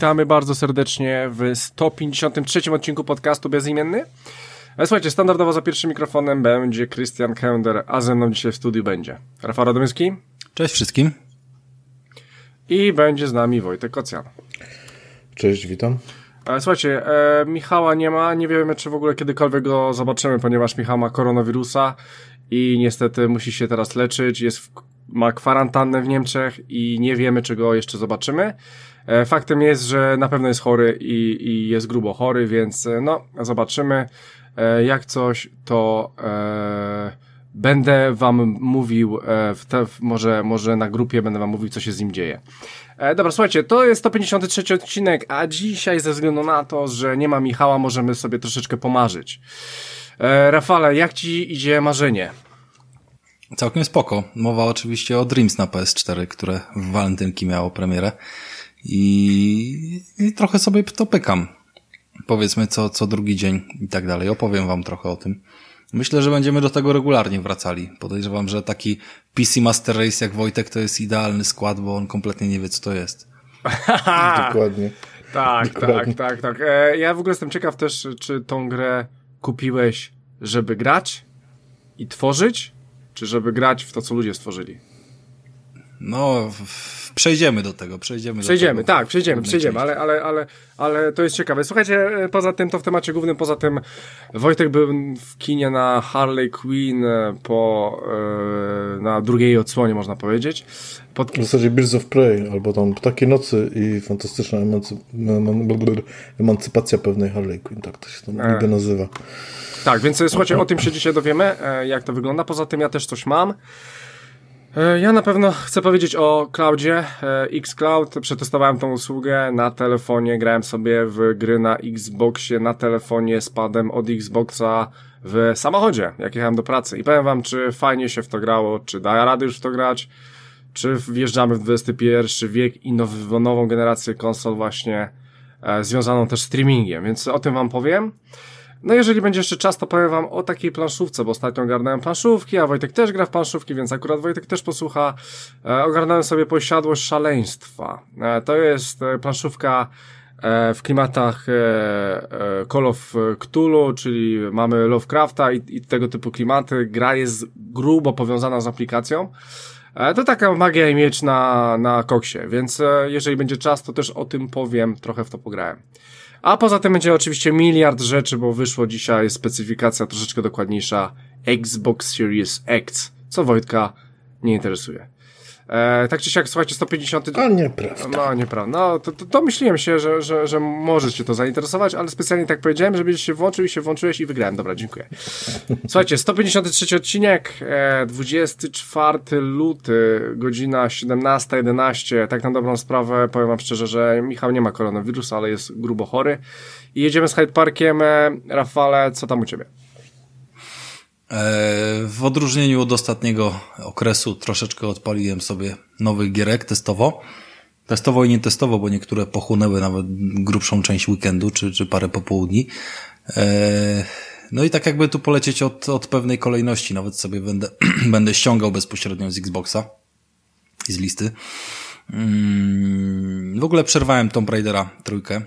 witamy bardzo serdecznie w 153 odcinku podcastu Bezimienny. E, słuchajcie, standardowo za pierwszym mikrofonem będzie Christian Kender, a ze mną dzisiaj w studiu będzie Rafał Radomyski. Cześć wszystkim. I będzie z nami Wojtek Kocjan. Cześć, witam. E, słuchajcie, e, Michała nie ma, nie wiemy czy w ogóle kiedykolwiek go zobaczymy, ponieważ Michał ma koronawirusa i niestety musi się teraz leczyć, jest w, ma kwarantannę w Niemczech i nie wiemy czy go jeszcze zobaczymy. E, faktem jest, że na pewno jest chory i, i jest grubo chory, więc e, no, zobaczymy. E, jak coś, to e, będę wam mówił, e, w te, może, może na grupie będę wam mówił, co się z nim dzieje. E, dobra, słuchajcie, to jest 153 odcinek, a dzisiaj ze względu na to, że nie ma Michała, możemy sobie troszeczkę pomarzyć. E, Rafale, jak ci idzie marzenie? Całkiem spoko. Mowa oczywiście o Dreams na PS4, które w walentynki miało premierę. I, i trochę sobie to pykam. Powiedzmy co, co drugi dzień i tak dalej. Opowiem wam trochę o tym. Myślę, że będziemy do tego regularnie wracali. Podejrzewam, że taki PC Master Race jak Wojtek to jest idealny skład, bo on kompletnie nie wie, co to jest. Dokładnie. Tak, Dokładnie. tak, tak, tak. E, ja w ogóle jestem ciekaw też, czy tą grę kupiłeś, żeby grać i tworzyć, czy żeby grać w to, co ludzie stworzyli? No, przejdziemy do tego, przejdziemy, Przejdziemy, do tego. tak, przejdziemy, przejdziemy, ale, ale, ale, ale to jest ciekawe. Słuchajcie, e, poza tym, to w temacie głównym, poza tym Wojtek był w kinie na Harley Quinn e, po, e, na drugiej odsłonie, można powiedzieć. Pod... W zasadzie Birds of Prey, albo tam Ptaki Nocy i fantastyczna emancy... emancypacja pewnej Harley Quinn, tak to się tam niby nazywa. Tak, więc słuchajcie, o tym się dzisiaj dowiemy, jak to wygląda. Poza tym ja też coś mam. Ja na pewno chcę powiedzieć o cloudzie, xCloud. Przetestowałem tą usługę na telefonie, grałem sobie w gry na Xboxie, na telefonie, spadem od Xboxa w samochodzie, jak jechałem do pracy. I powiem wam, czy fajnie się w to grało, czy da rady już w to grać, czy wjeżdżamy w XXI wiek i now, nową generację konsol właśnie e, związaną też z streamingiem, więc o tym wam powiem. No jeżeli będzie jeszcze czas, to powiem wam o takiej planszówce, bo ostatnio ogarnąłem planszówki, a Wojtek też gra w planszówki, więc akurat Wojtek też posłucha. E, ogarnąłem sobie Posiadłość Szaleństwa. E, to jest e, planszówka e, w klimatach e, e, Call of Cthulhu, czyli mamy Lovecrafta i, i tego typu klimaty. Gra jest grubo powiązana z aplikacją. E, to taka magia i miecz na, na koksie, więc e, jeżeli będzie czas, to też o tym powiem, trochę w to pograłem. A poza tym będzie oczywiście miliard rzeczy, bo wyszło dzisiaj specyfikacja troszeczkę dokładniejsza Xbox Series X, co Wojtka nie interesuje. E, tak czy siak, słuchajcie, 150... A nieprawda. No, nieprawda. No, to, to, to myśliłem się, że, że, że może cię to zainteresować, ale specjalnie tak powiedziałem, żebyś się włączył i się włączyłeś i wygrałem. Dobra, dziękuję. Słuchajcie, 153 odcinek, e, 24 luty, godzina 17.11. Tak na dobrą sprawę, powiem wam szczerze, że Michał nie ma koronawirusa, ale jest grubo chory. I jedziemy z Hyde Parkiem. E, Rafale, co tam u ciebie? W odróżnieniu od ostatniego okresu troszeczkę odpaliłem sobie nowych gierek testowo. Testowo i nie testowo, bo niektóre pochłonęły nawet grubszą część weekendu, czy, czy parę popołudni. No i tak jakby tu polecieć od, od pewnej kolejności, nawet sobie będę, będę ściągał bezpośrednio z Xboxa i z listy. W ogóle przerwałem Tomb Raidera trójkę,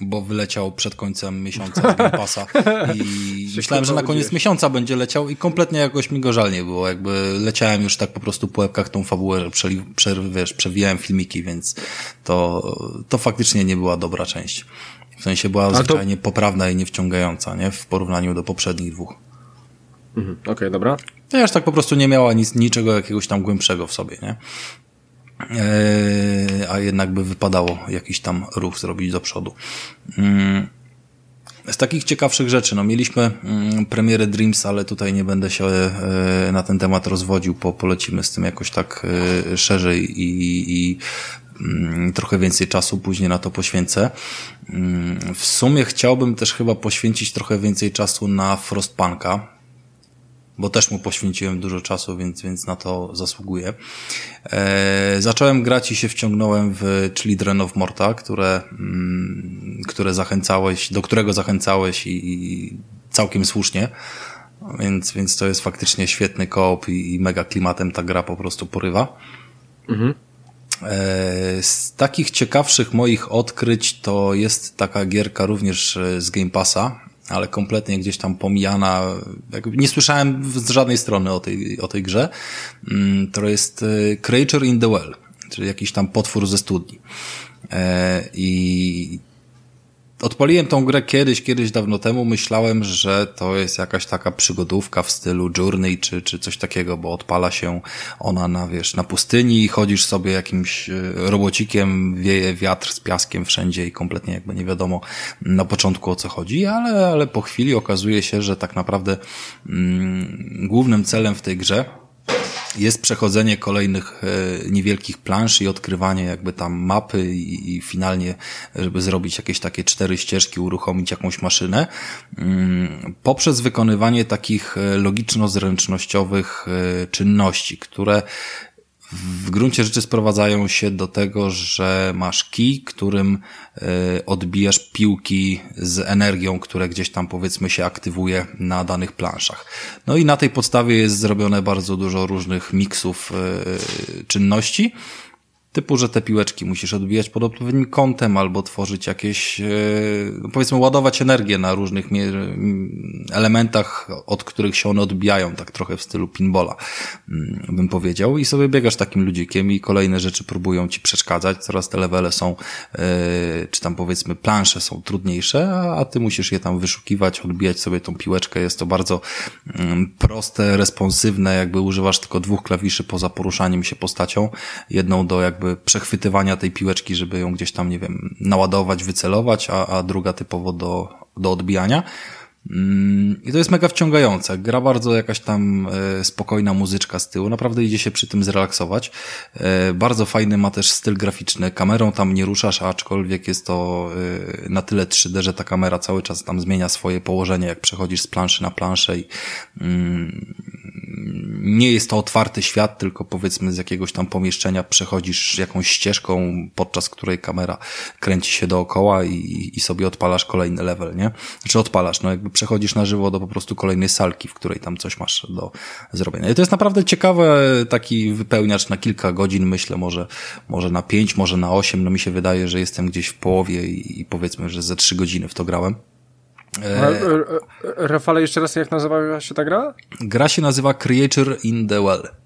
bo wyleciał przed końcem miesiąca z Game Passa i myślałem, że na koniec miesiąca będzie leciał i kompletnie jakoś mi go żal nie było. Jakby leciałem już tak po prostu po łebkach tą fabułę, przeli, prze, wiesz, przewijałem filmiki, więc to, to faktycznie nie była dobra część. W sensie była to... zwyczajnie poprawna i niewciągająca, nie? W porównaniu do poprzednich dwóch. Mhm, Okej, okay, dobra. To aż tak po prostu nie miała nic, niczego jakiegoś tam głębszego w sobie, nie? Eee, a jednak by wypadało jakiś tam ruch zrobić do przodu. Mm. Z takich ciekawszych rzeczy, no mieliśmy mm, premierę Dreams, ale tutaj nie będę się e, na ten temat rozwodził, bo polecimy z tym jakoś tak e, szerzej i, i mm, trochę więcej czasu później na to poświęcę. W sumie chciałbym też chyba poświęcić trochę więcej czasu na Frostpunka, bo też mu poświęciłem dużo czasu, więc, więc na to zasługuję. E, zacząłem grać i się wciągnąłem w Children of Morta, które, mm, które zachęcałeś, do którego zachęcałeś i, i całkiem słusznie. Więc, więc to jest faktycznie świetny koop i, i mega klimatem ta gra po prostu porywa. Mhm. E, z takich ciekawszych moich odkryć to jest taka gierka również z Game Passa, ale kompletnie gdzieś tam pomijana. Nie słyszałem z żadnej strony o tej, o tej grze. Mm, to jest e, Creature in the Well, czyli jakiś tam potwór ze studni. I Odpaliłem tą grę kiedyś, kiedyś dawno temu. Myślałem, że to jest jakaś taka przygodówka w stylu Journey czy, czy coś takiego, bo odpala się ona na, wiesz, na pustyni i chodzisz sobie jakimś e, robocikiem, wieje wiatr z piaskiem wszędzie i kompletnie jakby nie wiadomo na początku o co chodzi, ale, ale po chwili okazuje się, że tak naprawdę mm, głównym celem w tej grze jest przechodzenie kolejnych e, niewielkich plansz i odkrywanie jakby tam mapy i, i, finalnie, żeby zrobić jakieś takie cztery ścieżki, uruchomić jakąś maszynę, mm, poprzez wykonywanie takich e, logiczno-zręcznościowych e, czynności, które w gruncie rzeczy sprowadzają się do tego, że masz kij, którym e, odbijasz piłki z energią, które gdzieś tam powiedzmy się aktywuje na danych planszach. No i na tej podstawie jest zrobione bardzo dużo różnych miksów e, czynności, Typu, że te piłeczki musisz odbijać pod odpowiednim kątem albo tworzyć jakieś, e, no powiedzmy, ładować energię na różnych elementach, od których się one odbijają, tak trochę w stylu pinbola, mm, bym powiedział. I sobie biegasz takim ludzikiem i kolejne rzeczy próbują ci przeszkadzać. Coraz te levele są, e, czy tam powiedzmy plansze są trudniejsze, a ty musisz je tam wyszukiwać, odbijać sobie tą piłeczkę. Jest to bardzo mm, proste, responsywne, jakby używasz tylko dwóch klawiszy poza poruszaniem się postacią. Jedną do jakby jakby przechwytywania tej piłeczki, żeby ją gdzieś tam, nie wiem, naładować, wycelować, a, a druga typowo do, do odbijania. Mm, I to jest mega wciągające. Gra bardzo jakaś tam e, spokojna muzyczka z tyłu. Naprawdę idzie się przy tym zrelaksować. E, bardzo fajny ma też styl graficzny. Kamerą tam nie ruszasz, aczkolwiek jest to e, na tyle 3D, że ta kamera cały czas tam zmienia swoje położenie, jak przechodzisz z planszy na planszę i mm, nie jest to otwarty świat, tylko powiedzmy z jakiegoś tam pomieszczenia przechodzisz jakąś ścieżką, podczas której kamera kręci się dookoła i, i sobie odpalasz kolejny level, nie? Znaczy odpalasz, no jakby przechodzisz na żywo do po prostu kolejnej salki, w której tam coś masz do zrobienia. I to jest naprawdę ciekawe, taki wypełniacz na kilka godzin, myślę, może, może na pięć, może na osiem, no mi się wydaje, że jestem gdzieś w połowie i, i powiedzmy, że ze trzy godziny w to grałem. E... Rafale, jeszcze raz jak nazywała się ta gra? Gra się nazywa Creature in the Well.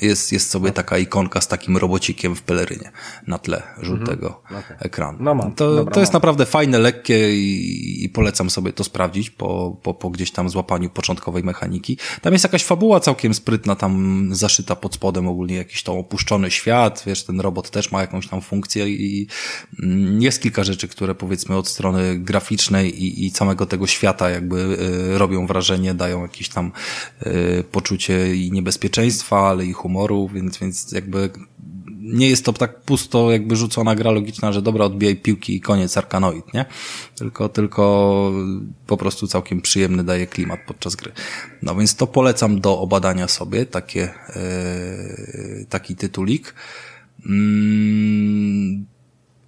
Jest, jest sobie taka ikonka z takim robocikiem w pelerynie na tle żółtego mhm. okay. ekranu. No mam. To, Dobra, to jest mam. naprawdę fajne, lekkie i, i, polecam sobie to sprawdzić po, po, po gdzieś tam złapaniu początkowej mechaniki. Tam jest jakaś fabuła całkiem sprytna, tam zaszyta pod spodem ogólnie jakiś tam opuszczony świat, wiesz, ten robot też ma jakąś tam funkcję i mm, jest kilka rzeczy, które powiedzmy od strony graficznej i, i całego tego świata jakby y, robią wrażenie, dają jakieś tam y, poczucie i niebezpieczeństwa, ale i humoru, więc, więc jakby nie jest to tak pusto jakby rzucona gra logiczna, że dobra, odbijaj piłki i koniec arkanoid, nie? Tylko, tylko po prostu całkiem przyjemny daje klimat podczas gry. No więc to polecam do obadania sobie, takie, yy, taki tytulik. Mm,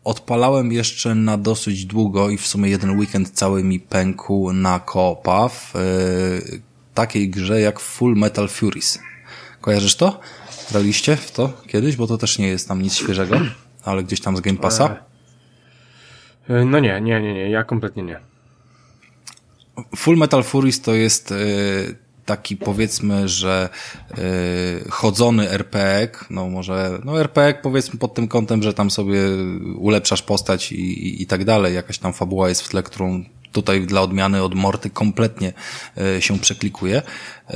odpalałem jeszcze na dosyć długo i w sumie jeden weekend cały mi pękł na koopa w yy, takiej grze jak Full Metal Furies. Kojarzysz to? Graliście w to kiedyś? Bo to też nie jest tam nic świeżego, ale gdzieś tam z Game Passa? E, e, no nie, nie, nie, nie, ja kompletnie nie. Full Metal Furies to jest e, taki powiedzmy, że chodzony RPG, no może, no RPG powiedzmy pod tym kątem, że tam sobie ulepszasz postać i, i, i tak dalej, jakaś tam fabuła jest w tle, którą tutaj dla odmiany od Morty kompletnie e, się przeklikuje. E,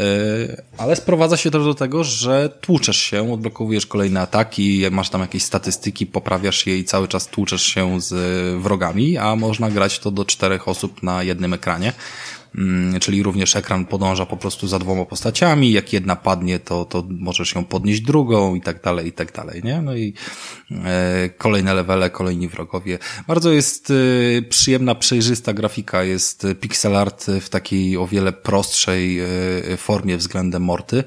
ale sprowadza się też do tego, że tłuczesz się, odblokowujesz kolejne ataki, masz tam jakieś statystyki, poprawiasz je i cały czas tłuczesz się z wrogami, a można grać to do czterech osób na jednym ekranie. Mm, czyli również ekran podąża po prostu za dwoma postaciami, jak jedna padnie, to, to możesz ją podnieść drugą i tak dalej, i tak dalej, nie? No i e, kolejne levele, kolejni wrogowie. Bardzo jest e, przyjemna, przejrzysta grafika, jest pixel art w takiej o wiele prostszej e, formie względem Morty.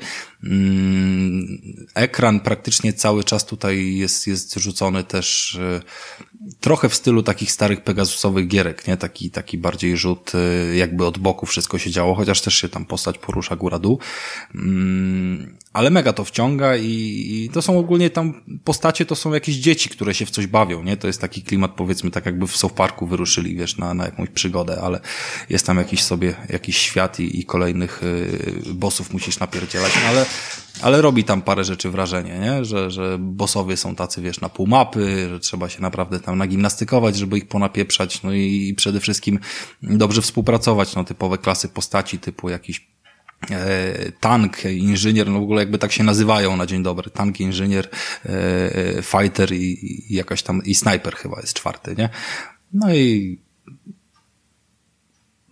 Mm, ekran praktycznie cały czas tutaj jest, jest rzucony też e, trochę w stylu takich starych Pegasusowych gierek, nie? Taki, taki bardziej rzut, e, jakby od boku wszystko się działo, chociaż też się tam postać porusza góra-dół. Ale mega to wciąga i, i, to są ogólnie tam postacie, to są jakieś dzieci, które się w coś bawią, nie? To jest taki klimat, powiedzmy, tak jakby w South Parku wyruszyli, wiesz, na, na jakąś przygodę, ale jest tam jakiś sobie, jakiś świat i, i kolejnych y, bossów musisz napierdzielać, no ale, ale robi tam parę rzeczy wrażenie, nie? Że, że bossowie są tacy, wiesz, na pół mapy, że trzeba się naprawdę tam nagimnastykować, żeby ich ponapieprzać, no i, i przede wszystkim dobrze współpracować, no typowe klasy postaci typu jakiś tank, inżynier, no w ogóle jakby tak się nazywają na dzień dobry. Tank, inżynier, e, e, fighter i, i jakaś tam, i sniper chyba jest czwarty, nie? No i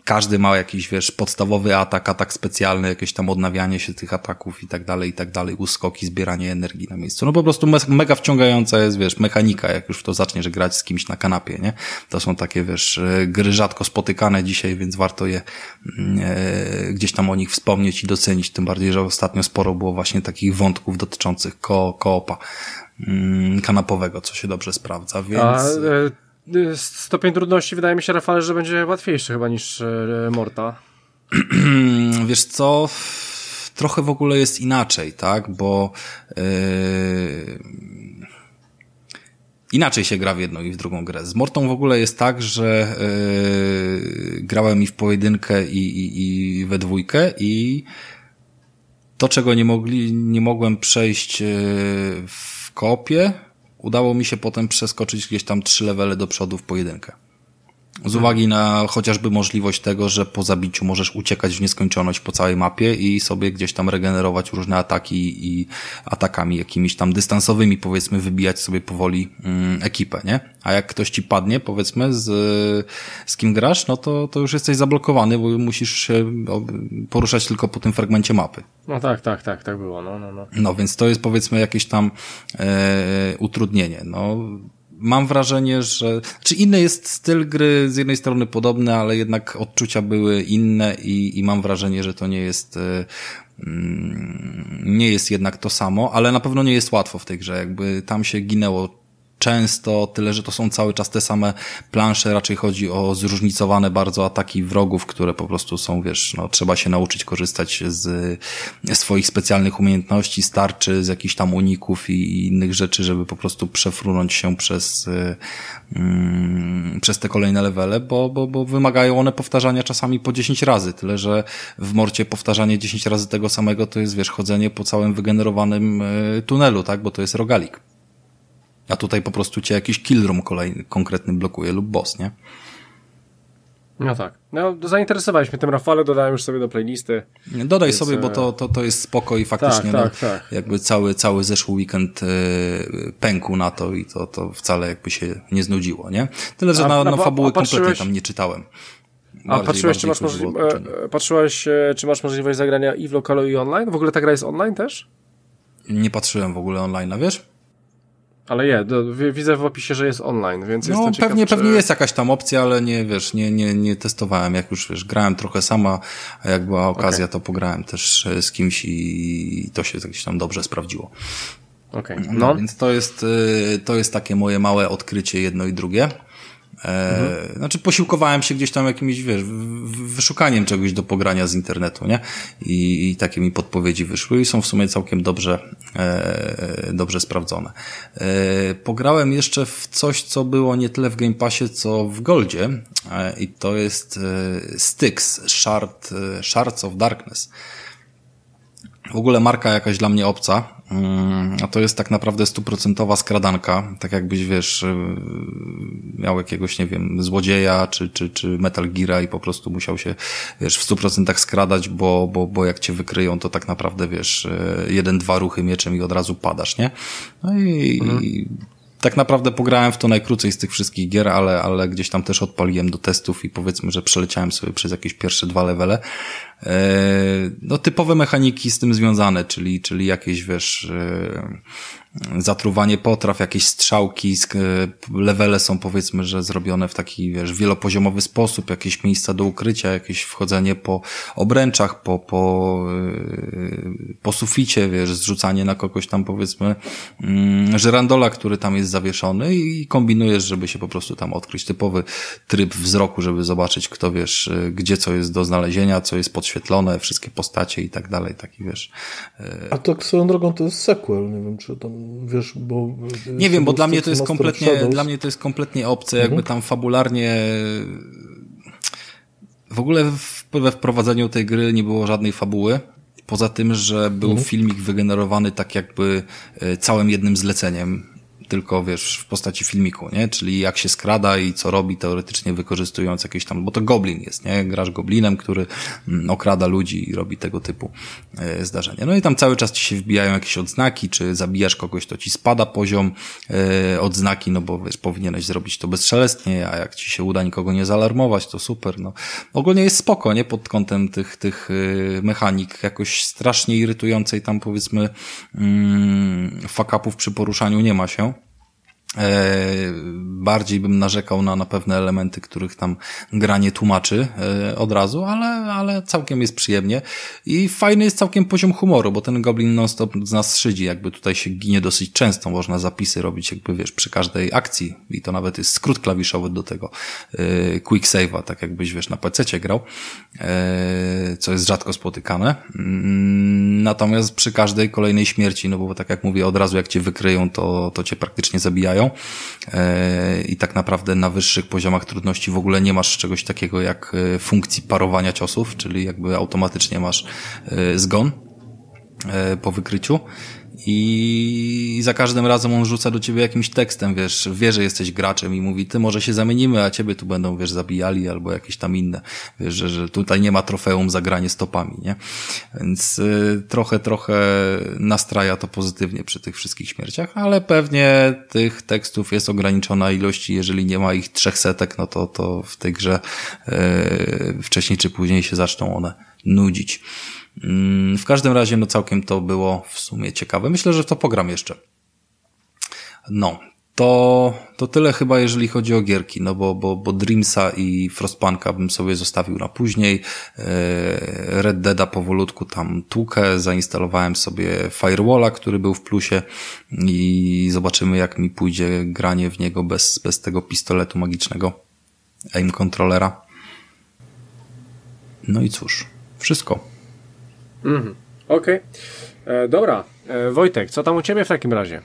każdy ma jakiś, wiesz, podstawowy atak, atak specjalny, jakieś tam odnawianie się tych ataków i tak dalej, i tak dalej, uskoki, zbieranie energii na miejscu. No po prostu mega wciągająca jest, wiesz, mechanika, jak już w to zaczniesz grać z kimś na kanapie, nie? To są takie, wiesz, e, gry rzadko spotykane dzisiaj, więc warto je mm, e, gdzieś tam o nich wspomnieć i docenić, tym bardziej, że ostatnio sporo było właśnie takich wątków dotyczących ko koopa mm, kanapowego, co się dobrze sprawdza, więc... A, e stopień trudności wydaje mi się, Rafale, że będzie łatwiejszy chyba niż e, Morta. Wiesz co, trochę w ogóle jest inaczej, tak, bo yy, inaczej się gra w jedną i w drugą grę. Z Mortą w ogóle jest tak, że yy, grałem i w pojedynkę i, i, i we dwójkę i to, czego nie mogli, nie mogłem przejść w kopie, udało mi się potem przeskoczyć gdzieś tam trzy levele do przodu w pojedynkę. Z uwagi na chociażby możliwość tego, że po zabiciu możesz uciekać w nieskończoność po całej mapie i sobie gdzieś tam regenerować różne ataki i atakami jakimiś tam dystansowymi, powiedzmy, wybijać sobie powoli mm, ekipę, nie? A jak ktoś ci padnie, powiedzmy, z, z kim grasz, no to, to już jesteś zablokowany, bo musisz się poruszać tylko po tym fragmencie mapy. No tak, tak, tak, tak było, no, no, no. No, więc to jest powiedzmy jakieś tam e, utrudnienie, no mam wrażenie, że, czy inny jest styl gry z jednej strony podobny, ale jednak odczucia były inne i, i mam wrażenie, że to nie jest, e, mm, nie jest jednak to samo, ale na pewno nie jest łatwo w tej grze, jakby tam się ginęło często, tyle że to są cały czas te same plansze, raczej chodzi o zróżnicowane bardzo ataki wrogów, które po prostu są, wiesz, no trzeba się nauczyć korzystać z swoich specjalnych umiejętności, starczy, z jakichś tam uników i innych rzeczy, żeby po prostu przefrunąć się przez, mm, przez te kolejne levele, bo, bo, bo wymagają one powtarzania czasami po 10 razy, tyle że w morcie powtarzanie 10 razy tego samego to jest, wiesz, chodzenie po całym wygenerowanym e, tunelu, tak, bo to jest rogalik. A tutaj po prostu cię jakiś killroom kolejny, konkretny blokuje lub boss, nie? No tak. No, zainteresowałeś mnie tym Rafale, dodałem już sobie do playlisty. Dodaj więc... sobie, bo to, to, to jest spoko i faktycznie tak, tak, no, tak. jakby cały, cały zeszły weekend y, pękł na to i to, to wcale jakby się nie znudziło, nie? Tyle, że a, na, na fabuły kompletnie tam nie czytałem. Bardziej, a patrzyłeś, czy masz, możli- e, patrzyłeś, czy masz możliwość zagrania i w lokalu i online? W ogóle ta gra jest online też? Nie patrzyłem w ogóle online, wiesz? Ale je, do, widzę w opisie, że jest online, więc no, jestem ciekaw, pewnie, czy... pewnie jest jakaś tam opcja, ale nie, wiesz, nie, nie, nie testowałem. Jak już, wiesz, grałem trochę sama, a jak była okazja, okay. to pograłem też z kimś i to się gdzieś tam dobrze sprawdziło. Okay. No. no, więc to jest, y, to jest takie moje małe odkrycie jedno i drugie. E, Znaczy posiłkowałem się gdzieś tam jakimś, wiesz, wyszukaniem czegoś do pogrania z internetu, nie? I, i takie mi podpowiedzi wyszły i są w sumie całkiem dobrze, e, dobrze sprawdzone. E, pograłem jeszcze w coś, co było nie tyle w Game Passie, co w Goldzie e, i to jest e, Styx, Shard, e, Shards of Darkness. W ogóle marka jakaś dla mnie obca, a to jest tak naprawdę stuprocentowa skradanka, tak jakbyś, wiesz, y, miał jakiegoś, nie wiem, złodzieja, czy, czy, czy Metal Geara i po prostu musiał się, wiesz, w stu procentach skradać, bo, bo, bo jak cię wykryją, to tak naprawdę, wiesz, y, jeden, dwa ruchy mieczem i od razu padasz, nie? No i, mhm. i tak naprawdę pograłem w to najkrócej z tych wszystkich gier, ale, ale gdzieś tam też odpaliłem do testów i powiedzmy, że przeleciałem sobie przez jakieś pierwsze dwa levele. E, no typowe mechaniki z tym związane, czyli, czyli jakieś, wiesz, e, zatruwanie potraw, jakieś strzałki, levele są powiedzmy, że zrobione w taki, wiesz, wielopoziomowy sposób, jakieś miejsca do ukrycia, jakieś wchodzenie po obręczach, po, po, po suficie, wiesz, zrzucanie na kogoś tam powiedzmy mm, żerandola, który tam jest zawieszony i kombinujesz, żeby się po prostu tam odkryć typowy tryb wzroku, żeby zobaczyć, kto wiesz, gdzie co jest do znalezienia, co jest podświetlone, wszystkie postacie i tak dalej, taki wiesz. Y, A tak swoją drogą to jest sequel, nie wiem, czy tam wiesz, bo... Nie wiem, bo dla mnie to jest kompletnie, dla mnie to jest kompletnie obce, jakby mhm. tam fabularnie w ogóle we wprowadzeniu tej gry nie było żadnej fabuły. Poza tym, że był mhm. filmik wygenerowany tak jakby e, całym jednym zleceniem tylko wiesz, w postaci filmiku, nie? Czyli jak się skrada i co robi teoretycznie wykorzystując jakieś tam, bo to goblin jest, nie? Grasz goblinem, który mm, okrada ludzi i robi tego typu e, zdarzenia. No i tam cały czas ci się wbijają jakieś odznaki, czy zabijasz kogoś, to ci spada poziom e, odznaki, no bo wiesz, powinieneś zrobić to bezszelestnie, a jak ci się uda nikogo nie zaalarmować, to super, no. Ogólnie jest spoko, nie? Pod kątem tych, tych e, mechanik jakoś strasznie irytującej tam powiedzmy mm, fuck-upów przy poruszaniu nie ma się. E, bardziej bym narzekał na, na pewne elementy, których tam gra nie tłumaczy e, od razu, ale, ale całkiem jest przyjemnie. I fajny jest całkiem poziom humoru, bo ten Goblin non-stop z nas szydzi, jakby tutaj się ginie dosyć często, można zapisy robić jakby wiesz, przy każdej akcji i to nawet jest skrót klawiszowy do tego e, quick save'a, tak jakbyś wiesz na PC grał, co jest rzadko spotykane. Mm, natomiast przy każdej kolejnej śmierci, no bo tak jak mówię, od razu jak cię wykryją, to, to cię praktycznie zabijają E, i tak naprawdę na wyższych poziomach trudności w ogóle nie masz czegoś takiego jak e, funkcji parowania ciosów, czyli jakby automatycznie masz e, zgon po wykryciu i za każdym razem on rzuca do ciebie jakimś tekstem, wiesz, wie, że jesteś graczem i mówi, ty może się zamienimy, a ciebie tu będą, wiesz, zabijali albo jakieś tam inne, wiesz, że, że tutaj nie ma trofeum za granie stopami, nie? Więc y, trochę, trochę nastraja to pozytywnie przy tych wszystkich śmierciach, ale pewnie tych tekstów jest ograniczona ilość i jeżeli nie ma ich trzech setek, no to, to w tej grze y, wcześniej czy później się zaczną one nudzić. Mm, w każdym razie, no całkiem to było w sumie ciekawe. Myślę, że to pogram jeszcze. No, to, to tyle chyba, jeżeli chodzi o gierki, no bo, bo, bo Dreamsa i Frostpunka bym sobie zostawił na później. E, Red Deada powolutku tam tłukę, zainstalowałem sobie Firewalla, który był w plusie i zobaczymy, jak mi pójdzie granie w niego bez, bez tego pistoletu magicznego aim controllera. No i cóż, wszystko. Mhm. Okej. Okay. E, dobra. E, Wojtek, co tam u Ciebie w takim razie?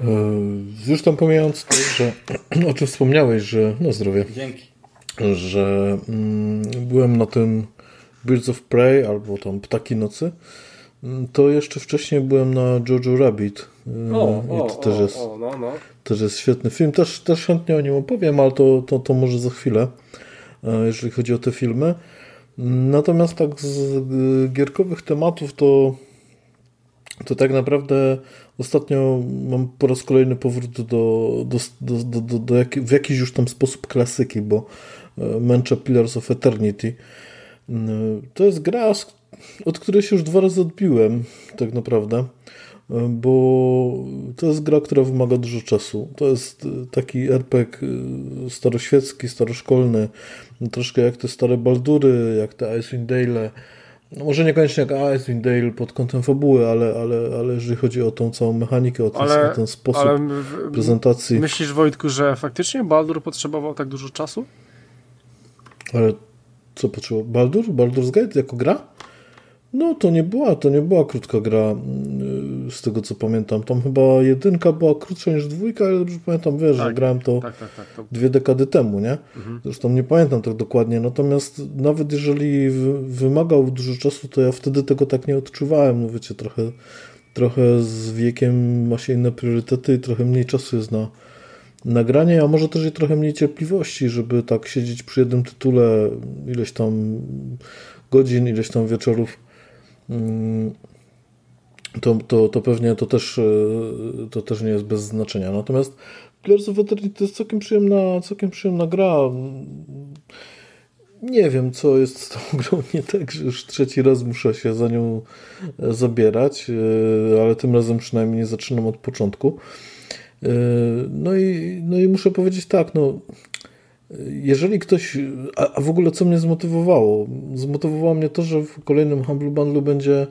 E, już tam pomijając to, że o czym wspomniałeś, że no zdrowie. Dzięki. Że mm, byłem na tym Birds of Prey albo tam Ptaki Nocy, mm, to jeszcze wcześniej byłem na Jojo Rabbit. O, I to o, też, jest, o, no, no. też jest świetny film. Też, też chętnie o nim opowiem, ale to, to, to może za chwilę, e, jeżeli chodzi o te filmy. Natomiast tak z gierkowych tematów to, to tak naprawdę ostatnio mam po raz kolejny powrót do, do, do, do, do, jak, w jakiś już tam sposób klasyki, bo e, męczę Pillars of Eternity. Mm, to jest gra, od której się już dwa razy odbiłem, tak naprawdę, bo to jest gra, która wymaga dużo czasu. To jest e, taki RPG staroświecki, staroszkolny, troszkę jak te stare Baldury, jak te Icewind Dale. No może niekoniecznie jak Icewind Dale pod kątem fabuły, ale, ale, ale jeżeli chodzi o tą całą mechanikę, o ten, ale, o ten sposób w, prezentacji. Myślisz, Wojtku, że faktycznie Baldur potrzebował tak dużo czasu? Ale co potrzebował? Baldur? Baldur's Gate jako gra? No to nie była, to nie była krótka gra mm, z tego co pamiętam. Tam chyba jedynka była krótsza niż dwójka, ale dobrze pamiętam, wiesz, tak, że grałem to, tak, tak, tak, to, dwie dekady temu, nie? Mhm. Zresztą nie pamiętam tak dokładnie. Natomiast nawet jeżeli wymagał dużo czasu, to ja wtedy tego tak nie odczuwałem. No wiecie, trochę, trochę z wiekiem ma się inne priorytety i trochę mniej czasu jest na nagranie, a może też i trochę mniej cierpliwości, żeby tak siedzieć przy jednym tytule ileś tam godzin, ileś tam wieczorów to, to, to pewnie to też, e, to też nie jest bez znaczenia. Natomiast Pillars of Eternity to jest całkiem przyjemna, całkiem przyjemna gra. nie wiem, co jest z tą grą nie tak, że już trzeci raz muszę się za nią e, zabierać, e, ale tym razem przynajmniej nie zaczynam od początku. No i, no i muszę powiedzieć tak, no jeżeli ktoś, a, w ogóle co mnie zmotywowało? Zmotywowało mnie to, że w kolejnym Humble Bundle będzie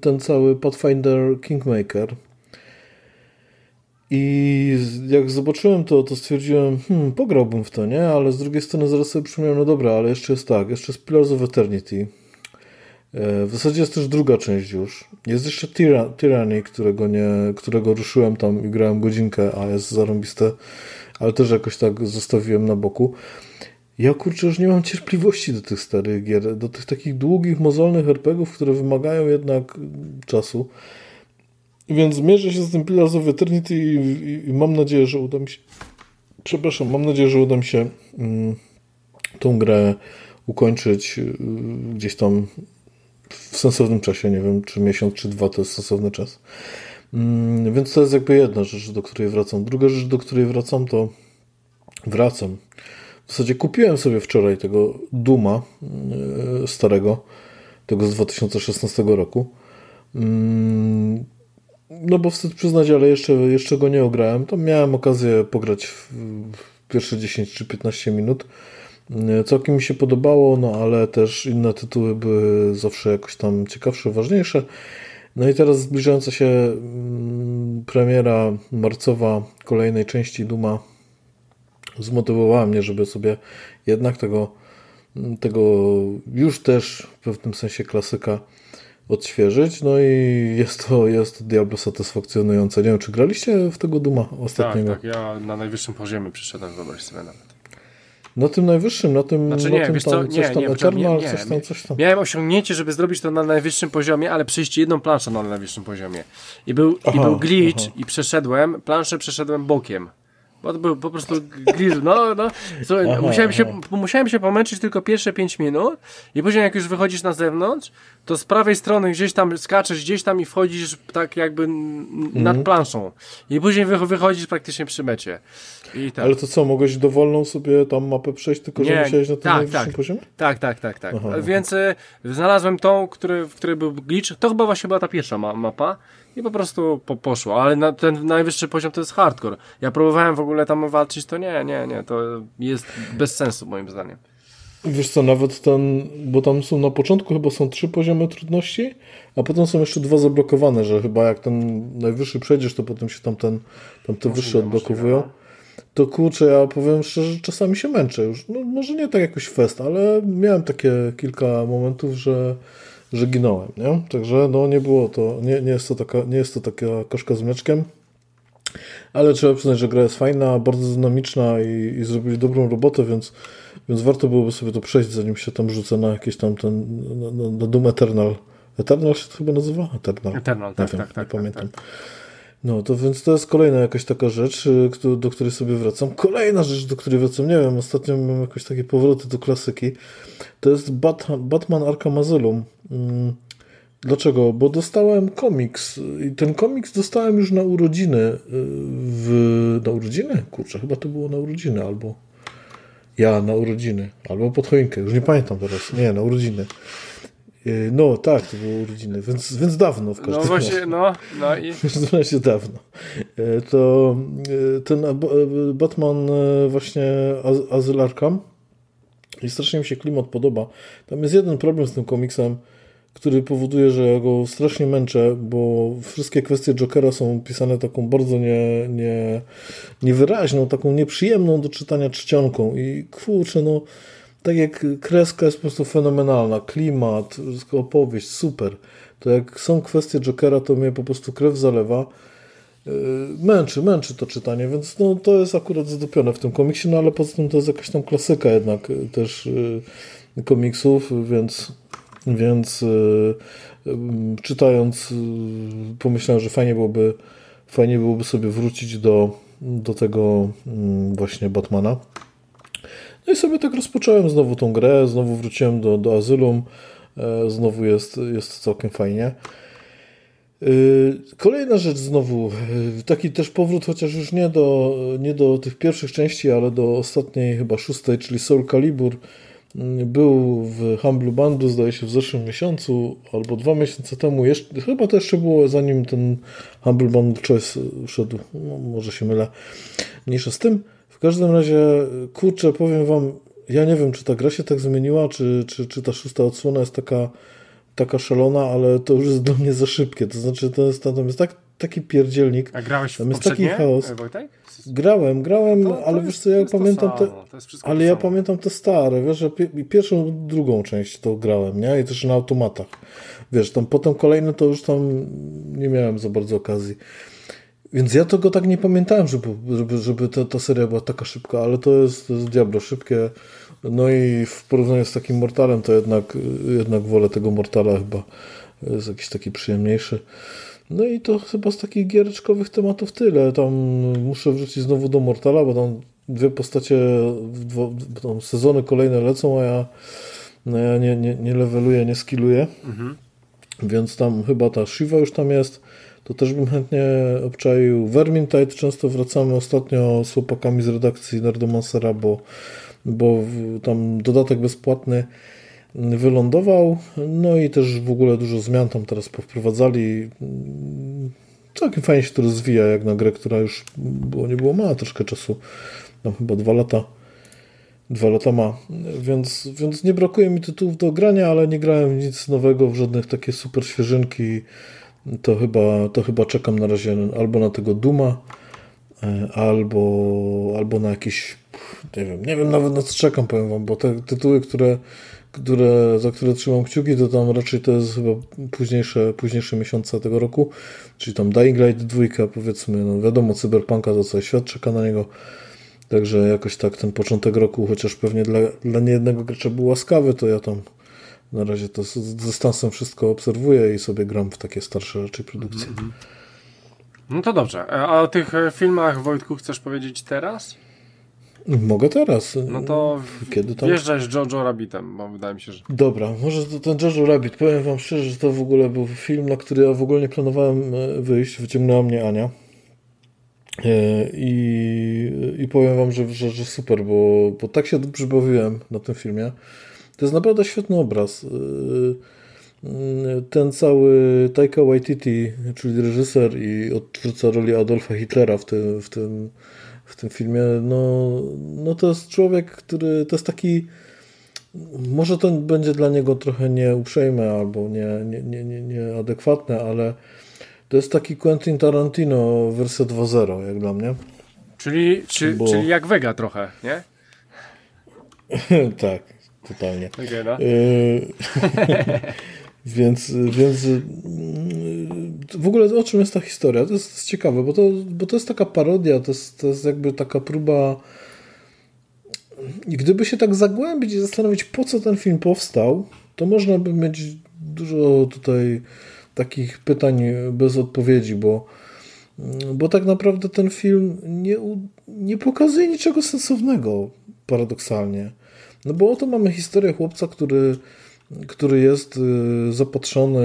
ten cały Pathfinder Kingmaker. I jak zobaczyłem to, to stwierdziłem, hmm, pograłbym w to, nie? Ale z drugiej strony zaraz sobie przypomniałem, no dobra, ale jeszcze jest tak, jeszcze jest Pillars of Eternity. E, w zasadzie jest też druga część już. Jest jeszcze Tyra Tyranny, którego, nie, którego ruszyłem tam i grałem godzinkę, a jest zarąbiste, ale też jakoś tak zostawiłem na boku. Ja kurczę już nie mam cierpliwości do tych starych gier, do tych takich długich, mozolnych RPGów, które wymagają jednak czasu. Więc zmierzę się z tym Pillars of Eternity i, i, i, mam nadzieję, że uda mi się przepraszam, mam nadzieję, że uda mi się mm, tą grę ukończyć y, gdzieś tam w sensownym czasie, nie wiem, czy miesiąc, czy dwa to jest sensowny czas. Mm, więc to jest jakby jedna rzecz, do której wracam. Druga rzecz, do której wracam, to wracam. W zasadzie kupiłem sobie wczoraj tego Duma y, starego, tego z 2016 roku. Mm, no bo wstyd przyznać, ale jeszcze, jeszcze go nie ograłem. To miałem okazję pograć w, w pierwsze 10 czy 15 minut. E, całkiem mi się podobało, no ale też inne tytuły były zawsze jakoś tam ciekawsze, ważniejsze. No i teraz zbliżająca się mm, premiera marcowa kolejnej części Duma zmotywowała mnie, żeby sobie jednak tego, tego już też w pewnym sensie klasyka odświeżyć. No i jest to, jest to Diablo satysfakcjonujące. Nie wiem, czy graliście w tego Duma ostatniego? Tak, tak. Ja na najwyższym poziomie przyszedłem, wyobraź sobie nawet. Na tym najwyższym, na tym, znaczy, nie, na tym wiesz co, coś nie, tam nie, Eternal, nie, nie, coś tam, coś tam. Miałem osiągnięcie, żeby zrobić to na najwyższym poziomie, ale przejść jedną planszę na najwyższym poziomie. I był, aha, i był glitch aha. i przeszedłem, planszę przeszedłem bokiem. Bo to był po prostu grill, no, no. Słuchaj, aha, musiałem, się, musiałem się pomęczyć tylko pierwsze 5 minut i później jak już wychodzisz na zewnątrz, to z prawej strony gdzieś tam skaczesz gdzieś tam i wchodzisz tak jakby nad mhm. planszą. I później wychodzisz praktycznie przy mecie. Tak. Ale to co, mogłeś dowolną sobie tam mapę przejść, tylko że musiałeś na tym tak, najwyższym tak. poziomie? Tak, tak, tak, tak. Aha, Więc y, znalazłem tą, który, w której był glitch. To chyba właśnie była ta pierwsza ma mapa i po prostu po, poszło, ale na ten najwyższy poziom to jest hardcore. Ja próbowałem w ogóle tam walczyć, to nie, nie, nie, to jest bez sensu moim zdaniem. Wiesz co, nawet ten, bo tam są na początku chyba są trzy poziomy trudności, a potem są jeszcze dwa zablokowane, że chyba jak ten najwyższy przejdziesz, to potem się tam ten, tam te wyższe odblokowują. No. To kurczę, ja powiem szczerze, czasami się męczę już. No, może nie tak jakoś fest, ale miałem takie kilka momentów, że że ginąłem, nie? Także no nie było to, nie, nie, jest to taka, nie jest to taka koszka z mleczkiem, ale trzeba przyznać, że gra jest fajna, bardzo dynamiczna i, i zrobili dobrą robotę, więc, więc warto byłoby sobie to przejść, zanim się tam rzucę na jakieś tam ten, na, na, Doom Eternal. Eternal się to chyba nazywa? Eternal. Eternal, tak, wiem, tak, tak, nie pamiętam. Tak, tak. No, to więc to jest kolejna jakaś taka rzecz, y, do której sobie wracam. Kolejna rzecz, do której wracam, nie wiem, ostatnio mam jakieś takie powroty do klasyki. To jest Batman Arkham Asylum. Mm, dlaczego? Bo dostałem komiks i ten komiks dostałem już na urodziny. Y, w... Na urodziny? Kurczę, chyba to było na urodziny albo ja na urodziny, albo pod choinkę, już nie pamiętam teraz. Nie, na urodziny. Y, no tak, to było urodziny, więc, więc dawno w każdym razie. No właśnie, no, no i... W każdym razie dawno. Y, to ten Batman właśnie Azyl Arkham i strasznie mi się klimat podoba. Tam jest jeden problem z tym komiksem, który powoduje, że ja go strasznie męczę, bo wszystkie kwestie Jokera są pisane taką bardzo nie, nie, niewyraźną, taką nieprzyjemną do czytania czcionką i kurczę, no tak jak kreska jest po prostu fenomenalna, klimat, opowieść, super. To jak są kwestie Jokera, to mnie po prostu krew zalewa. Yy, męczy, męczy to czytanie, więc no, to jest akurat zdupione w tym komiksie, no ale poza tym to jest jakaś tam klasyka jednak yy, też yy, komiksów, więc więc czytając pomyślałem, że fajnie byłoby fajnie byłoby sobie wrócić do, do tego właśnie Batmana. No i sobie tak rozpocząłem znowu tą grę, znowu wróciłem do, do Azylum, znowu jest, jest całkiem fajnie. Y, kolejna rzecz znowu, y, taki też powrót, chociaż już nie do, nie do tych pierwszych części, ale do ostatniej, chyba szóstej, czyli Soul Calibur. był w Humble Bandu, zdaje się, w zeszłym miesiącu albo dwa miesiące temu. Jeszcze, chyba to jeszcze było zanim ten Humble Bundle Choice wszedł. No, może się mylę. Mniejsza z tym. W każdym razie, kurczę, powiem wam, ja nie wiem, czy ta gra się tak zmieniła, czy, czy, czy ta szósta odsłona jest taka, taka szalona, ale to już jest dla mnie za szybkie. To znaczy, to jest, tam jest tak, taki pierdzielnik. A grałeś w tam jest taki chaos. Wojtek? Grałem, grałem, to, to ale jest, wiesz co, ja pamiętam te, ale ja pamiętam te stare, wiesz, że pierwszą, drugą część to grałem, nie? I też na automatach. Wiesz, tam potem kolejne to już tam nie miałem za bardzo okazji. Więc ja tego tak nie pamiętałem, żeby, żeby, żeby ta, ta seria była taka szybka, ale to jest, to jest diablo szybkie. No i w porównaniu z takim Mortalem, to jednak, jednak wolę tego Mortala chyba. Jest jakiś taki przyjemniejszy. No i to chyba z takich giereczkowych tematów tyle. Tam muszę wrócić znowu do Mortala, bo tam dwie postacie, tam sezony kolejne lecą, a ja, no ja nie, nie, nie leveluję, nie skilluję. Mhm. Więc tam chyba ta Shiva już tam jest. To też bym chętnie obczaił. Vermintide często wracamy ostatnio z chłopakami z redakcji Nerdomancera, bo, bo tam dodatek bezpłatny wylądował. No i też w ogóle dużo zmian tam teraz powprowadzali. Całkiem fajnie się to rozwija, jak na grę, która już było, nie było mała troszkę czasu. Tam chyba dwa lata. Dwa lata ma, więc, więc nie brakuje mi tytułów do grania, ale nie grałem nic nowego, w żadnych takie super świeżynki. To chyba, to chyba czekam na razie albo na tego Duma, e, albo, albo na jakiś, nie wiem, nie wiem nawet na co czekam, powiem wam, bo te tytuły, które które, za które trzymam kciuki, to tam raczej to jest chyba późniejsze, późniejsze miesiące tego roku, czyli tam Dying Light 2, powiedzmy, no wiadomo, Cyberpunka to cały świat czeka na niego, także jakoś tak ten początek roku, chociaż pewnie dla, dla niejednego gracza był łaskawy, to ja tam na razie to z, z dystansem wszystko obserwuję i sobie gram w takie starsze raczej produkcje. Mm -hmm. No to dobrze. A o tych e, filmach, Wojtku, chcesz powiedzieć teraz? Mogę teraz. No to Kiedy to? wjeżdżaj z Jojo Rabbitem, bo wydaje mi się, że... Dobra, może to ten Jojo Rabbit. Powiem wam szczerze, że to w ogóle był film, na który ja w ogóle nie planowałem e, wyjść. Wyciągnęła mnie Ania. E, I, i powiem wam, że, że, że super, bo, bo tak się dobrze bawiłem na tym filmie. To jest naprawdę świetny obraz. E, ten cały Taika Waititi, czyli reżyser i odtwórca roli Adolfa Hitlera w tym, w tym w tym filmie, no, no to jest człowiek, który to jest taki może to będzie dla niego trochę nieuprzejme albo nie, nie, nie, nie, nieadekwatne, ale to jest taki Quentin Tarantino wersja 2.0 jak dla mnie. Czyli, czy, Bo... czyli jak Vega trochę, nie? tak, totalnie. Okay, no. Y, więc, więc w ogóle o czym jest ta historia? To jest, to jest ciekawe, bo to, bo to jest taka parodia, to jest, to jest jakby taka próba. I gdyby się tak zagłębić i zastanowić, po co ten film powstał, to można by mieć dużo tutaj takich pytań bez odpowiedzi, bo, bo tak naprawdę ten film nie, nie pokazuje niczego sensownego, paradoksalnie. No bo oto mamy historię chłopca, który który jest y, zapatrzony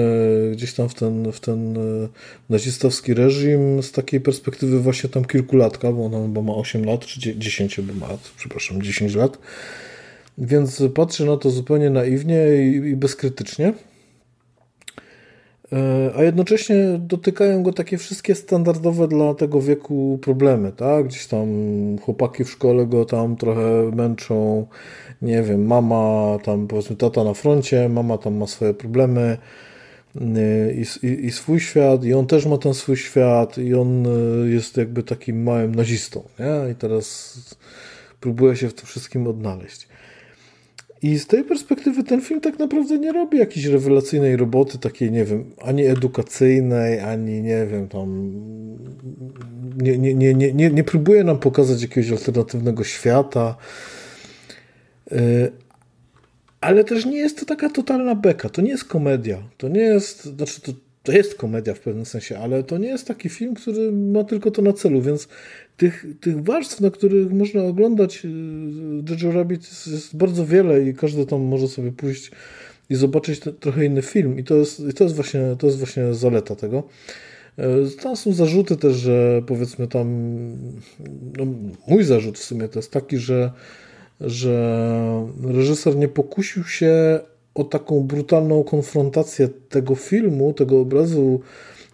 gdzieś tam w ten, w ten y, nazistowski reżim z takiej perspektywy właśnie tam kilkulatka, bo on chyba ma 8 lat, czy 10 by ma przepraszam, 10 lat. Więc patrzy na to zupełnie naiwnie i bezkrytycznie. E, a jednocześnie dotykają go takie wszystkie standardowe dla tego wieku problemy, tak? Gdzieś tam chłopaki w szkole go tam trochę męczą, nie wiem, mama tam, powiedzmy, tata na froncie, mama tam ma swoje problemy y, i, i, i swój świat, i on też ma ten swój świat, i on y, jest jakby takim małym nazistą, nie? I teraz próbuje się w tym wszystkim odnaleźć. I z tej perspektywy ten film tak naprawdę nie robi jakiejś rewelacyjnej roboty, takiej, nie wiem, ani edukacyjnej, ani nie wiem, tam. Nie, nie, nie, nie, nie, nie próbuje nam pokazać jakiegoś alternatywnego świata. Yy, ale też nie jest to taka totalna beka. To nie jest komedia. To nie jest. Znaczy, to, to jest komedia w pewnym sensie, ale to nie jest taki film, który ma tylko to na celu, więc tych, tych warstw, na których można oglądać y, Jojo Rabbit jest, bardzo wiele i każdy tam może sobie pójść i zobaczyć te, trochę inny film i to jest, i to jest, właśnie, to jest właśnie zaleta tego. E, tam są zarzuty też, że powiedzmy tam, no, mój zarzut w sumie to jest taki, że że reżyser nie pokusił się o taką brutalną konfrontację tego filmu, tego obrazu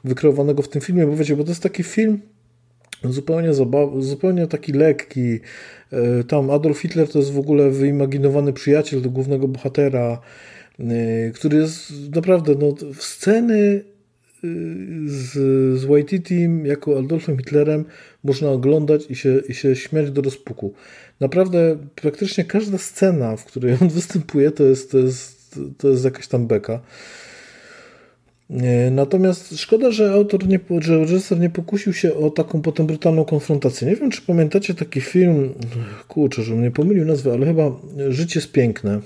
wykreowanego w tym filmie, bo wiecie, bo to jest taki film zupełnie, zupełnie taki lekki. E, tam Adolf Hitler to jest w ogóle wyimaginowany przyjaciel do głównego bohatera, e, który jest naprawdę, no, sceny e, z, z Waititim jako Adolfem Hitlerem można oglądać i się, i się śmiać do rozpuku. Naprawdę praktycznie każda scena, w której on występuje, to jest, to jest, to jest jakaś tam beka. Natomiast szkoda, że autor, nie, że reżyser nie pokusił się o taką potem brutalną konfrontację. Nie wiem, czy pamiętacie taki film, kurczę, że mnie pomylił nazwę, ale chyba Życie jest piękne.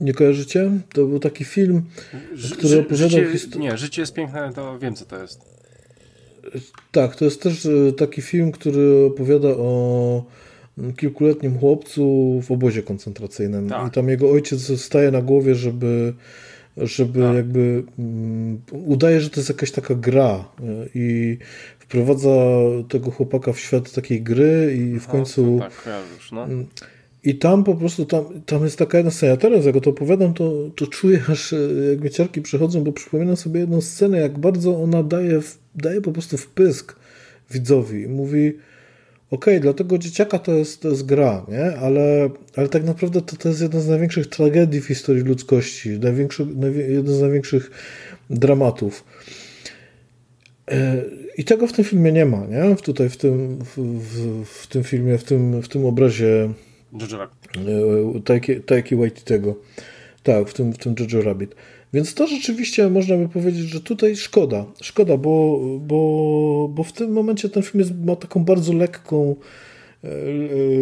Nie kojarzycie? To był taki film, który opowiadał historię. Nie, Życie jest piękne, to wiem, co to jest. Tak, to jest też e, taki film, który opowiada o kilkuletnim chłopcu w obozie koncentracyjnym. Tak. I tam jego ojciec staje na głowie, żeby żeby tak. jakby um, udaje, że to jest jakaś taka gra e, i wprowadza tego chłopaka w świat takiej gry i w końcu... tak, no. Mm, I tam po prostu, tam, tam jest taka jedna scena. Ja teraz jak to opowiadam, to, to czuję aż jak mi ciarki przychodzą, bo przypominam sobie jedną scenę, jak bardzo ona daje, daje po prostu wpysk widzowi. Mówi, okej, okay, dla tego dzieciaka to jest, to jest gra, nie? Ale, ale tak naprawdę to, to jest jedna z największych tragedii w historii ludzkości, największy, jeden z największych dramatów. E, I tego w tym filmie nie ma, nie? Tutaj w tym, w, w, w tym filmie, w tym, w tym obrazie e, Taiki, Taiki Waititego. Tak, w tym, w tym Jojo Rabbit. Więc to rzeczywiście można by powiedzieć, że tutaj szkoda. Szkoda, bo, bo, bo w tym momencie ten film jest, ma taką bardzo lekką, e,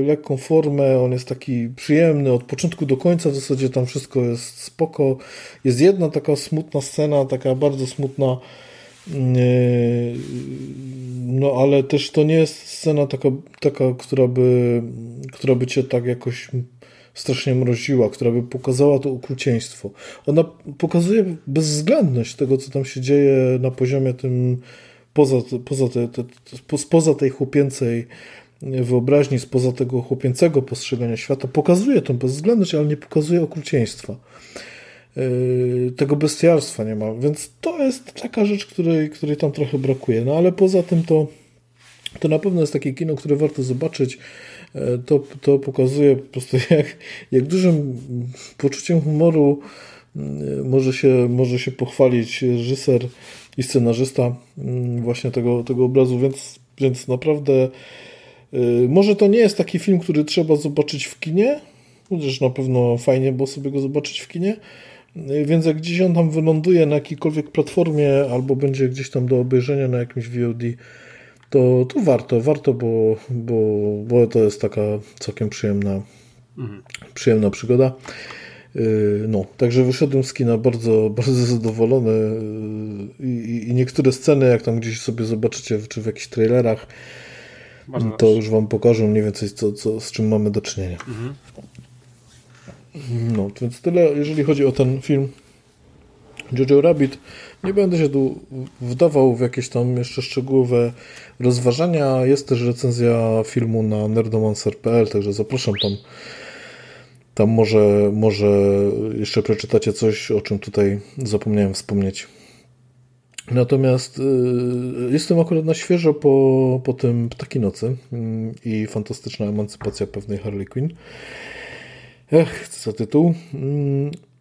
lekką formę, on jest taki przyjemny od początku do końca, w zasadzie tam wszystko jest spoko. Jest jedna taka smutna scena, taka bardzo smutna, mm, e, no ale też to nie jest scena taka, taka która, by, która by cię tak jakoś strasznie mroziła, która by pokazała to okrucieństwo. Ona pokazuje bezwzględność tego, co tam się dzieje na poziomie tym poza, poza, te, te, spoza tej chłopięcej wyobraźni, spoza tego chłopięcego postrzegania świata. Pokazuje tą bezwzględność, ale nie pokazuje okrucieństwa. Yy, tego bestialstwa nie ma, więc to jest taka rzecz, której, której tam trochę brakuje. No ale poza tym to, to na pewno jest takie kino, które warto zobaczyć. To, to pokazuje po prostu, jak, jak dużym poczuciem humoru mm, może się, może się pochwalić reżyser i scenarzysta mm, właśnie tego, tego obrazu, więc, więc naprawdę e, może to nie jest taki film, który trzeba zobaczyć w kinie, chociaż na pewno fajnie było sobie go zobaczyć w kinie, e, więc jak gdzieś on tam wyląduje na jakiejkolwiek platformie albo będzie gdzieś tam do obejrzenia na jakimś VOD, to, to warto, warto, bo, bo, bo to jest taka całkiem przyjemna, mhm. przyjemna przygoda. Y, no, także wyszedłem z kina bardzo, bardzo zadowolony y, i, i niektóre sceny, jak tam gdzieś sobie zobaczycie, czy w jakichś trailerach, bardzo to już wam pokażę mniej więcej, co, co, z czym mamy do czynienia. Mhm. No, więc tyle, jeżeli chodzi o ten film Jojo Rabbit. Nie będę się tu wdawał w jakieś tam jeszcze szczegółowe rozważania. Jest też recenzja filmu na nerdomancer.pl, także zapraszam tam. Tam może, może jeszcze przeczytacie coś, o czym tutaj zapomniałem wspomnieć. Natomiast y, jestem akurat na świeżo po, po tym Ptaki Nocy y, i fantastyczna emancypacja pewnej Harley Quinn. Ech, co tytuł. Y,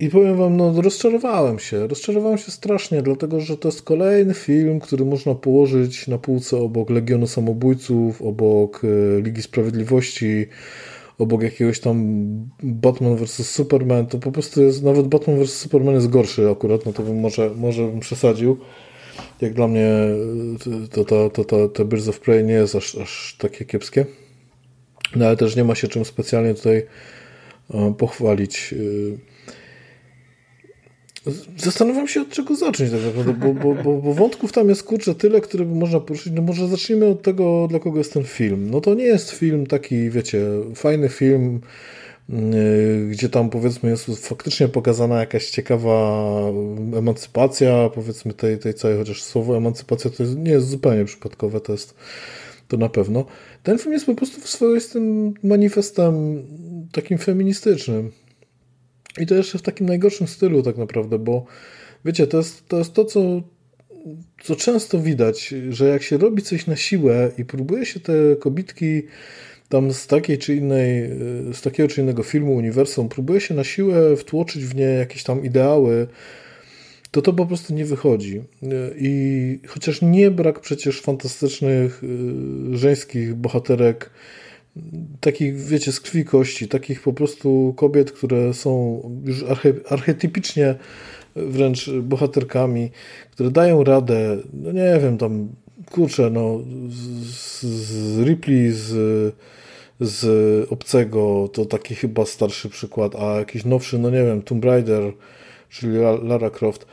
i powiem wam, no rozczarowałem się. Rozczarowałem się strasznie, dlatego że to jest kolejny film, który można położyć na półce obok Legionu Samobójców, obok e, Ligi Sprawiedliwości, obok jakiegoś tam Batman vs. Superman. To po prostu jest, nawet Batman vs. Superman jest gorszy akurat, no to bym może, może bym przesadził. Jak dla mnie to, to, to, to, to Birds of Prey nie jest aż, aż takie kiepskie. No ale też nie ma się czym specjalnie tutaj e, pochwalić. Zastanawiam się od czego zacząć tak naprawdę, bo, bo, bo, bo wątków tam jest kurczę tyle, które można poruszyć. No może zacznijmy od tego, dla kogo jest ten film. No to nie jest film taki, wiecie, fajny film, yy, gdzie tam powiedzmy jest faktycznie pokazana jakaś ciekawa emancypacja, powiedzmy tej, tej całej, chociaż słowo emancypacja to jest, nie jest zupełnie przypadkowe, to jest to na pewno. Ten film jest po prostu w swoistym manifestem takim feministycznym. I to jeszcze w takim najgorszym stylu tak naprawdę, bo wiecie, to jest to, jest to co, co często widać, że jak się robi coś na siłę i próbuje się te kobitki tam z takiej czy innej, z takiego czy innego filmu, uniwersum, próbuje się na siłę wtłoczyć w nie jakieś tam ideały, to to po prostu nie wychodzi. I chociaż nie brak przecież fantastycznych y, żeńskich bohaterek, takich, wiecie, z krwi kości, takich po prostu kobiet, które są już arche, archetypicznie wręcz bohaterkami, które dają radę, no nie wiem, tam, kurczę, no, z, z Ripley, z, z Obcego, to taki chyba starszy przykład, a jakiś nowszy, no nie wiem, Tomb Raider, czyli Lara Croft,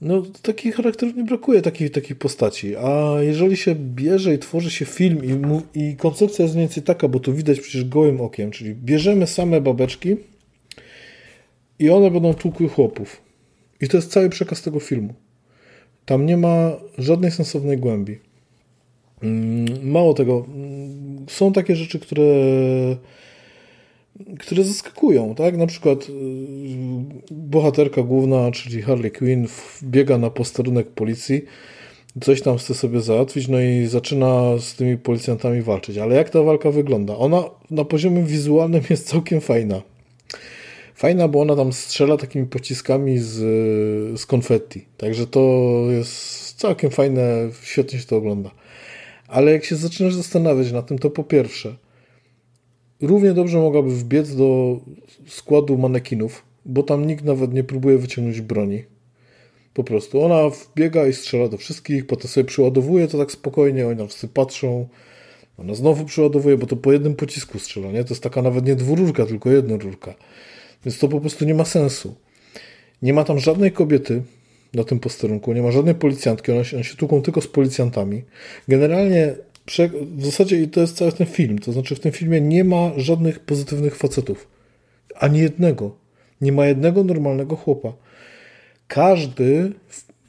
no, takich charakterów nie brakuje, takich, takich postaci. A jeżeli się bierze i tworzy się film i, i koncepcja jest mniej więcej taka, bo tu widać przecież gołym okiem, czyli bierzemy same babeczki i one będą tłukły chłopów. I to jest cały przekaz tego filmu. Tam nie ma żadnej sensownej głębi. Mm, mało tego, mm, są takie rzeczy, które które zaskakują, tak? Na przykład y, bohaterka główna, czyli Harley Quinn, biega na posterunek policji, coś tam chce sobie załatwić, no i zaczyna z tymi policjantami walczyć. Ale jak ta walka wygląda? Ona na poziomie wizualnym jest całkiem fajna. Fajna, bo ona tam strzela takimi pociskami z, z konfetti. Także to jest całkiem fajne, świetnie się to ogląda. Ale jak się zaczynasz zastanawiać na tym, to po pierwsze, równie dobrze mogłaby wbiec do składu manekinów, bo tam nikt nawet nie próbuje wyciągnąć broni. Po prostu ona wbiega i strzela do wszystkich, potem sobie przyładowuje to tak spokojnie, oni tam wszyscy patrzą. Ona znowu przyładowuje, bo to po jednym pocisku strzela, nie? To jest taka nawet nie dwururka, tylko jedna rurka. Więc to po prostu nie ma sensu. Nie ma tam żadnej kobiety na tym posterunku, nie ma żadnej policjantki, one się, one się tłuką tylko z policjantami. Generalnie w zasadzie i to jest cały ten film. To znaczy, w tym filmie nie ma żadnych pozytywnych facetów. Ani jednego. Nie ma jednego normalnego chłopa. Każdy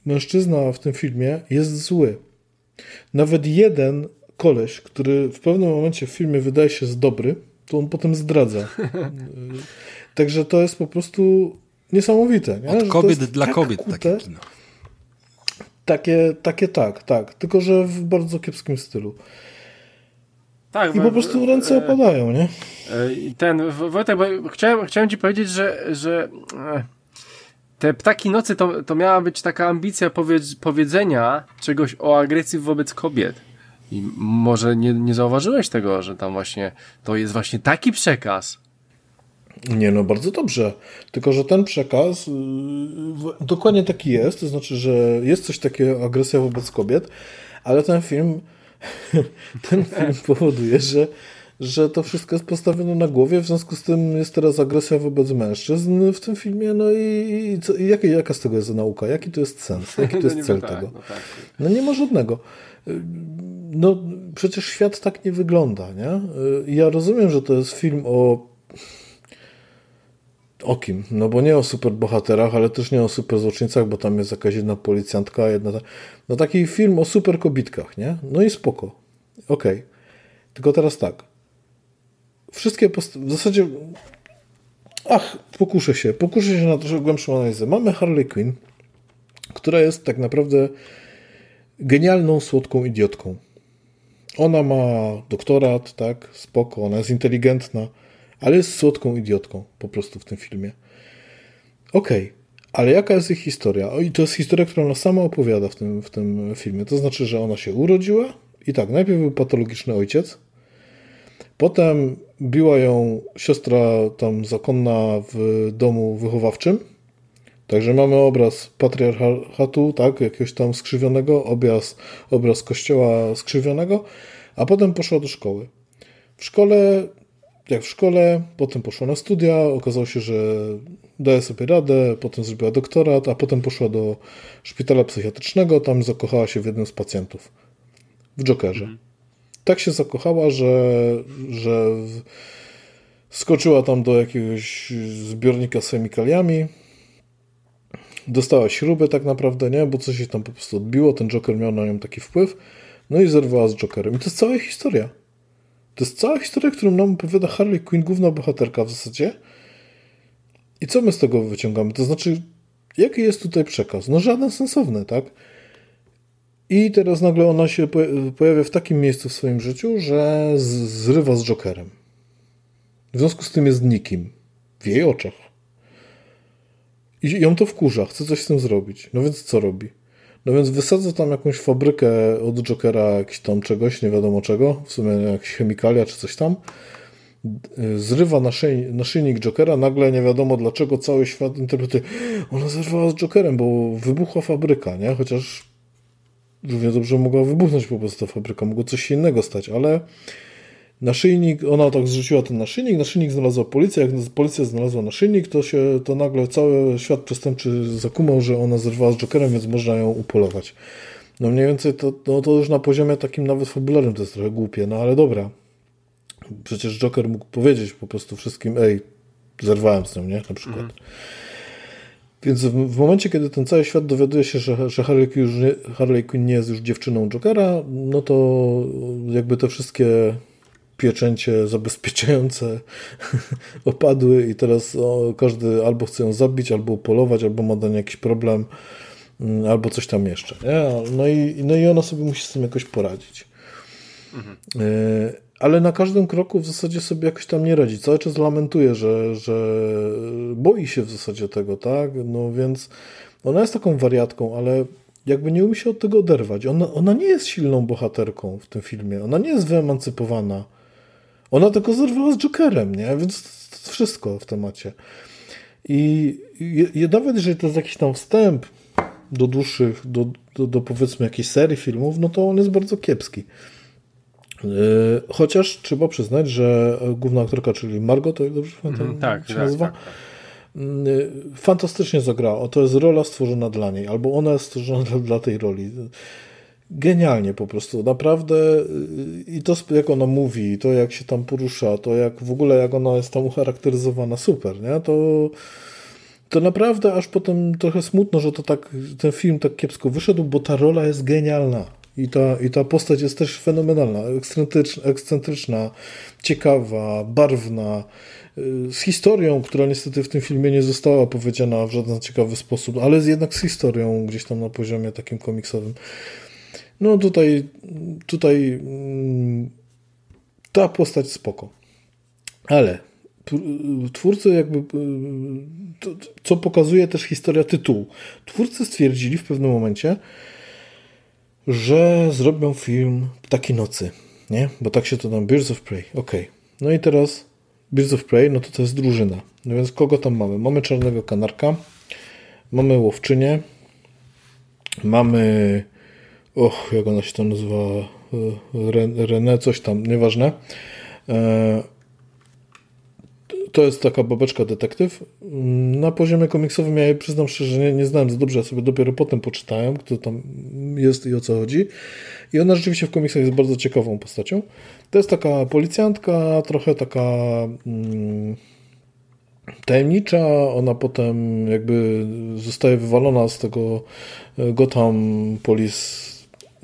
mężczyzna w tym filmie jest zły. Nawet jeden koleś, który w pewnym momencie w filmie wydaje się z dobry, to on potem zdradza. Także to jest po prostu niesamowite. Nie? Od kobiet dla tak kobiet kute, takie kino. Takie, takie tak, tak. Tylko, że w bardzo kiepskim stylu. Tak, I po prostu ręce e, opadają, nie? E, ten, Wojtek, bo chciałem, chciałem ci powiedzieć, że, że e, te ptaki nocy to, to miała być taka ambicja powiedz, powiedzenia czegoś o agresji wobec kobiet. I może nie, nie zauważyłeś tego, że tam właśnie to jest właśnie taki przekaz, nie, no bardzo dobrze. Tylko, że ten przekaz yy, dokładnie taki jest, to znaczy, że jest coś takiego, agresja wobec kobiet, ale ten film, ten film powoduje, że, że to wszystko jest postawione na głowie, w związku z tym jest teraz agresja wobec mężczyzn w tym filmie, no i, i, co, i jaka, jaka z tego jest nauka? Jaki to jest sens? Jaki to jest no cel tak, tego? No, tak. no nie ma żadnego. Yy, no przecież świat tak nie wygląda, nie? Yy, ja rozumiem, że to jest film o o kim? No bo nie o superbohaterach, ale też nie o superzłoczyńcach, bo tam jest jakaś jedna policjantka, jedna... No taki film o superkobitkach, nie? No i spoko. Okej. Okay. Tylko teraz tak. Wszystkie post- w zasadzie ach, pokuszę się. Pokuszę się na troszkę głębszą analizę. Mamy Harley Quinn, która jest tak naprawdę genialną, słodką idiotką. Ona ma doktorat, tak, spoko, ona jest inteligentna, ale jest słodką idiotką po prostu w tym filmie. Okej, okay. ale jaka jest ich historia? O, I to jest historia, którą ona sama opowiada w tym, w tym filmie. To znaczy, że ona się urodziła i tak, najpierw był patologiczny ojciec, potem biła ją siostra tam zakonna w domu wychowawczym, Także mamy obraz patriarchatu, tak, jakiegoś tam skrzywionego, obraz, obraz kościoła skrzywionego, a potem poszła do szkoły. W szkole jak w szkole, potem poszła na studia, okazało się, że daje sobie radę, potem zrobiła doktorat, a potem poszła do szpitala psychiatrycznego, tam zakochała się w jednym z pacjentów, w Jokerze. Mhm. Tak się zakochała, że, że skoczyła tam do jakiegoś zbiornika z chemikaliami, dostała śrubę tak naprawdę, nie, bo coś się tam po prostu odbiło, ten Joker miał na nią taki wpływ, No i zerwała z Jokerem. I to jest cała historia. To jest cała historia, którą nam opowiada Harley Quinn, główna bohaterka w zasadzie. I co my z tego wyciągamy? To znaczy, jaki jest tutaj przekaz? No żaden sensowny, tak? I teraz nagle ona się pojawia w takim miejscu w swoim życiu, że zrywa z Jokerem. W związku z tym jest nikim. W jej oczach. I ją to wkurza, chce coś z tym zrobić. No więc co robi? No więc wysadza tam jakąś fabrykę od Jokera, jakiś tam czegoś, nie wiadomo czego, w sumie jakieś chemikalia czy coś tam. Zrywa naszyj, naszyjnik Jokera, nagle nie wiadomo dlaczego cały świat interpretuje. Ona zerwała z Jokerem, bo wybuchła fabryka, nie? Chociaż równie dobrze mogła wybuchnąć po prostu ta fabryka, mogło coś innego stać, ale naszyjnik, ona tak zrzuciła ten naszyjnik, naszyjnik znalazła policja, jak policja znalazła naszyjnik, to się, to nagle cały świat przestępczy zakumał, że ona zerwała z Jokerem, więc można ją upolować. No mniej więcej to, no to już na poziomie takim nawet fabularnym to jest trochę głupie, no ale dobra. Przecież Joker mógł powiedzieć po prostu wszystkim, ej, zerwałem z nią, nie? Na przykład. Mhm. Więc w, w, momencie, kiedy ten cały świat dowiaduje się, że, że Harley, Quinn nie, Harley Quinn nie jest już dziewczyną Jokera, no to jakby te wszystkie pieczęcie zabezpieczające opadły i teraz o, każdy albo chce ją zabić, albo polować, albo ma do niej jakiś problem, mm, albo coś tam jeszcze. Nie? No, i, no i ona sobie musi z tym jakoś poradzić. Mhm. Y ale na każdym kroku w zasadzie sobie jakoś tam nie radzi. Cały czas lamentuje, że, że boi się w zasadzie tego, tak? No więc ona jest taką wariatką, ale jakby nie umie się od tego oderwać. Ona, ona nie jest silną bohaterką w tym filmie. Ona nie jest wyemancypowana. Ona tylko zerwała z Jokerem, nie? Więc to wszystko w temacie. I, i, i nawet jeżeli to jest jakiś tam wstęp do dłuższych, do, do, do powiedzmy jakiejś serii filmów, no to on jest bardzo kiepski. E, chociaż trzeba przyznać, że główna aktorka, czyli Margot, to jak dobrze pamiętam, mm, tak, się tak, nazywa, tak, tak. E, fantastycznie zagrała. To jest rola stworzona dla niej, albo ona jest stworzona dla tej roli. Genialnie po prostu, naprawdę e, i to jak ona mówi, to jak się tam porusza, to jak w ogóle jak ona jest tam ucharakteryzowana, super, nie? To, to naprawdę aż potem trochę smutno, że to tak, ten film tak kiepsko wyszedł, bo ta rola jest genialna. I ta, I ta postać jest też fenomenalna, ekscentryczna, ekscentryczna ciekawa, barwna, y, z historią, która niestety w tym filmie nie została opowiedziana w żaden ciekawy sposób, ale jednak z historią gdzieś tam na poziomie takim komiksowym. No tutaj, tutaj mm, ta postać spoko. Ale twórcy jakby, y, co pokazuje też historia tytułu. Twórcy stwierdzili w pewnym momencie, że zrobią film Ptaki Nocy, nie? Bo tak się to tam, Birds of Prey, ok. No i teraz Birds of Prey, no to to jest drużyna. No więc kogo tam mamy? Mamy Czarnego Kanarka, mamy Łowczynię, mamy och, jak ona się tam nazywa e, René, coś tam, nieważne. E, to jest taka babeczka detektyw. Na poziomie komiksowym ja przyznam szczerze, nie, nie znałem za dobrze, ja sobie dopiero potem poczytałem, kto tam jest i o co chodzi. I ona rzeczywiście w komiksach jest bardzo ciekawą postacią. To jest taka policjantka, trochę taka mm, tajemnicza. Ona potem jakby zostaje wywalona z tego Gotham Police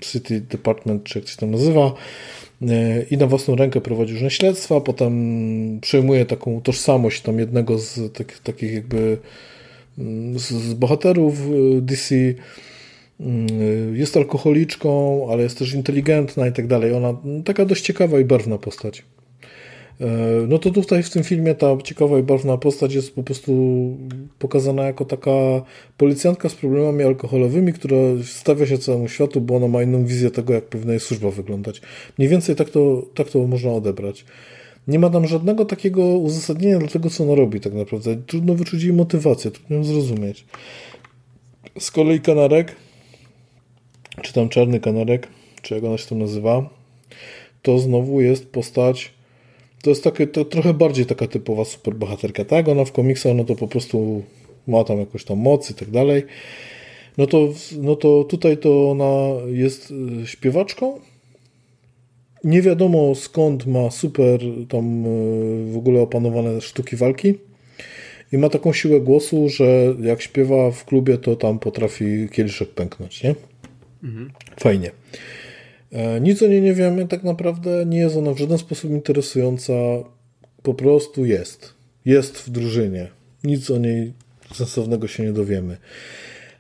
City Department, czy jak się tam nazywa E, i na własną rękę prowadzi różne śledztwa, potem przejmuje taką tożsamość tam jednego z takich, takich jakby mm, z, z bohaterów e, DC. Mm, jest alkoholiczką, ale jest też inteligentna i tak dalej. Ona taka dość ciekawa i barwna postać. E, no to tutaj w tym filmie ta ciekawa i barwna postać jest po prostu pokazana jako taka policjantka z problemami alkoholowymi, która stawia się całemu światu, bo ona ma inną wizję tego, jak powinna jej służba wyglądać. Mniej więcej tak to, tak to można odebrać. Nie ma tam żadnego takiego uzasadnienia dla tego, co ona robi tak naprawdę. Trudno wyczuć jej motywację, trudno ją zrozumieć. Z kolei kanarek, czy tam czarny kanarek, czy jak ona się tam nazywa, to znowu jest postać to jest takie, to trochę bardziej taka typowa superbohaterka, tak? Ona w komiksach, no to po prostu ma tam jakąś tam moc i tak dalej. No to, no to tutaj to ona jest y, śpiewaczką. Nie wiadomo skąd ma super tam y, w ogóle opanowane sztuki walki. I ma taką siłę głosu, że jak śpiewa w klubie, to tam potrafi kieliszek pęknąć, nie? Mhm. Fajnie. E, nic o niej nie wiemy, tak naprawdę nie jest ona w żaden sposób interesująca, po prostu jest. Jest w drużynie. Nic o niej sensownego się nie dowiemy.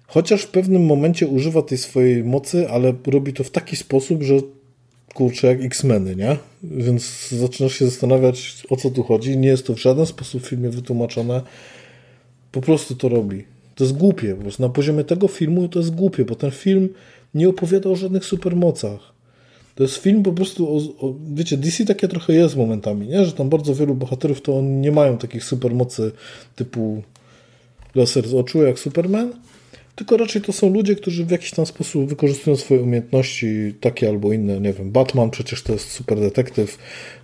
Chociaż w pewnym momencie używa tej swojej mocy, ale robi to w taki sposób, że kurczę, jak X-Meny, nie? Więc zaczynasz się zastanawiać, o co tu chodzi. Nie jest to w żaden sposób w filmie wytłumaczone. Po prostu to robi. To jest głupie. Po prostu na poziomie tego filmu to jest głupie, bo ten film nie opowiada o żadnych supermocach. To jest film po prostu o, o, wiecie, DC takie trochę jest momentami, nie? Że tam bardzo wielu bohaterów to nie mają takich supermocy typu laser z oczu jak Superman, tylko raczej to są ludzie, którzy w jakiś tam sposób wykorzystują swoje umiejętności, takie albo inne, nie wiem, Batman przecież to jest super detektyw,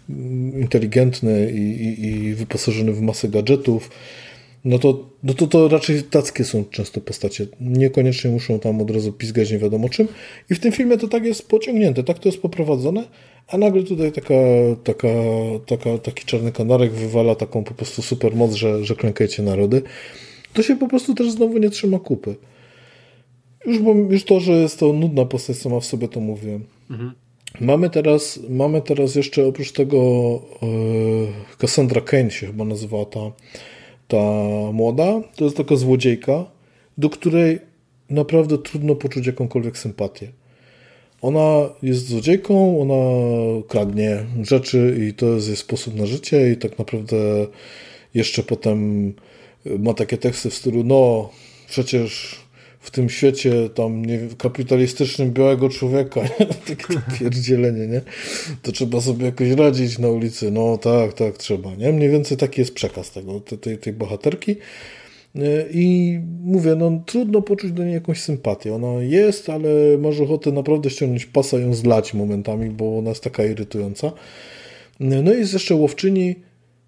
mm, inteligentny i, i, i wyposażony w masę gadżetów, no to, no to to raczej tackie są często postacie. Niekoniecznie muszą tam od razu pizgać nie wiadomo czym. I w tym filmie to tak jest pociągnięte, tak to jest poprowadzone, a nagle tutaj taka, taka, taka, taki czarny kanarek wywala taką po prostu super moc, że, że klękajcie narody. To się po prostu też znowu nie trzyma kupy. Już, bo, już to, że jest to nudna postać sama w sobie, to mówię. Mhm. Mamy teraz, mamy teraz jeszcze oprócz tego yy, Cassandra Kane się chyba nazywała ta, ta młoda. To jest taka złodziejka, do której naprawdę trudno poczuć jakąkolwiek sympatię. Ona jest złodziejką, ona kradnie rzeczy i to jest jej sposób na życie i tak naprawdę jeszcze potem ma takie teksty w stylu no przecież w tym świecie tam nie, kapitalistycznym białego człowieka, nie? takie pierdzielenie, nie? To trzeba sobie jakoś radzić na ulicy. No tak, tak, trzeba, nie? Mniej więcej taki jest przekaz tego, tej, tej bohaterki. I mówię, no trudno poczuć do niej jakąś sympatię. Ona jest, ale masz ochotę naprawdę ściągnąć pasa i ją zlać momentami, bo ona jest taka irytująca. No i jest jeszcze łowczyni.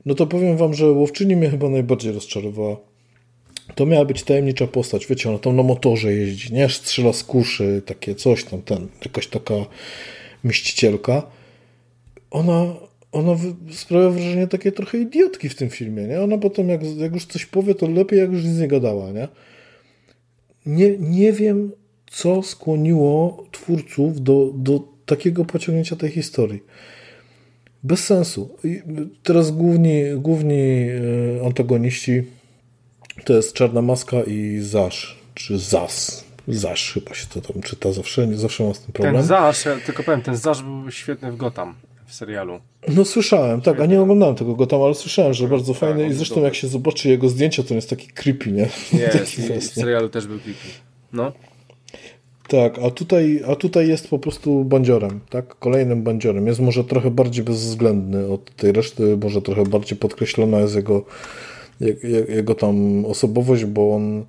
No to powiem wam, że łowczyni mnie chyba najbardziej rozczarowała to miała być tajemnicza postać, wiecie, ona tam na motorze jeździ, nie? Strzela z kuszy, takie coś tam, ten, jakaś taka mścicielka. Ona, ona sprawia wrażenie takiej trochę idiotki w tym filmie, nie? Ona potem, jak, jak już coś powie, to lepiej, jak już nic nie gadała, nie? Nie, nie wiem, co skłoniło twórców do, do takiego pociągnięcia tej historii. Bez sensu. I teraz główni, główni e, antagoniści to jest Czarna Maska i Zasz, czy Zas. Zasz chyba się to tam czyta, zawsze, nie, zawsze mam z tym problem. Ten Zasz, ja tylko powiem, ten Zasz był świetny w Gotham, w serialu. No słyszałem, tak, a nie oglądałem tego Gotham, ale słyszałem, że bardzo tak, fajny i zresztą jak się zobaczy jego zdjęcia, to jest taki creepy, nie? Jest, w serialu też był creepy. No. Tak, a tutaj, a tutaj jest po prostu bandziorem, tak? Kolejnym bandziorem. Jest może trochę bardziej bezwzględny od tej reszty, może trochę bardziej podkreślona jest jego jego tam osobowość, bo on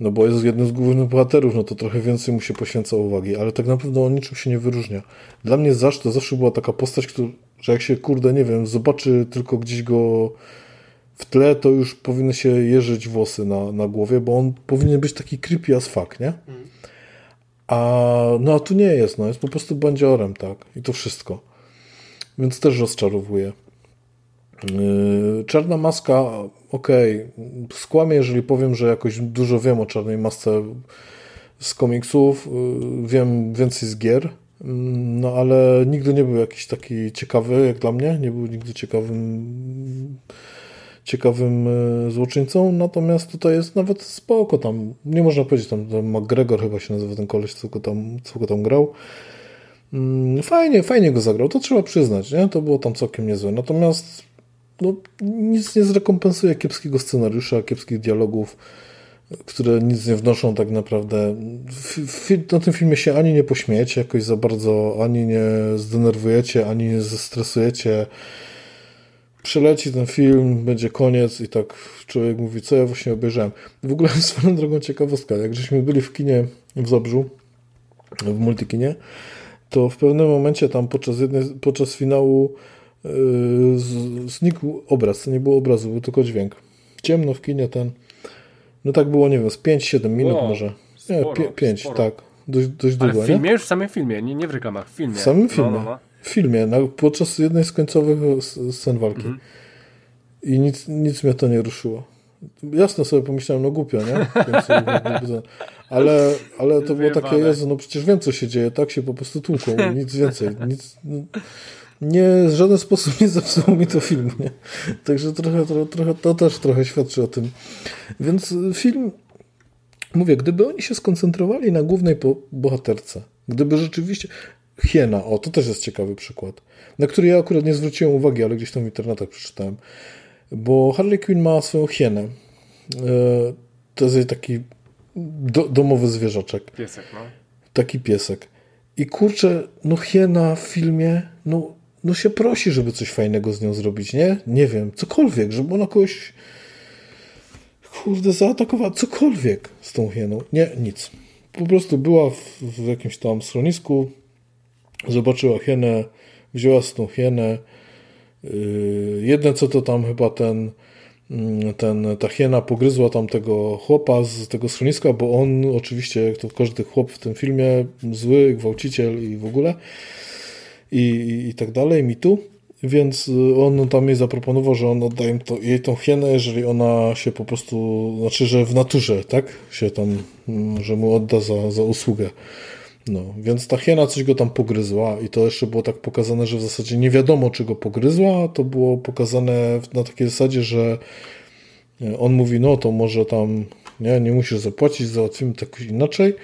no bo jest jednym z głównych bohaterów, no to trochę więcej mu się poświęca uwagi, ale tak naprawdę on niczym się nie wyróżnia. Dla mnie Zasz to zawsze była taka postać, która, że jak się, kurde, nie wiem, zobaczy tylko gdzieś go w tle, to już powinny się jeżyć włosy na, na głowie, bo on powinien być taki creepy as fuck, nie? A, no a tu nie jest, no jest po prostu bandziorem, tak? I to wszystko. Więc też rozczarowuje. Yy, czarna maska, okej, okay. skłamię, jeżeli powiem, że jakoś dużo wiem o czarnej masce z komiksów, yy, wiem więcej z gier, yy, no ale nigdy nie był jakiś taki ciekawy jak dla mnie, nie był nigdy ciekawym ciekawym złoczyńcą, natomiast tutaj jest nawet spoko tam, nie można powiedzieć, tam, tam McGregor chyba się nazywa ten koleś, co go tam, co go tam grał. Fajnie, fajnie go zagrał, to trzeba przyznać, nie? To było tam całkiem niezłe. Natomiast no, nic nie zrekompensuje kiepskiego scenariusza, kiepskich dialogów, które nic nie wnoszą tak naprawdę. na tym filmie się ani nie pośmiejecie jakoś za bardzo, ani nie zdenerwujecie, ani nie zestresujecie. Przeleci ten film, będzie koniec i tak człowiek mówi, co ja właśnie obejrzałem. W ogóle swoją drogą ciekawostka, jak żeśmy byli w kinie w Zabrzu, w multikinie, to w pewnym momencie tam podczas, jednej, podczas finału znikł obraz, to nie było obrazu, był tylko dźwięk. Ciemno w kinie ten, no tak było, nie wiem, z 5-7 minut wow, może. Nie, 5, tak. Dość, dość Ale długo, w filmie? Nie? Już w samym filmie, nie, nie w reklamach, w filmie. W samym filmie. No, no, no. W filmie, na, podczas jednej z końcowych scen walki. Mhm. I nic, nic mnie to nie ruszyło. Jasno sobie pomyślałem, no głupio, nie? Ale, ale to było takie, Jezu, no przecież wiem, co się dzieje, tak się po prostu tłuką, nic więcej, nic... Nie, w żaden sposób nie zepsuło mi to film, nie? Także trochę, trochę, trochę, to też trochę świadczy o tym. Więc film, mówię, gdyby oni się skoncentrowali na głównej bohaterce, gdyby rzeczywiście, Hiena, o, to też jest ciekawy przykład, na który ja akurat nie zwróciłem uwagi, ale gdzieś tam w internetach przeczytałem. Bo Harley Quinn ma swoją hienę. E, to jest taki do, domowy zwierzaczek. Piesek, no. Taki piesek. I kurczę, no hiena w filmie, no, no się prosi, żeby coś fajnego z nią zrobić, nie? Nie wiem, cokolwiek, żeby ona kogoś kurde, zaatakowała, cokolwiek z tą hieną. Nie, nic. Po prostu była w, w jakimś tam schronisku, zobaczyła hienę, wzięła z tą hienę. Yy, jedne co to tam chyba ten, mm, ten, ta hiena pogryzła tam tego chłopa z tego schroniska, bo on oczywiście, jak to każdy chłop w tym filmie, zły, gwałciciel i w ogóle i, i, tak dalej, mi tu. Więc on tam jej zaproponował, że on odda to, jej tą hienę, jeżeli ona się po prostu, znaczy, że w naturze, tak, się tam, mm, że mu odda za, za usługę. No, więc ta hiena coś go tam pogryzła i to jeszcze było tak pokazane, że w zasadzie nie wiadomo, czy go pogryzła. To było pokazane na takiej zasadzie, że e, on mówi, no to może tam nie, nie musisz zapłacić, załatwimy tak inaczej.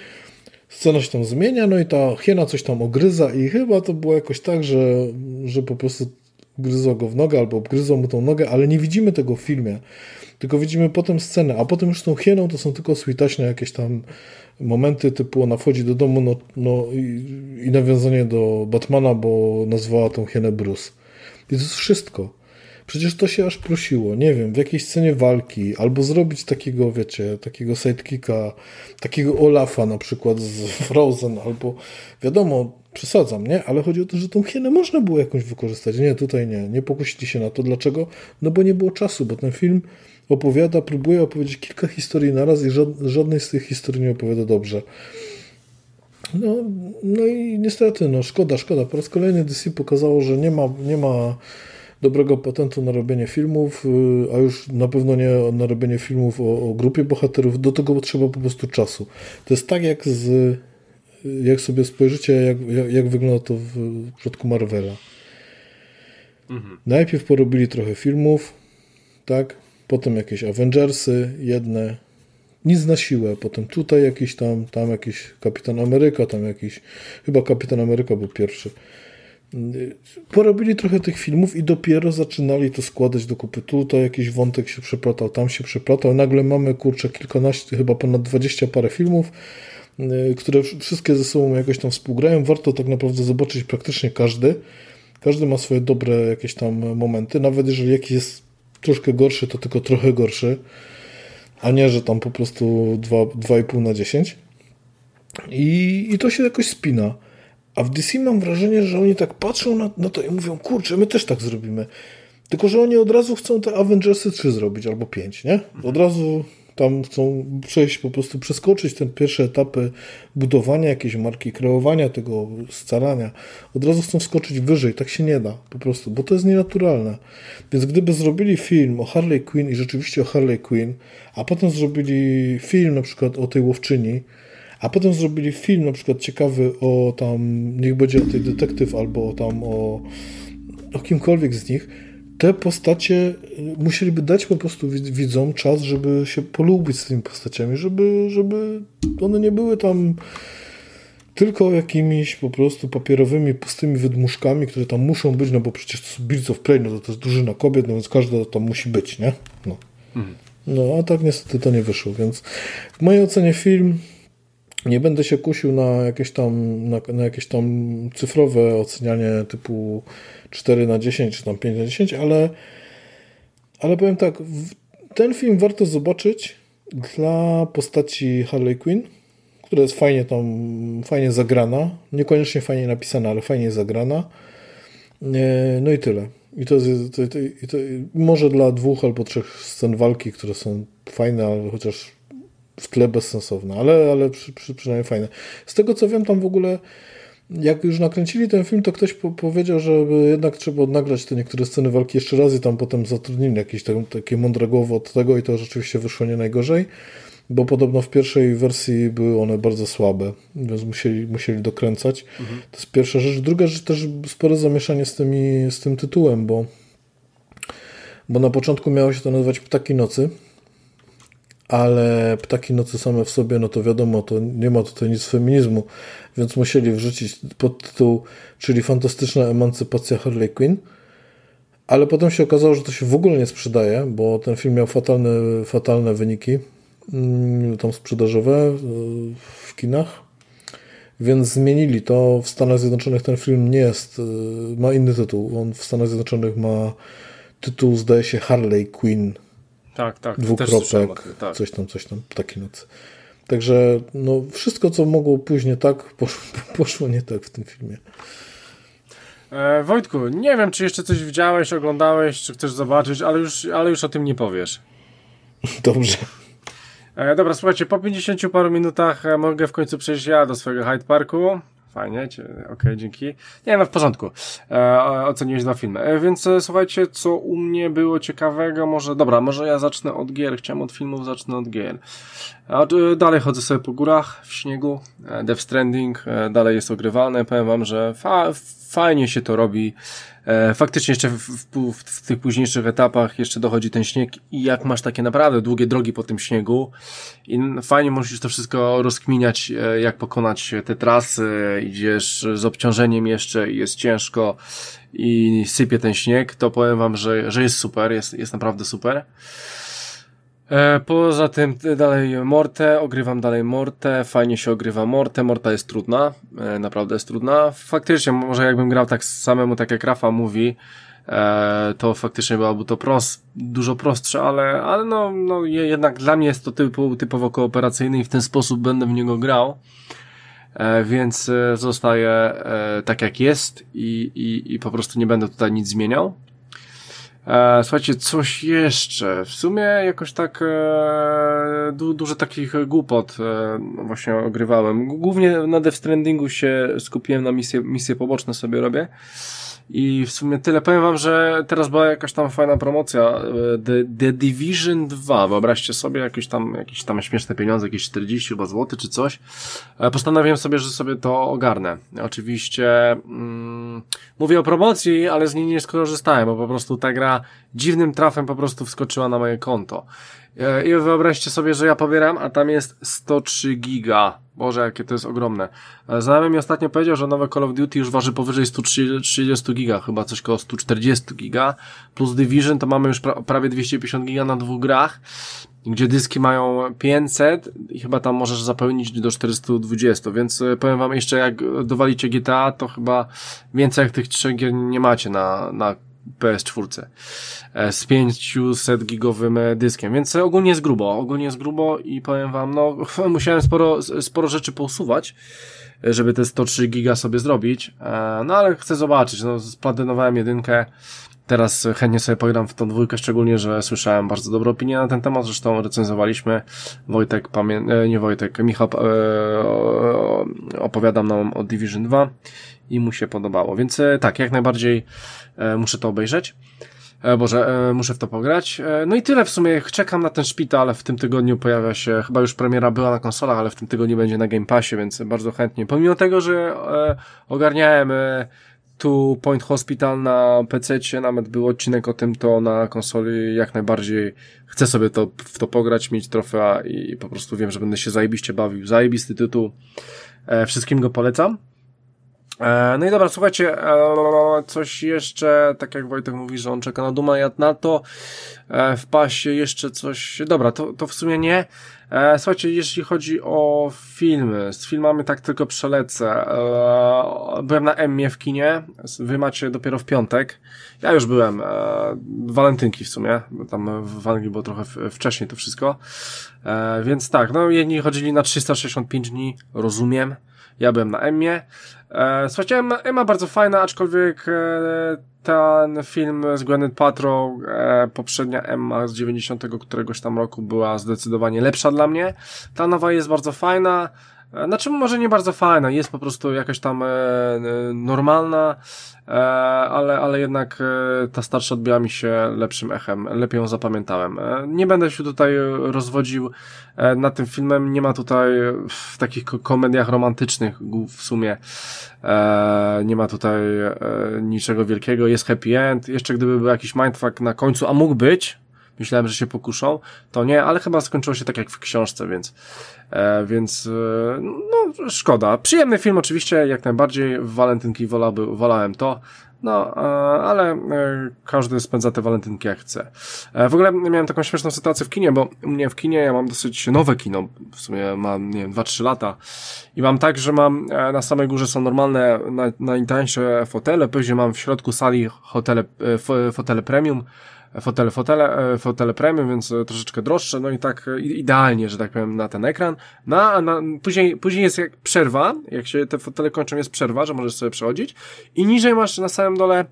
Scena się tam zmienia, no i ta hiena coś tam ogryza i chyba to było jakoś tak, że, że po prostu gryzła go w nogę albo obgryzła mu tą nogę, ale nie widzimy tego w filmie. Tylko widzimy potem scenę, a potem już tą hieną to są tylko switaśne jakieś tam momenty typu ona wchodzi do domu no, no i, i nawiązanie do Batmana, bo nazwała tą hienę Bruce. I to jest wszystko. Przecież to się aż prosiło, nie wiem, w jakiejś scenie walki, albo zrobić takiego, wiecie, takiego sidekicka, takiego Olafa na przykład z Frozen, albo wiadomo, przesadzam, nie? Ale chodzi o to, że tą hienę można było jakąś wykorzystać. Nie, tutaj nie, nie pokusili się na to. Dlaczego? No bo nie było czasu, bo ten film opowiada, próbuje opowiedzieć kilka historii naraz i żadnej z tych historii nie opowiada dobrze. No, no i niestety, no szkoda, szkoda. Po raz kolejny DC pokazało, że nie ma, nie ma dobrego patentu na robienie filmów, y, a już na pewno nie na robienie filmów o, o grupie bohaterów. Do tego trzeba po prostu czasu. To jest tak jak z, jak sobie spojrzycie, jak, jak, jak wygląda to w przypadku Marvela. Mhm. Najpierw porobili trochę filmów, tak? potem jakieś Avengersy, jedne, nic na siłę, potem tutaj jakiś tam, tam jakiś Kapitan Ameryka, tam jakiś, chyba Kapitan Ameryka był pierwszy. Porobili trochę tych filmów i dopiero zaczynali to składać do kupy. Tutaj jakiś wątek się przeplatał, tam się przeplatał. Nagle mamy, kurczę, kilkanaście, chyba ponad dwadzieścia parę filmów, y, które wszystkie ze sobą jakoś tam współgrają. Warto tak naprawdę zobaczyć praktycznie każdy. Każdy ma swoje dobre jakieś tam momenty, nawet jeżeli jakiś jest troszkę gorszy, to tylko trochę gorszy, a nie, że tam po prostu 2,5 na 10. I, I to się jakoś spina. A w DC mam wrażenie, że oni tak patrzą na, na to i mówią, kurczę, my też tak zrobimy. Tylko, że oni od razu chcą te Avengersy 3 zrobić, albo 5, nie? Od razu tam chcą przejść, po prostu przeskoczyć te pierwsze etapy budowania jakiejś marki, kreowania tego, scalania. Od razu chcą skoczyć wyżej. Tak się nie da po prostu, bo to jest nienaturalne. Więc gdyby zrobili film o Harley Quinn i rzeczywiście o Harley Quinn, a potem zrobili film na przykład o tej łowczyni, a potem zrobili film na przykład ciekawy o tam, niech będzie o tej detektyw albo tam o, o kimkolwiek z nich, te postacie y, musieliby dać po prostu widzom czas, żeby się polubić z tymi postaciami, żeby, żeby one nie były tam tylko jakimiś po prostu papierowymi, pustymi wydmuszkami, które tam muszą być, no bo przecież to są Birds of Prey, no to, to jest drużyna kobiet, no więc każda tam musi być, nie? No. Mhm. no, a tak niestety to nie wyszło, więc w mojej ocenie film nie będę się kusił na jakieś tam, na, na jakieś tam cyfrowe ocenianie typu 4 na 10 czy tam 5 na 10, ale, ale powiem tak, ten film warto zobaczyć dla postaci Harley Quinn, która jest fajnie tam, fajnie zagrana, niekoniecznie fajnie napisana, ale fajnie zagrana. E, no i tyle. I to, jest, to, to, to, może dla dwóch albo trzech scen walki, które są fajne, ale chociaż w tle bezsensowne, ale, ale przy, przy, przynajmniej fajne. Z tego co wiem, tam w ogóle jak już nakręcili ten film, to ktoś po powiedział, że jednak trzeba nagrać te niektóre sceny walki jeszcze raz i tam potem zatrudnili jakieś tam, takie mądre głowy od tego i to rzeczywiście wyszło nie najgorzej, bo podobno w pierwszej wersji były one bardzo słabe, więc musieli, musieli dokręcać. Mhm. To jest pierwsza rzecz. Druga rzecz też spore zamieszanie z, tymi, z tym tytułem, bo, bo na początku miało się to nazywać Ptaki Nocy, ale Ptaki Nocy same w sobie, no to wiadomo, to nie ma tutaj nic feminizmu, więc musieli wrzucić podtytuł, czyli Fantastyczna emancypacja Harley Quinn. Ale potem się okazało, że to się w ogóle nie sprzedaje, bo ten film miał fatalne, fatalne wyniki mm, tam sprzedażowe e, w kinach. Więc zmienili to. W Stanach Zjednoczonych ten film nie jest, e, ma inny tytuł. On w Stanach Zjednoczonych ma tytuł, zdaje się, Harley Quinn. Tak, tak. Dwukropek, tak. coś tam, coś tam, taki nocy. Także no, wszystko, co mogło później tak, poszło, poszło nie tak w tym filmie. E, Wojtku, nie wiem, czy jeszcze coś widziałeś, oglądałeś, czy chcesz zobaczyć, ale już, ale już o tym nie powiesz. Dobrze. E, dobra, słuchajcie, po 50 paru minutach e, mogę w końcu przejść ja do swojego Hyde Parku. Fajnie, okej, okay, dzięki. Nie, no w porządku. E, oceniłeś dwa filmy. E, więc e, słuchajcie, co u mnie było ciekawego, może, dobra, może ja zacznę od gier. Chciałem od filmów, zacznę od gier. A, e, dalej chodzę sobie po górach, w śniegu. E, Death Stranding e, dalej jest ogrywalne. Powiem wam, że fa fajnie się to robi. E, faktycznie jeszcze w, w, w, tych późniejszych etapach jeszcze dochodzi ten śnieg i jak masz takie naprawdę długie drogi po tym śniegu i fajnie musisz to wszystko rozkminiać, e, jak pokonać te trasy, idziesz z obciążeniem jeszcze i jest ciężko i sypie ten śnieg, to powiem wam, że, że jest super, jest, jest naprawdę super. E, poza tym dalej Mortę, ogrywam dalej Mortę, fajnie się ogrywa Mortę, Morta jest trudna, e, naprawdę jest trudna. Faktycznie, może jakbym grał tak samemu, tak jak Rafa mówi, e, to faktycznie byłoby to prost, dużo prostsze, ale, ale no, no jednak dla mnie jest to typu, typowo kooperacyjny i w ten sposób będę w niego grał. Więc zostaje tak jak jest i, i, i po prostu nie będę tutaj nic zmieniał. E, słuchajcie, coś jeszcze. W sumie jakoś tak e, du, dużo takich głupot e, właśnie ogrywałem. Głównie na Death Strandingu się skupiłem na misje, misje poboczne sobie robię. I w sumie tyle. Powiem wam, że teraz była jakaś tam fajna promocja e, The, The Division 2. Wyobraźcie sobie jakieś tam, jakieś tam śmieszne pieniądze, jakieś 40 chyba złoty czy coś. E, postanowiłem sobie, że sobie to ogarnę. Oczywiście mm, mówię o promocji, ale z niej nie skorzystałem, bo po prostu ta gra dziwnym trafem po prostu wskoczyła na moje konto. E, I wyobraźcie sobie, że ja pobieram, a tam jest 103 giga. Boże, jakie to jest ogromne. E, znajomy mi ostatnio powiedział, że nowe Call of Duty już waży powyżej 130 giga, chyba coś koło 140 giga. Plus Division to mamy już pra prawie 250 giga na dwóch grach, gdzie dyski mają 500 i chyba tam możesz zapełnić do 420, więc e, powiem wam jeszcze, jak dowalicie GTA, to chyba więcej jak tych trzech gier nie macie na, na PS4 e, z 500 gigowym e, dyskiem, więc ogólnie jest grubo, ogólnie jest grubo i powiem wam, no musiałem sporo, sporo rzeczy pousuwać, e, żeby te 103 giga sobie zrobić, no ale chcę zobaczyć, no splatynowałem jedynkę, teraz chętnie sobie pogram w tą dwójkę, szczególnie, że słyszałem bardzo dobre opinie na ten temat, zresztą recenzowaliśmy, Wojtek, pamię... nie Wojtek, Michał opowiadam nam o Division 2 i mu się podobało. Więc e, tak, jak najbardziej e, muszę to obejrzeć. E, Boże, muszę w to pograć. No i tyle w sumie. Czekam na ten szpital. W tym tygodniu pojawia się, chyba już premiera była na konsolach, ale w tym tygodniu będzie na Game Passie, więc bardzo chętnie. Pomimo tego, że ogarniałem tu Point Hospital na PC, nawet był odcinek o tym, to na konsoli jak najbardziej chcę sobie to, w to pograć, mieć trofea i po prostu wiem, że będę się zajebiście bawił. Zajebisty tytuł. Wszystkim go polecam. E, no i dobra, słuchajcie, e, coś jeszcze, tak jak Wojtek mówi, że on czeka na Duma, ja na to e, w pasie jeszcze coś, dobra, to, to w sumie nie. Słuchajcie, jeśli chodzi o filmy, z filmami tak tylko przelecę. Byłem na Emmie w kinie, wy macie dopiero w piątek. Ja już byłem, walentynki w sumie, bo tam w Anglii było trochę wcześniej to wszystko. Więc tak, no jedni chodzili na 365 dni, rozumiem. Ja byłem na Emmie. E, słuchajcie, Emma, Emma bardzo fajna, aczkolwiek e, ten film z Gwyneth Paltrow, e, poprzednia Emma z 90 któregoś tam roku była zdecydowanie lepsza dla dla mnie. Ta nowa jest bardzo fajna. E, znaczy, może nie bardzo fajna, jest po prostu jakaś tam e, normalna, e, ale, ale jednak ta starsza odbiła mi się lepszym echem, lepiej ją zapamiętałem. Nie będę się tutaj rozwodził nad tym filmem, nie ma tutaj w takich ko- komediach romantycznych w sumie, nie ma tutaj niczego wielkiego, jest happy end, jeszcze gdyby był jakiś mindfuck na końcu, a mógł być, myślałem, że się pokuszą, to nie, ale chyba skończyło się tak jak w książce, więc, e, więc e, no szkoda. Przyjemny film oczywiście, jak najbardziej, w walentynki wolałby, wolałem to, no, e, ale e, każdy spędza te walentynki jak chce. E, w ogóle miałem taką śmieszną sytuację w kinie, bo u mnie w kinie ja mam dosyć nowe kino, w sumie mam, nie wiem, 2-3 lata. I mam tak, że mam na samej górze są normalne, naj, najtańsze fotele, później mam w środku sali hotele, fo- fotele premium, fotele, fotele, e, fotele premium, więc e, troszeczkę droższe, no i tak e, idealnie, że tak powiem, na ten ekran. No, a na, później, później jest jak przerwa, jak się te fotele kończą, jest przerwa, że możesz sobie przechodzić i niżej masz na samym dole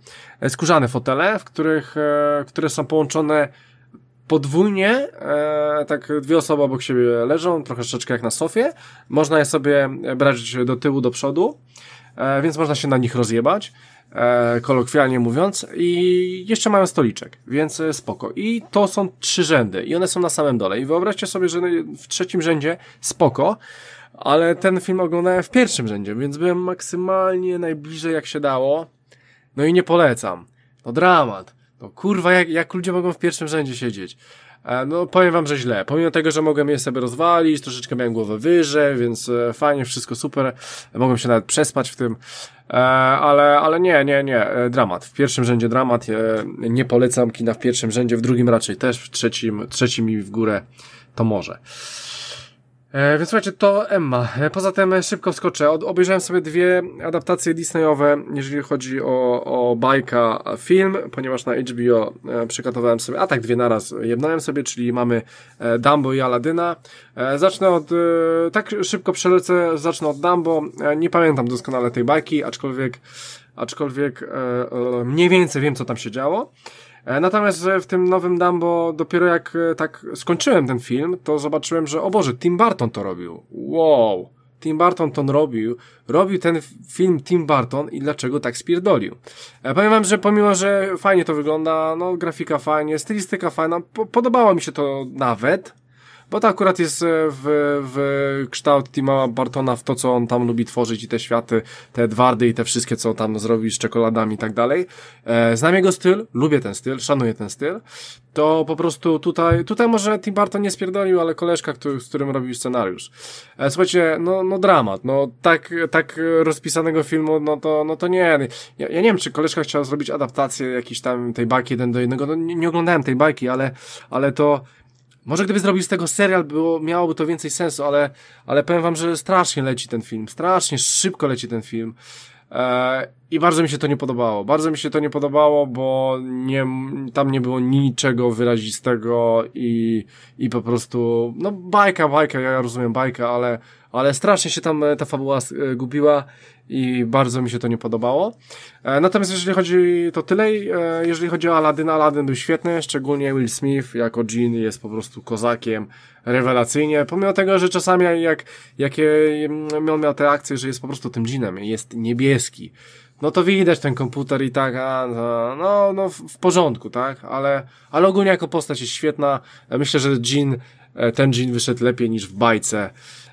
skórzane fotele, w których, które są połączone podwójnie, e, tak dwie osoby obok siebie leżą, trochę troszeczkę jak na sofie. Można je sobie brać do tyłu, do przodu, e, więc można się na nich rozjebać, e, kolokwialnie mówiąc. I jeszcze mają stoliczek, więc e, spoko. I to są trzy rzędy i one są na samym dole. I wyobraźcie sobie, że w trzecim rzędzie spoko, ale ten film oglądałem w pierwszym rzędzie, więc byłem maksymalnie najbliżej jak się dało. No i nie polecam. To dramat. No kurwa, jak, jak ludzie mogą w pierwszym rzędzie siedzieć? E, No, powiem wam, że źle. Pomimo tego, że mogłem je sobie rozwalić, troszeczkę miałem głowę wyżej, więc e, fajnie, wszystko super. Mogłem się nawet przespać w tym. E, ale, ale nie, nie, nie. Dramat. W pierwszym rzędzie dramat. Nie polecam kina w pierwszym rzędzie, w drugim raczej też, w trzecim, trzecim i w górę to może. E, więc słuchajcie, to Emma. E, Poza tym e, szybko wskoczę. Obejrzałem sobie dwie adaptacje Disneyowe, jeżeli chodzi o, o bajka film, ponieważ na HBO przygotowałem sobie, a tak dwie naraz jednałem sobie, czyli mamy Dumbo i Aladyna. Zacznę od, tak szybko przelecę, zacznę od Dumbo. Nie pamiętam doskonale tej bajki, aczkolwiek, aczkolwiek mniej więcej wiem, co tam się działo. E, Natomiast e, w tym nowym Dumbo, dopiero jak e, tak skończyłem ten film, to zobaczyłem, że o Boże, Tim Burton to robił. Wow! Tim Burton to robił. Robił ten film Tim Burton i dlaczego tak spierdolił. Powiem wam, że pomimo, że fajnie to wygląda, no grafika fajnie, stylistyka fajna, po podobało mi się to nawet, bo to akurat jest e, w, w kształt Tima Bartona, w to, co on tam lubi tworzyć i te światy, te Edwardy i te wszystkie, co tam zrobi z czekoladami i tak dalej. E, znam jego styl, lubię ten styl, szanuję ten styl. To po prostu tutaj, tutaj może Tim Burton nie spierdolił, ale koleżka, który, z którym robił scenariusz. E, słuchajcie, no, no dramat, no tak, tak rozpisanego filmu, no to, no to nie. Ja, ja nie wiem, czy koleżka chciała zrobić adaptację jakiejś tam tej bajki jeden do jednego, no nie, nie oglądałem tej bajki, ale, ale to, może gdyby zrobił z tego serial, było, miałoby to więcej sensu, ale, ale powiem wam, że strasznie leci ten film, strasznie szybko leci ten film. E, I bardzo mi się to nie podobało. Bardzo mi się to nie podobało, bo nie, tam nie było niczego wyrazistego i, i po prostu, no bajka, bajka, ja rozumiem bajkę, ale, ale strasznie się tam e, ta fabuła e, gubiła i bardzo mi się to nie podobało. E, natomiast jeżeli chodzi, to tyle, jeżeli chodzi o Aladdin, Aladdin był świetny, szczególnie Will Smith jako Jean jest po prostu kozakiem, rewelacyjnie, pomimo tego, że czasami jak, jakie mm, on miał te akcje, że jest po prostu tym Jeanem, jest niebieski, no to widać ten komputer i tak, a, no, no, no w, porządku, tak, ale, ale ogólnie jako postać jest świetna, myślę, że Jean, e, ten Jean wyszedł lepiej niż w bajce,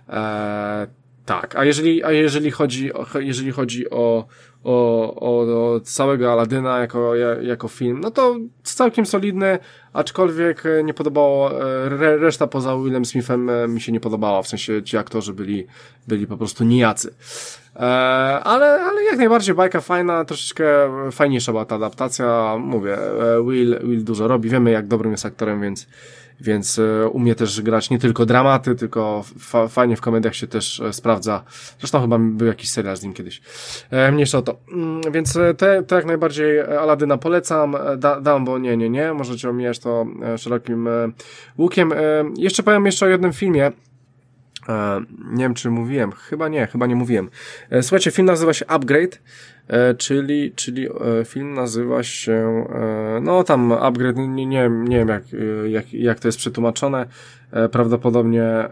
e, tak, a jeżeli, a jeżeli chodzi, jeżeli chodzi o, o, o, o całego Aladyna jako, ja- jako film, no to całkiem solidny, aczkolwiek e, nie podobało, e, re, reszta poza Willem Smithem mi się nie podobała, w sensie ci aktorzy byli, byli po prostu nijacy. E, ale, ale jak najbardziej bajka fajna, troszeczkę fajniejsza była ta adaptacja, mówię, e, Will, Will dużo robi, wiemy jak dobrym jest aktorem, więc więc e, umie też grać nie tylko dramaty, tylko fa fajnie w komediach się też sprawdza. Zresztą chyba był jakiś serial z nim kiedyś. Mniejsza o to. Mm, więc te, te jak najbardziej Aladyna polecam. Da, Dumbo nie, nie, nie. Możecie omijać to szerokim łukiem. Jeszcze powiem jeszcze o jednym filmie. E, nie wiem, czy mówiłem. Chyba nie, chyba nie mówiłem. E, słuchajcie, film nazywa się Upgrade. E, czyli, czyli film nazywa się, no tam upgrade, nie, nie, nie wiem jak, jak, jak to jest przetłumaczone, prawdopodobnie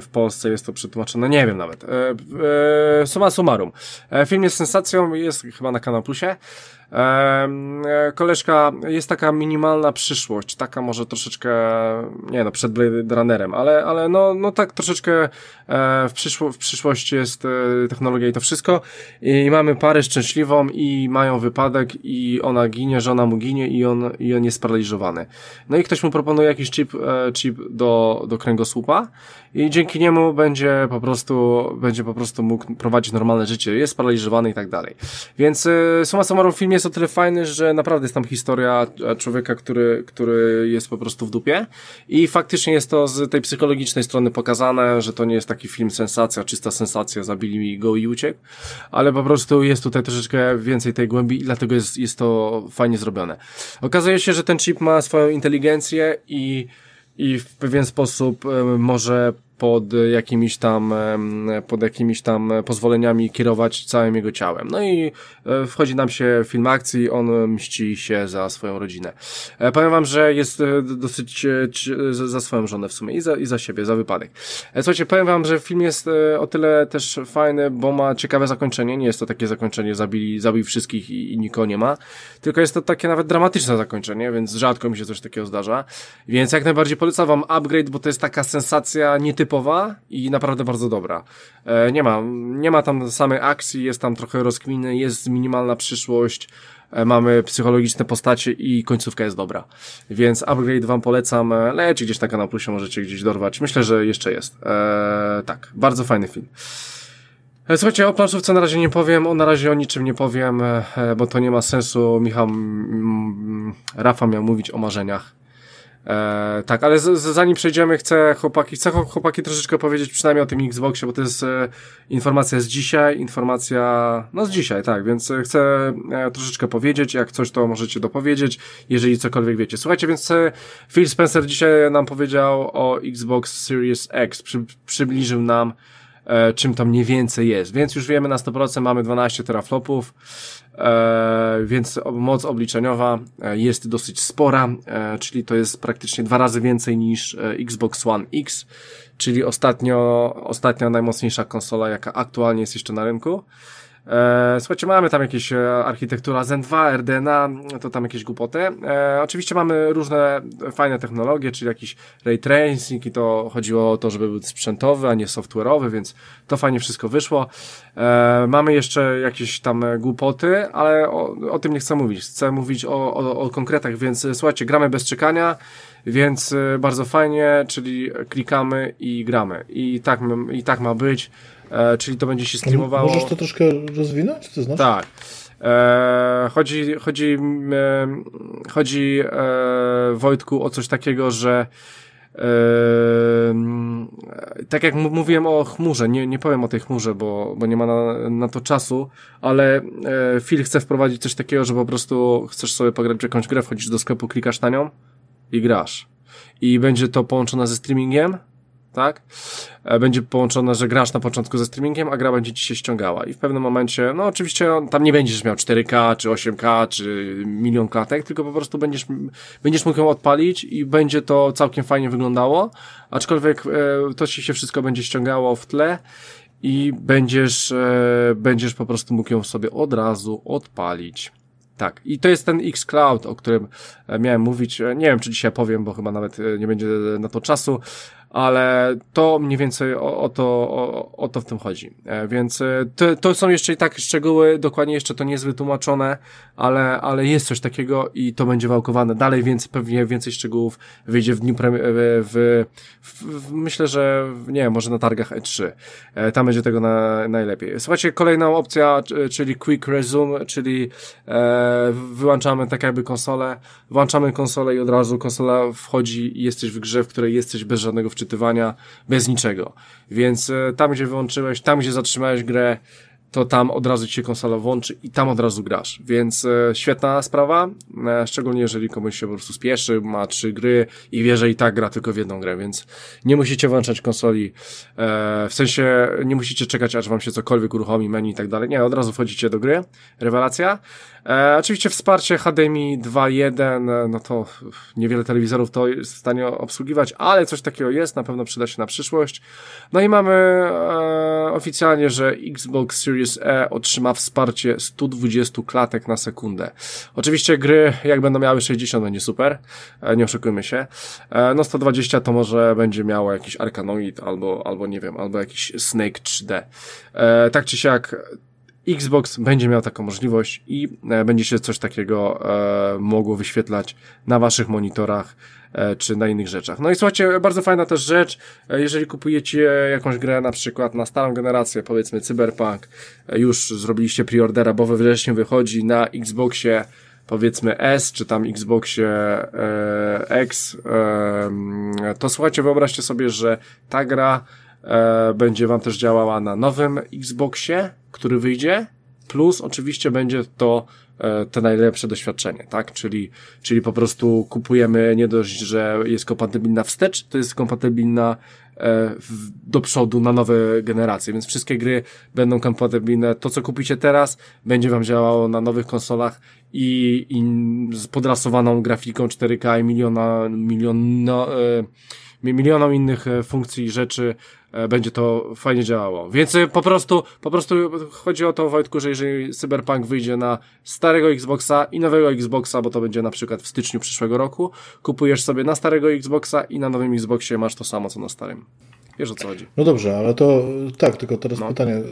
w Polsce jest to przetłumaczone, nie wiem nawet. Suma summarum. Film jest sensacją, jest chyba na Kanał Plusie. E, koleżka, jest taka minimalna przyszłość, taka może troszeczkę, nie no, przed Blade Runnerem, ale, ale no, no tak troszeczkę e, w, przyszło, w przyszłości jest e, technologia i to wszystko i mamy parę szczęśliwą i mają wypadek i ona ginie, żona mu ginie i on, i on jest sparaliżowany. No i ktoś mu proponuje jakiś chip, chip do, do kręgosłupa i dzięki niemu będzie po prostu, będzie po prostu mógł prowadzić normalne życie, jest sparaliżowany i tak dalej. Więc suma summarum film jest o tyle fajny, że naprawdę jest tam historia człowieka, który, który jest po prostu w dupie i faktycznie jest to z tej psychologicznej strony pokazane, że to nie jest taki film sensacja, czysta sensacja, zabili go i uciekł, ale po prostu jest tutaj troszeczkę więcej tej głębi i dlatego jest, jest to fajnie zrobione. Okazuje się, że ten chip ma swoją inteligencję i i w pewien sposób może pod jakimiś tam, pod jakimiś tam pozwoleniami kierować całym jego ciałem. No i e, wchodzi nam się film akcji, on mści się za swoją rodzinę. E, powiem wam, że jest e, dosyć za swoją żonę w sumie i za, i za siebie, za wypadek. Słuchajcie, powiem wam, że film jest o tyle też fajny, bo ma ciekawe zakończenie. Nie jest to takie zakończenie, zabili, zabił wszystkich i, i nikogo nie ma, tylko jest to takie nawet dramatyczne zakończenie, więc rzadko mi się coś takiego zdarza. Więc jak najbardziej polecam wam upgrade, bo to jest taka sensacja nietypowa typowa i naprawdę bardzo dobra. E, nie ma, nie ma tam samej akcji, jest tam trochę rozkminy, jest minimalna przyszłość, e, mamy psychologiczne postacie i końcówka jest dobra. Więc upgrade wam polecam, e, leci gdzieś na kanał Plusie, możecie gdzieś dorwać. Myślę, że jeszcze jest. Tak, bardzo fajny film. Słuchajcie, o planszówce na razie nie powiem, o na razie o niczym nie powiem, bo to nie ma sensu. Michał, Rafa miał mówić o marzeniach. E, tak, ale z, z, zanim przejdziemy, chcę chłopaki, chcę chłopaki troszeczkę powiedzieć przynajmniej o tym Xboxie, bo to jest e, informacja z dzisiaj, informacja, no z dzisiaj, tak, więc e, chcę e, troszeczkę powiedzieć, jak coś to możecie dopowiedzieć, jeżeli cokolwiek wiecie. Słuchajcie, więc e, Phil Spencer dzisiaj nam powiedział o Xbox Series X, przy, przybliżył nam e, czym tam mniej więcej jest, więc już wiemy na 100%, mamy 12 teraflopów, E, więc moc obliczeniowa e, jest dosyć spora, czyli to jest praktycznie dwa razy więcej niż Xbox One X, czyli ostatnio, ostatnia najmocniejsza konsola, jaka aktualnie jest jeszcze na rynku. E, słuchajcie, mamy tam jakieś e, architektura Zen 2, RDNA, to tam jakieś głupoty. E, oczywiście mamy różne fajne technologie, czyli jakiś ray tracing i to chodziło o to, żeby był sprzętowy, a nie software'owy, więc to fajnie wszystko wyszło. E, mamy jeszcze jakieś tam głupoty, ale o, o tym nie chcę mówić. Chcę mówić o, o, o konkretach, więc słuchajcie, gramy bez czekania więc e, bardzo fajnie, czyli klikamy i gramy. I tak, i tak ma być. E, czyli to będzie się streamowało. Możesz to troszkę rozwinąć, co znaczy? Tak. E, chodzi, chodzi, e, chodzi e, Wojtku o coś takiego, że e, tak jak mówiłem o chmurze, nie, nie powiem o tej chmurze, bo, bo nie ma na, na to czasu, ale Phil chce wprowadzić coś takiego, że po prostu chcesz sobie pograć jakąś grę, wchodzisz do sklepu, klikasz na nią i grasz. I będzie to połączone ze streamingiem, tak? E, będzie połączone, że grasz na początku ze streamingiem, a gra będzie ci się ściągała. I w pewnym momencie, no oczywiście tam nie będziesz miał 4K, czy 8K, czy milion klatek, tylko po prostu będziesz, będziesz mógł ją odpalić i będzie to całkiem fajnie wyglądało, aczkolwiek e, to ci się wszystko będzie ściągało w tle i będziesz, e, będziesz po prostu mógł ją sobie od razu odpalić. Tak, i to jest ten X-Cloud, o którym miałem mówić. Nie wiem, czy dzisiaj powiem, bo chyba nawet nie będzie na to czasu, ale to mniej więcej o, o to, o, o, to w tym chodzi. E, więc e, to, to są jeszcze i tak szczegóły, dokładnie jeszcze to nie jest wytłumaczone, ale, ale jest coś takiego i to będzie wałkowane dalej, więc pewnie więcej szczegółów wyjdzie w dniu premi- w, w, w, myślę, że nie wiem, może na targach E3. E, tam będzie tego na, najlepiej. Słuchajcie, kolejna opcja, czyli Quick Resume, czyli e, wyłączamy tak jakby konsolę, włączamy konsolę i od razu konsola wchodzi i jesteś w grze, w której jesteś bez żadnego wczytywania, bez niczego. Więc e, tam, gdzie wyłączyłeś, tam, gdzie zatrzymałeś grę, to tam od razu ci się konsola włączy i tam od razu grasz. Więc e, świetna sprawa, e, szczególnie jeżeli komuś się po prostu spieszy, ma trzy gry i wie, że i tak gra tylko w jedną grę, więc nie musicie włączać konsoli, w sensie nie musicie czekać, aż wam się cokolwiek uruchomi, menu i tak dalej. Nie, od razu wchodzicie do gry. Rewelacja. E, oczywiście wsparcie HDMI 2.1, e, no to niewiele telewizorów to jest w stanie obsługiwać, ale coś takiego jest, na pewno przyda się na przyszłość. No i mamy e, oficjalnie, że Xbox Series E otrzyma wsparcie 120 klatek na sekundę. Oczywiście gry, jak będą miały 60, będzie super, e, nie oszukujmy się. E, no 120 to może będzie miało jakiś Arkanoid albo, albo nie wiem, albo jakiś Snake 3D. E, tak czy siak, Xbox będzie miał taką możliwość i e, będzie się coś takiego e, mogło wyświetlać na waszych monitorach e, czy na innych rzeczach. No i słuchajcie, bardzo fajna też rzecz, jeżeli kupujecie jakąś grę na przykład na starą generację, powiedzmy Cyberpunk, już zrobiliście preordera, bo we wrześniu wychodzi na Xboxie powiedzmy S, czy tam Xboxie e, X, e, to słuchajcie, wyobraźcie sobie, że ta gra będzie wam też działała na nowym Xboxie, który wyjdzie, plus oczywiście będzie to e, te najlepsze doświadczenie, tak? Czyli, czyli po prostu kupujemy nie dość, że jest kompatybilna wstecz, to jest kompatybilna e, do przodu na nowe generacje, więc wszystkie gry będą kompatybilne. To, co kupicie teraz, będzie wam działało na nowych konsolach i, i z podrasowaną grafiką 4K i miliona, milion, no, e, milionom innych funkcji i rzeczy będzie to fajnie działało. Więc e, po prostu, po prostu chodzi o to, Wojtku, że jeżeli Cyberpunk wyjdzie na starego Xboxa i nowego Xboxa, bo to będzie na przykład w styczniu przyszłego roku, kupujesz sobie na starego Xboxa i na nowym Xboxie masz to samo, co na starym. Wiesz o co chodzi. No dobrze, ale to tak, tylko teraz no. pytanie.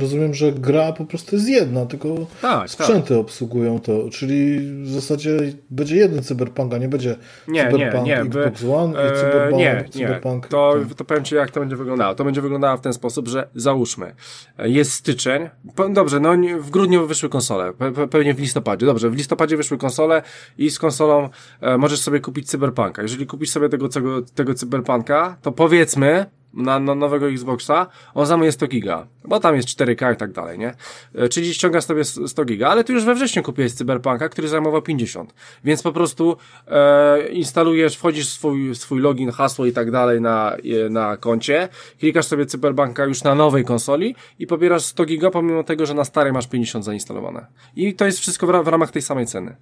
Rozumiem, że gra po prostu jest jedna, tylko tak, sprzęty tak. obsługują to, czyli w zasadzie będzie jeden Cyberpunk, a nie będzie nie, Cyberpunk nie, nie, Xbox One e, i Cyberpunk, nie, Cyberpunk. Nie. To, to powiem Ci, jak to będzie wyglądało. To będzie wyglądało w ten sposób, że załóżmy, jest styczeń, dobrze, no w grudniu wyszły konsole, pe pewnie w listopadzie, dobrze, w listopadzie wyszły konsole i z konsolą e, możesz sobie kupić Cyberpunka. Jeżeli kupisz sobie tego, tego, tego Cyberpunka, to powiedzmy, na, na nowego Xboxa, on zajmuje 100 giga, bo tam jest 4K i tak dalej, nie? E, czyli ściąga sobie 100 giga, ale ty już we wrześniu kupiłeś Cyberpunka, który zajmował 50, więc po prostu e, instalujesz, wchodzisz swój, swój login, hasło i tak dalej na, na koncie, klikasz sobie Cyberpunka już na nowej konsoli i pobierasz 100 giga, pomimo tego, że na starej masz 50 zainstalowane. I to jest wszystko w, w ramach tej samej ceny.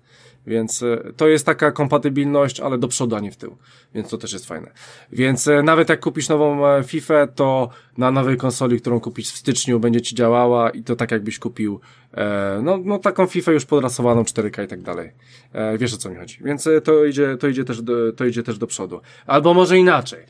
Więc e, to jest taka kompatybilność, ale do przodu, a nie w tył. Więc to też jest fajne. Więc e, nawet jak kupisz nową e, FIFA, to na nowej konsoli, którą kupisz w styczniu, będzie ci działała i to tak jakbyś kupił no, no taką FIFA już podrasowaną 4K i tak dalej. Wiesz o co mi chodzi. Więc to idzie, to idzie też do, to idzie też do przodu. Albo może inaczej.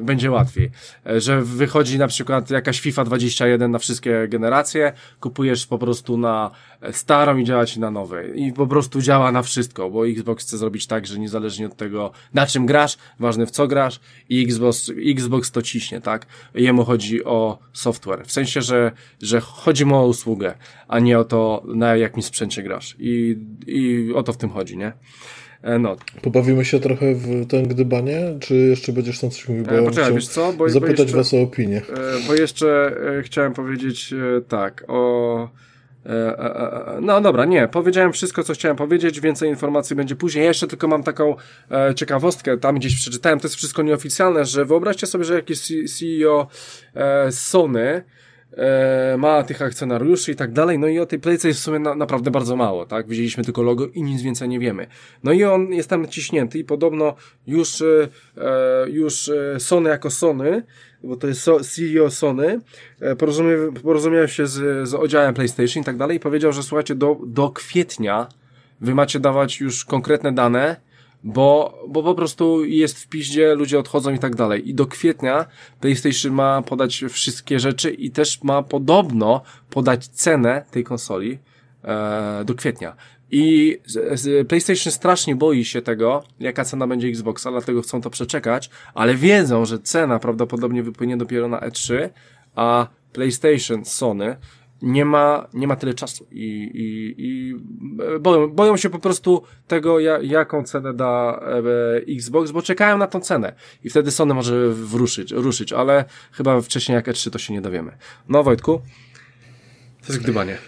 Będzie łatwiej. Że wychodzi na przykład jakaś FIFA 21 na wszystkie generacje, kupujesz po prostu na starą i działa ci na nowej. I po prostu działa na wszystko, bo Xbox chce zrobić tak, że niezależnie od tego, na czym grasz, ważne w co grasz i Xbox, Xbox to ciśnie, tak? Jemu chodzi o software. W sensie, że, że chodzi mu o usługę, a nie o to, na jakim sprzęcie grasz. I, i o to w tym chodzi, nie? E, no. Pobawimy się trochę w ten gdybanie, czy jeszcze będziesz tam coś mówił? Bo e, poczekaj, wiesz co? Bo, zapytać bo jeszcze, was o opinię. E, bo jeszcze e, chciałem powiedzieć tak, o no dobra, nie, powiedziałem wszystko, co chciałem powiedzieć, więcej informacji będzie później. Ja jeszcze tylko mam taką e, ciekawostkę, tam gdzieś przeczytałem, to jest wszystko nieoficjalne, że wyobraźcie sobie, że jakiś CEO e, Sony ma tych akcjonariuszy i tak dalej, no i o tej playce jest w sumie na, naprawdę bardzo mało, tak? Widzieliśmy tylko logo i nic więcej nie wiemy. No i on jest tam naciśnięty i podobno już, e, już Sony jako Sony bo to jest CEO Sony, e, porozumie, porozumiał się z, z oddziałem PlayStation i tak dalej i powiedział, że słuchajcie, do, do kwietnia wy macie dawać już konkretne dane, bo, bo po prostu jest w piździe, ludzie odchodzą i tak dalej. I do kwietnia PlayStation ma podać wszystkie rzeczy i też ma podobno podać cenę tej konsoli e, do kwietnia. I PlayStation strasznie boi się tego, jaka cena będzie Xboxa, dlatego chcą to przeczekać, ale wiedzą, że cena prawdopodobnie wypłynie dopiero na E3, a PlayStation, Sony nie ma, nie ma tyle czasu i, i, i boją, boją się po prostu tego, jaką cenę da e, Xbox, bo czekają na tą cenę i wtedy Sony może wruszyć, ruszyć, ale chyba wcześniej jak E3 to się nie dowiemy. No Wojtku? To jest gdybanie.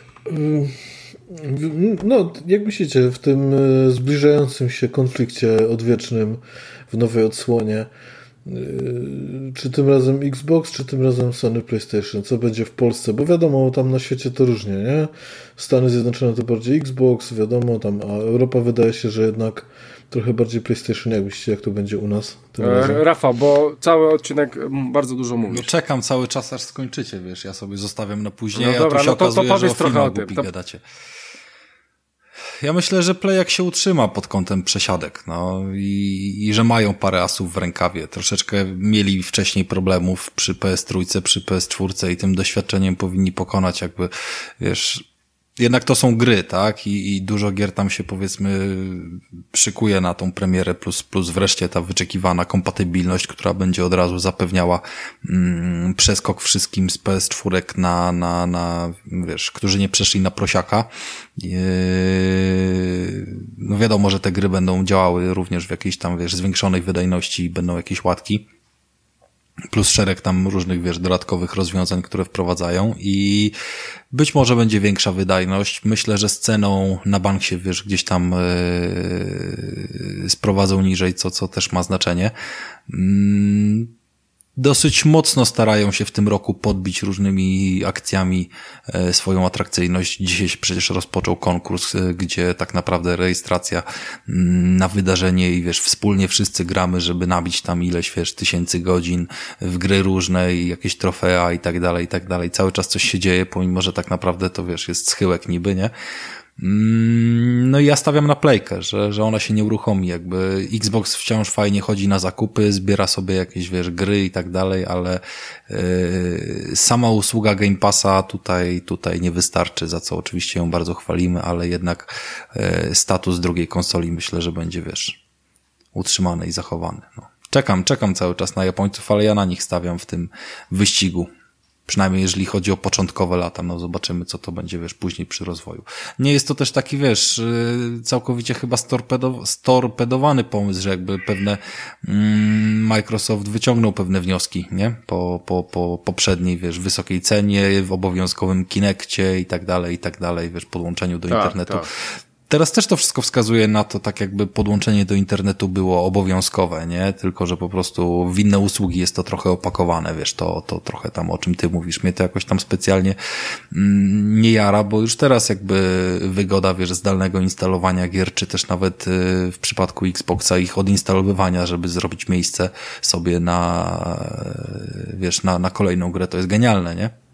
No, jak myślicie, w tym e, zbliżającym się konflikcie odwiecznym w nowej odsłonie, czy tym razem Xbox, czy tym razem Sony PlayStation, co będzie w Polsce? Bo wiadomo, tam na świecie to różnie, nie? Stany Zjednoczone to bardziej Xbox, wiadomo, tam, a Europa wydaje się, że jednak trochę bardziej PlayStation. Jak myślicie, jak to będzie u nas? E, Rafa, bo cały odcinek bardzo dużo mówi. No czekam cały czas, aż skończycie, wiesz, ja sobie zostawiam na później, no dobra, a tu się no to, okazuje, to powiedz że o trochę o tym. To... Ja myślę, że Playak się utrzyma pod kątem przesiadek, no i, i że mają parę asów w rękawie. Troszeczkę mieli wcześniej problemów przy PS3, przy PS4 i tym doświadczeniem powinni pokonać jakby, wiesz, jednak to są gry, tak? I, I, dużo gier tam się powiedzmy szykuje na tą premierę, plus, plus wreszcie ta wyczekiwana kompatybilność, która będzie od razu zapewniała mm, przeskok wszystkim z PS4 na, na, na, wiesz, którzy nie przeszli na prosiaka. Yy, no wiadomo, że te gry będą działały również w jakiejś tam, wiesz, zwiększonej wydajności i będą jakieś łatki plus szereg tam różnych, wiesz, dodatkowych rozwiązań, które wprowadzają i być może będzie większa wydajność. Myślę, że z ceną na bank się, wiesz, gdzieś tam yy, sprowadzą niżej, co, co też ma znaczenie. Yy, dosyć mocno starają się w tym roku podbić różnymi akcjami e, swoją atrakcyjność. Dzisiaj się przecież rozpoczął konkurs, e, gdzie tak naprawdę rejestracja mm, na wydarzenie i wiesz, wspólnie wszyscy gramy, żeby nabić tam ileś, wiesz, tysięcy godzin w gry różne i jakieś trofea i tak dalej, i tak dalej. Cały czas coś się dzieje, pomimo, że tak naprawdę to wiesz, jest schyłek niby, nie? Mm, no i ja stawiam na playkę, że, że ona się nie uruchomi, jakby Xbox wciąż fajnie chodzi na zakupy, zbiera sobie jakieś, wiesz, gry i tak dalej, ale yy, sama usługa Game Passa tutaj, tutaj nie wystarczy, za co oczywiście ją bardzo chwalimy, ale jednak yy, status drugiej konsoli myślę, że będzie, wiesz, utrzymany i zachowany. No. Czekam, czekam cały czas na Japońców, ale ja na nich stawiam w tym wyścigu Przynajmniej jeżeli chodzi o początkowe lata, no zobaczymy, co to będzie, wiesz, później przy rozwoju. Nie jest to też taki, wiesz, y, całkowicie chyba storpedowany pomysł, że jakby pewne mm, Microsoft wyciągnął pewne wnioski, nie? Po, po, po poprzedniej, wiesz, wysokiej cenie, w obowiązkowym Kinekcie i tak dalej, i tak dalej, wiesz, podłączeniu do tak, internetu. Tak. Teraz też to wszystko wskazuje na to, tak jakby podłączenie do internetu było obowiązkowe, nie? Tylko, że po prostu w inne usługi jest to trochę opakowane, wiesz, to, to trochę tam o czym ty mówisz. Mnie to jakoś tam specjalnie mm, nie jara, bo już teraz jakby wygoda, wiesz, zdalnego instalowania gier, czy też nawet y, w przypadku Xboxa ich odinstalowywania, żeby zrobić miejsce sobie na, wiesz, na, na kolejną grę, to jest genialne, nie?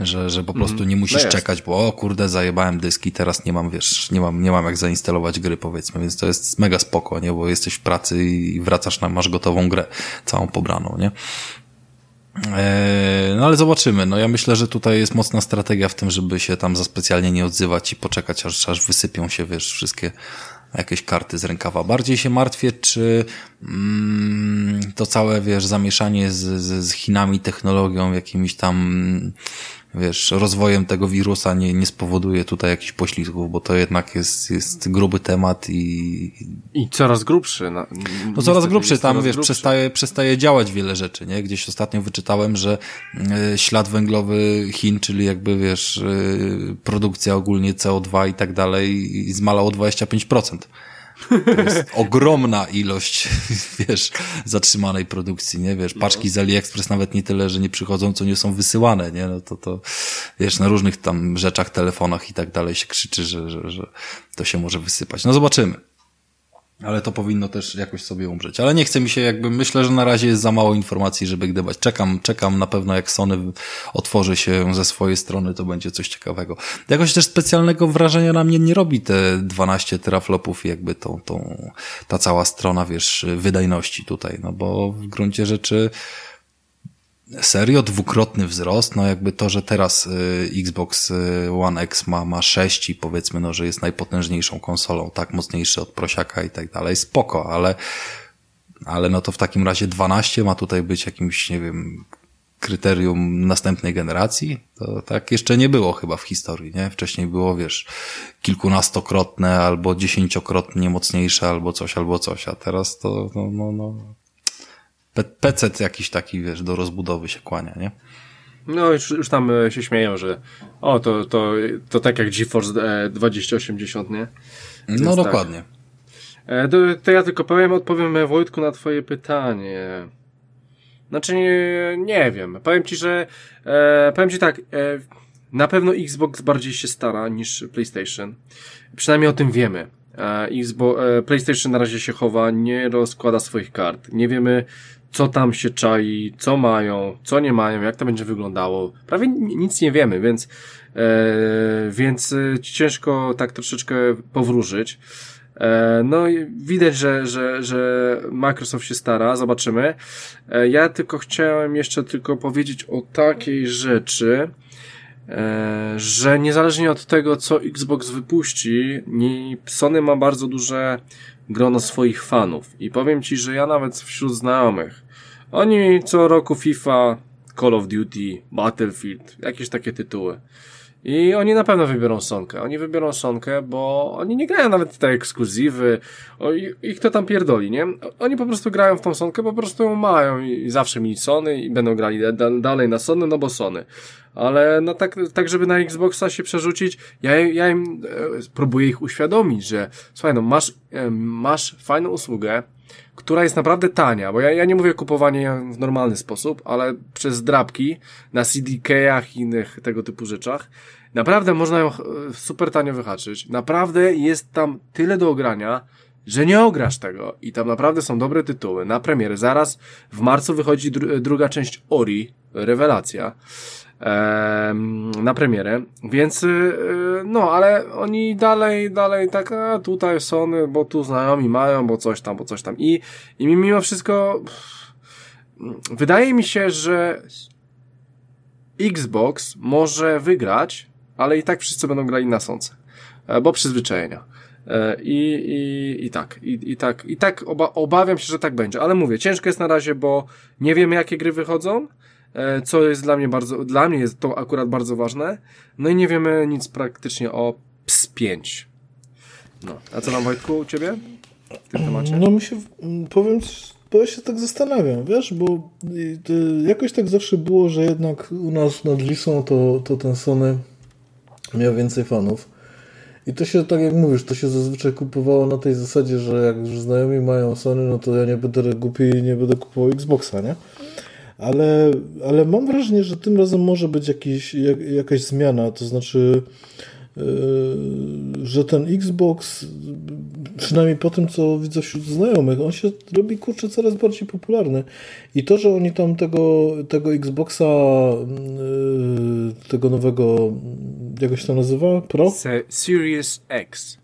Że, że po prostu mhm. nie musisz no czekać, bo o kurde, zajebałem dyski, teraz nie mam, wiesz, nie mam, nie mam jak zainstalować gry, powiedzmy, więc to jest mega spoko, nie, bo jesteś w pracy i wracasz na, masz gotową grę, całą pobraną, nie. Eee, no ale zobaczymy. No ja myślę, że tutaj jest mocna strategia w tym, żeby się tam za specjalnie nie odzywać i poczekać, aż, aż wysypią się, wiesz, wszystkie jakieś karty z rękawa. Bardziej się martwię, czy mm, to całe, wiesz, zamieszanie z, z, z Chinami, technologią, jakimiś tam wiesz, rozwojem tego wirusa nie, nie spowoduje tutaj jakichś poślizgów, bo to jednak jest, jest gruby temat i... I coraz grubszy. No, no coraz grubszy, tam coraz wiesz, grubszy. Przestaje, przestaje działać wiele rzeczy, nie? Gdzieś ostatnio wyczytałem, że y, ślad węglowy Chin, czyli jakby wiesz, y, produkcja ogólnie CO2 i tak dalej zmalał o 25%. To jest ogromna ilość, wiesz, zatrzymanej produkcji, nie? Wiesz, paczki z AliExpress nawet nie tyle, że nie przychodzą, co nie są wysyłane, nie? No to, to, wiesz, na różnych tam rzeczach, telefonach i tak dalej się krzyczy, że, że, że to się może wysypać. No zobaczymy. Ale to powinno też jakoś sobie umrzeć. Ale nie chce mi się jakby, myślę, że na razie jest za mało informacji, żeby gdybać. Czekam, czekam na pewno jak Sony otworzy się ze swojej strony, to będzie coś ciekawego. Jakoś też specjalnego wrażenia na mnie nie robi te 12 teraflopów jakby tą, tą, ta cała strona, wiesz, wydajności tutaj, no bo w gruncie rzeczy, Serio? Dwukrotny wzrost? No jakby to, że teraz y, Xbox y, One X ma, ma 6 i powiedzmy, no, że jest najpotężniejszą konsolą, tak, mocniejszy od prosiaka i tak dalej, spoko, ale, ale no to w takim razie 12 ma tutaj być jakimś, nie wiem, kryterium następnej generacji? To tak jeszcze nie było chyba w historii, nie? Wcześniej było, wiesz, kilkunastokrotne albo dziesięciokrotnie mocniejsze albo coś, albo coś, a teraz to, no, no, no PC jakiś taki, wiesz, do rozbudowy się kłania, nie? No, już, już tam e, się śmieją, że o, to, to, to tak jak GeForce się śmieją, że o, to, to, to tak jak GeForce 2080, nie? no tak. dokładnie. Tak. To, to ja tylko powiem, odpowiem Wojtku na twoje pytanie. Znaczy nie, nie wiem. Powiem ci, że e, powiem ci tak, e, na pewno Xbox bardziej się stara niż PlayStation. Przynajmniej o tym wiemy. E, Xbox, e, PlayStation na razie się chowa, nie rozkłada swoich kart. Nie wiemy, co tam się czai, co mają, co nie mają, jak to będzie wyglądało. Prawie nic nie wiemy, więc, e, więc e, ciężko tak troszeczkę powróżyć. E, no i widać, że, że, że Microsoft się stara, zobaczymy. E, ja tylko chciałem jeszcze tylko powiedzieć o takiej rzeczy, e, że niezależnie od tego, co Xbox wypuści, Sony ma bardzo duże grono swoich fanów. I powiem Ci, że ja nawet wśród znajomych, oni co roku FIFA, Call of Duty, Battlefield, jakieś takie tytuły. I oni na pewno wybiorą Sonkę. Oni wybiorą Sonkę, bo oni nie grają nawet te ekskluzywy. O, ich to tam pierdoli, nie? Oni po prostu grają w tą Sonkę, po prostu ją mają i zawsze mieli Sony i będą grali dalej na Sony, no bo Sony. Ale no tak, tak żeby na Xboxa się przerzucić, ja, ja im e, próbuję ich uświadomić, że słuchaj, no masz, e, masz fajną usługę, która jest naprawdę tania, bo ja, ja nie mówię kupowanie w normalny sposób, ale przez drapki na CDK-ach i innych tego typu rzeczach, naprawdę można ją e, super tanio wyhaczyć. Naprawdę jest tam tyle do ogrania, że nie ograsz tego. I tam naprawdę są dobre tytuły na premiery. Zaraz w marcu wychodzi dru druga część Ori, rewelacja na premierę, więc y, no, ale oni dalej, dalej tak, a tutaj Sony, bo tu znajomi mają, bo coś tam, bo coś tam. I, i mimo wszystko pff, wydaje mi się, że Xbox może wygrać, ale i tak wszyscy będą grali na sące, e, bo przyzwyczajenia. E, I, i, i tak, i, i tak, i tak oba, obawiam się, że tak będzie, ale mówię, ciężko jest na razie, bo nie wiemy jakie gry wychodzą, co jest dla mnie bardzo, dla mnie jest to akurat bardzo ważne. No i nie wiemy nic praktycznie o PS5. No, a co nam Wojtku u Ciebie w tym temacie? No mi się, powiem, bo ja się tak zastanawiam, wiesz, bo jakoś tak zawsze było, że jednak u nas nad Wisą to, to ten Sony miał więcej fanów. I to się, tak jak mówisz, to się zazwyczaj kupowało na tej zasadzie, że jak już znajomi mają Sony, no to ja nie będę głupi i nie będę kupował Xboxa, nie? Ale, ale mam wrażenie, że tym razem może być jakiś, jak, jakaś zmiana, to znaczy, yy, że ten Xbox, przynajmniej po tym, co widzę wśród znajomych, on się robi, kurczę, coraz bardziej popularny. I to, że oni tam tego, tego Xboxa, yy, tego nowego, jak się to nazywa? Pro? Series X.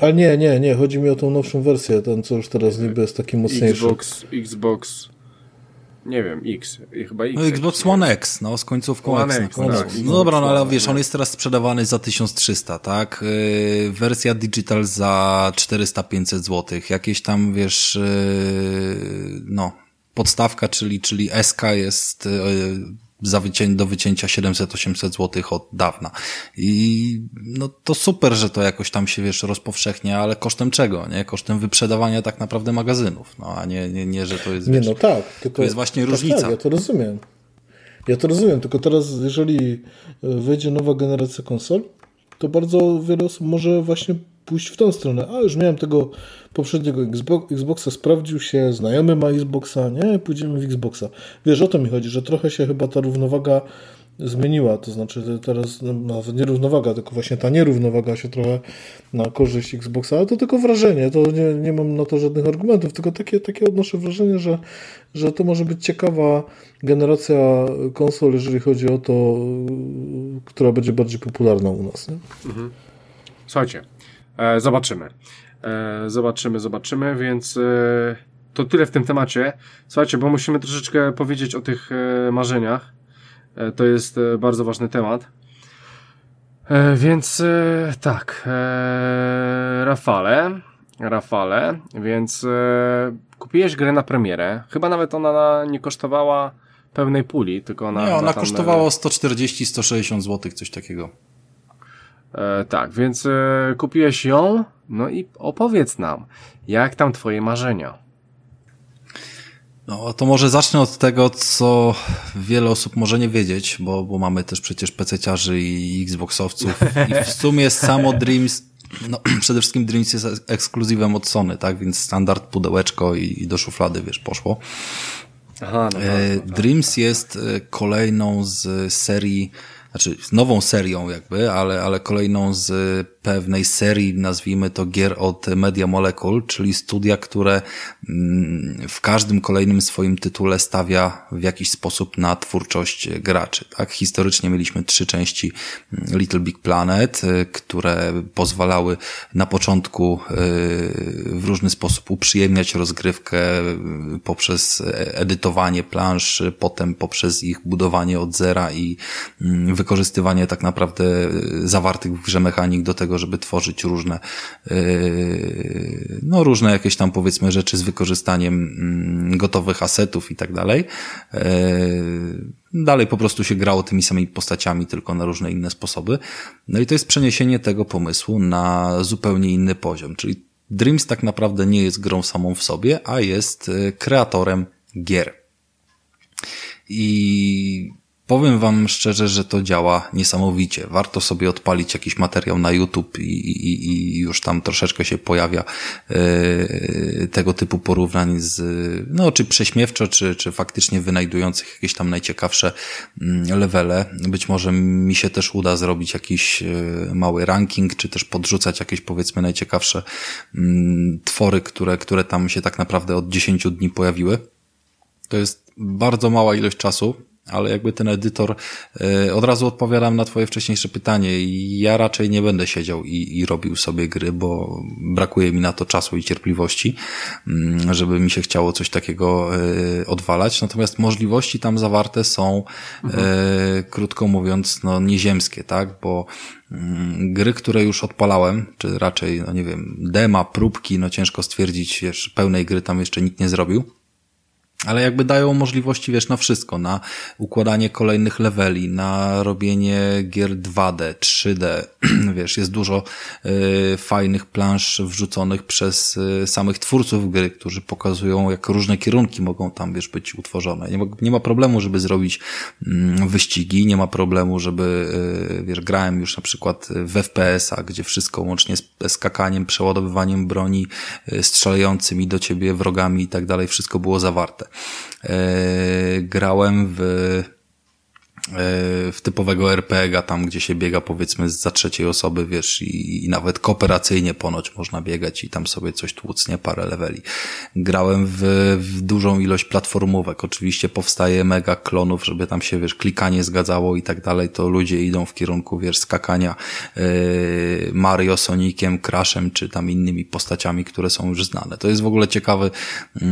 A nie, nie, nie, chodzi mi o tą nowszą wersję, ten, co już teraz niby jest taki mocniejszy. Xbox, Xbox nie wiem, X, chyba X. No Xbox One X, no z końcówką One X. X no, tak, no dobra, no ale wiesz, on jest teraz sprzedawany za 1300, tak? Yy, wersja digital za 400-500 zł. Jakieś tam, wiesz, yy, no, podstawka, czyli, czyli SK jest yy, za wycię do wycięcia 700-800 zł od dawna. I no to super, że to jakoś tam się, wiesz, rozpowszechnia, ale kosztem czego, nie? Kosztem wyprzedawania tak naprawdę magazynów, no a nie, nie, nie że to jest, Nie, wiesz, no tak. Tylko, to jest właśnie tak, różnica. Tak, ja to rozumiem. Ja to rozumiem, tylko teraz, jeżeli wyjdzie nowa generacja konsol, to bardzo wiele osób może właśnie pójść w tą stronę. A już miałem tego poprzedniego Xbox, Xboxa, sprawdził się, znajomy ma Xboxa, nie, pójdziemy w Xboxa. Wiesz, o to mi chodzi, że trochę się chyba ta równowaga zmieniła, to znaczy teraz no, nawet nie równowaga, tylko właśnie ta nierównowaga się trochę na korzyść Xboxa, ale to tylko wrażenie, to nie, nie mam na to żadnych argumentów, tylko takie, takie odnoszę wrażenie, że, że to może być ciekawa generacja konsol, jeżeli chodzi o to, która będzie bardziej popularna u nas. Nie? Mhm. Słuchajcie, zobaczymy. E, zobaczymy, zobaczymy, więc e, to tyle w tym temacie. Słuchajcie, bo musimy troszeczkę powiedzieć o tych e, marzeniach. E, to jest e, bardzo ważny temat. E, więc tak, Rafale, Rafale, więc kupiłeś grę na premierę. Chyba nawet ona nie kosztowała pełnej puli, tylko ona... Nie, ona kosztowała 140-160 zł, coś takiego. E, tak, więc e, kupiłeś ją, no i opowiedz nam, jak tam twoje marzenia? No to może zacznę od tego, co wiele osób może nie wiedzieć, bo, bo mamy też przecież PC-ciarzy i Xboxowców i w sumie samo Dreams no, przede wszystkim Dreams jest ekskluzywem od Sony, tak? Więc standard, pudełeczko i, i do szuflady, wiesz, poszło. Aha, no tak, no tak. Dreams jest e, kolejną z serii znaczy nową serią jakby, ale, ale kolejną z pewnej serii, nazwijmy to gier od Media Molecule, czyli studia, które mm, w każdym kolejnym swoim tytule stawia w jakiś sposób na twórczość graczy. Tak? Historycznie mieliśmy trzy części mm, Little Big Planet, y, które pozwalały na początku y, w różny sposób uprzyjemniać rozgrywkę y, poprzez edytowanie plansz, potem poprzez ich budowanie od zera i mm, wykorzystywanie tak naprawdę zawartych w grze mechanik do tego, żeby tworzyć różne, yy, no różne jakieś tam powiedzmy rzeczy z wykorzystaniem mm, gotowych asetów i tak dalej. Yy, dalej po prostu się grało tymi samymi postaciami, tylko na różne inne sposoby. No i to jest przeniesienie tego pomysłu na zupełnie inny poziom, czyli Dreams tak naprawdę nie jest grą samą w sobie, a jest kreatorem gier. I Powiem wam szczerze, że to działa niesamowicie. Warto sobie odpalić jakiś materiał na YouTube i, i, i już tam troszeczkę się pojawia yy, tego typu porównań z, no, czy prześmiewczo, czy, czy faktycznie wynajdujących jakieś tam najciekawsze yy, levele. Być może mi się też uda zrobić jakiś yy, mały ranking, czy też podrzucać jakieś powiedzmy najciekawsze mm, twory, które, które tam się tak naprawdę od 10 dni pojawiły. To jest bardzo mała ilość czasu, ale jakby ten edytor, e, od razu odpowiadam na twoje wcześniejsze pytanie. Ja raczej nie będę siedział i, i robił sobie gry, bo brakuje mi na to czasu i cierpliwości, mm, żeby mi się chciało coś takiego e, odwalać. Natomiast możliwości tam zawarte są, mhm. e, krótko mówiąc, no nieziemskie, tak? Bo mm, gry, które już odpalałem, czy raczej, no nie wiem, dema, próbki, no ciężko stwierdzić, wiesz, pełnej gry tam jeszcze nikt nie zrobił ale jakby dają możliwości, wiesz, na wszystko, na układanie kolejnych leveli, na robienie gier 2D, 3D, wiesz, jest dużo y, fajnych plansz wrzuconych przez y, samych twórców gry, którzy pokazują, jak różne kierunki mogą tam, wiesz, być utworzone. Nie ma, nie ma problemu, żeby zrobić y, wyścigi, nie ma problemu, żeby, y, wiesz, grałem już na przykład w FPS-a, gdzie wszystko łącznie z skakaniem, przeładowywaniem broni, y, strzelającymi do ciebie wrogami i tak dalej, wszystko było zawarte. E, grałem w w typowego RPG, tam gdzie się biega powiedzmy za trzeciej osoby, wiesz, i, i, nawet kooperacyjnie ponoć można biegać i tam sobie coś tłucnie, parę leveli. Grałem w, w dużą ilość platformówek. Oczywiście powstaje mega klonów, żeby tam się, wiesz, klikanie zgadzało i tak dalej, to ludzie idą w kierunku, wiesz, skakania yy, Mario, Soniciem, Crashem, czy tam innymi postaciami, które są już znane. To jest w ogóle ciekawy yy,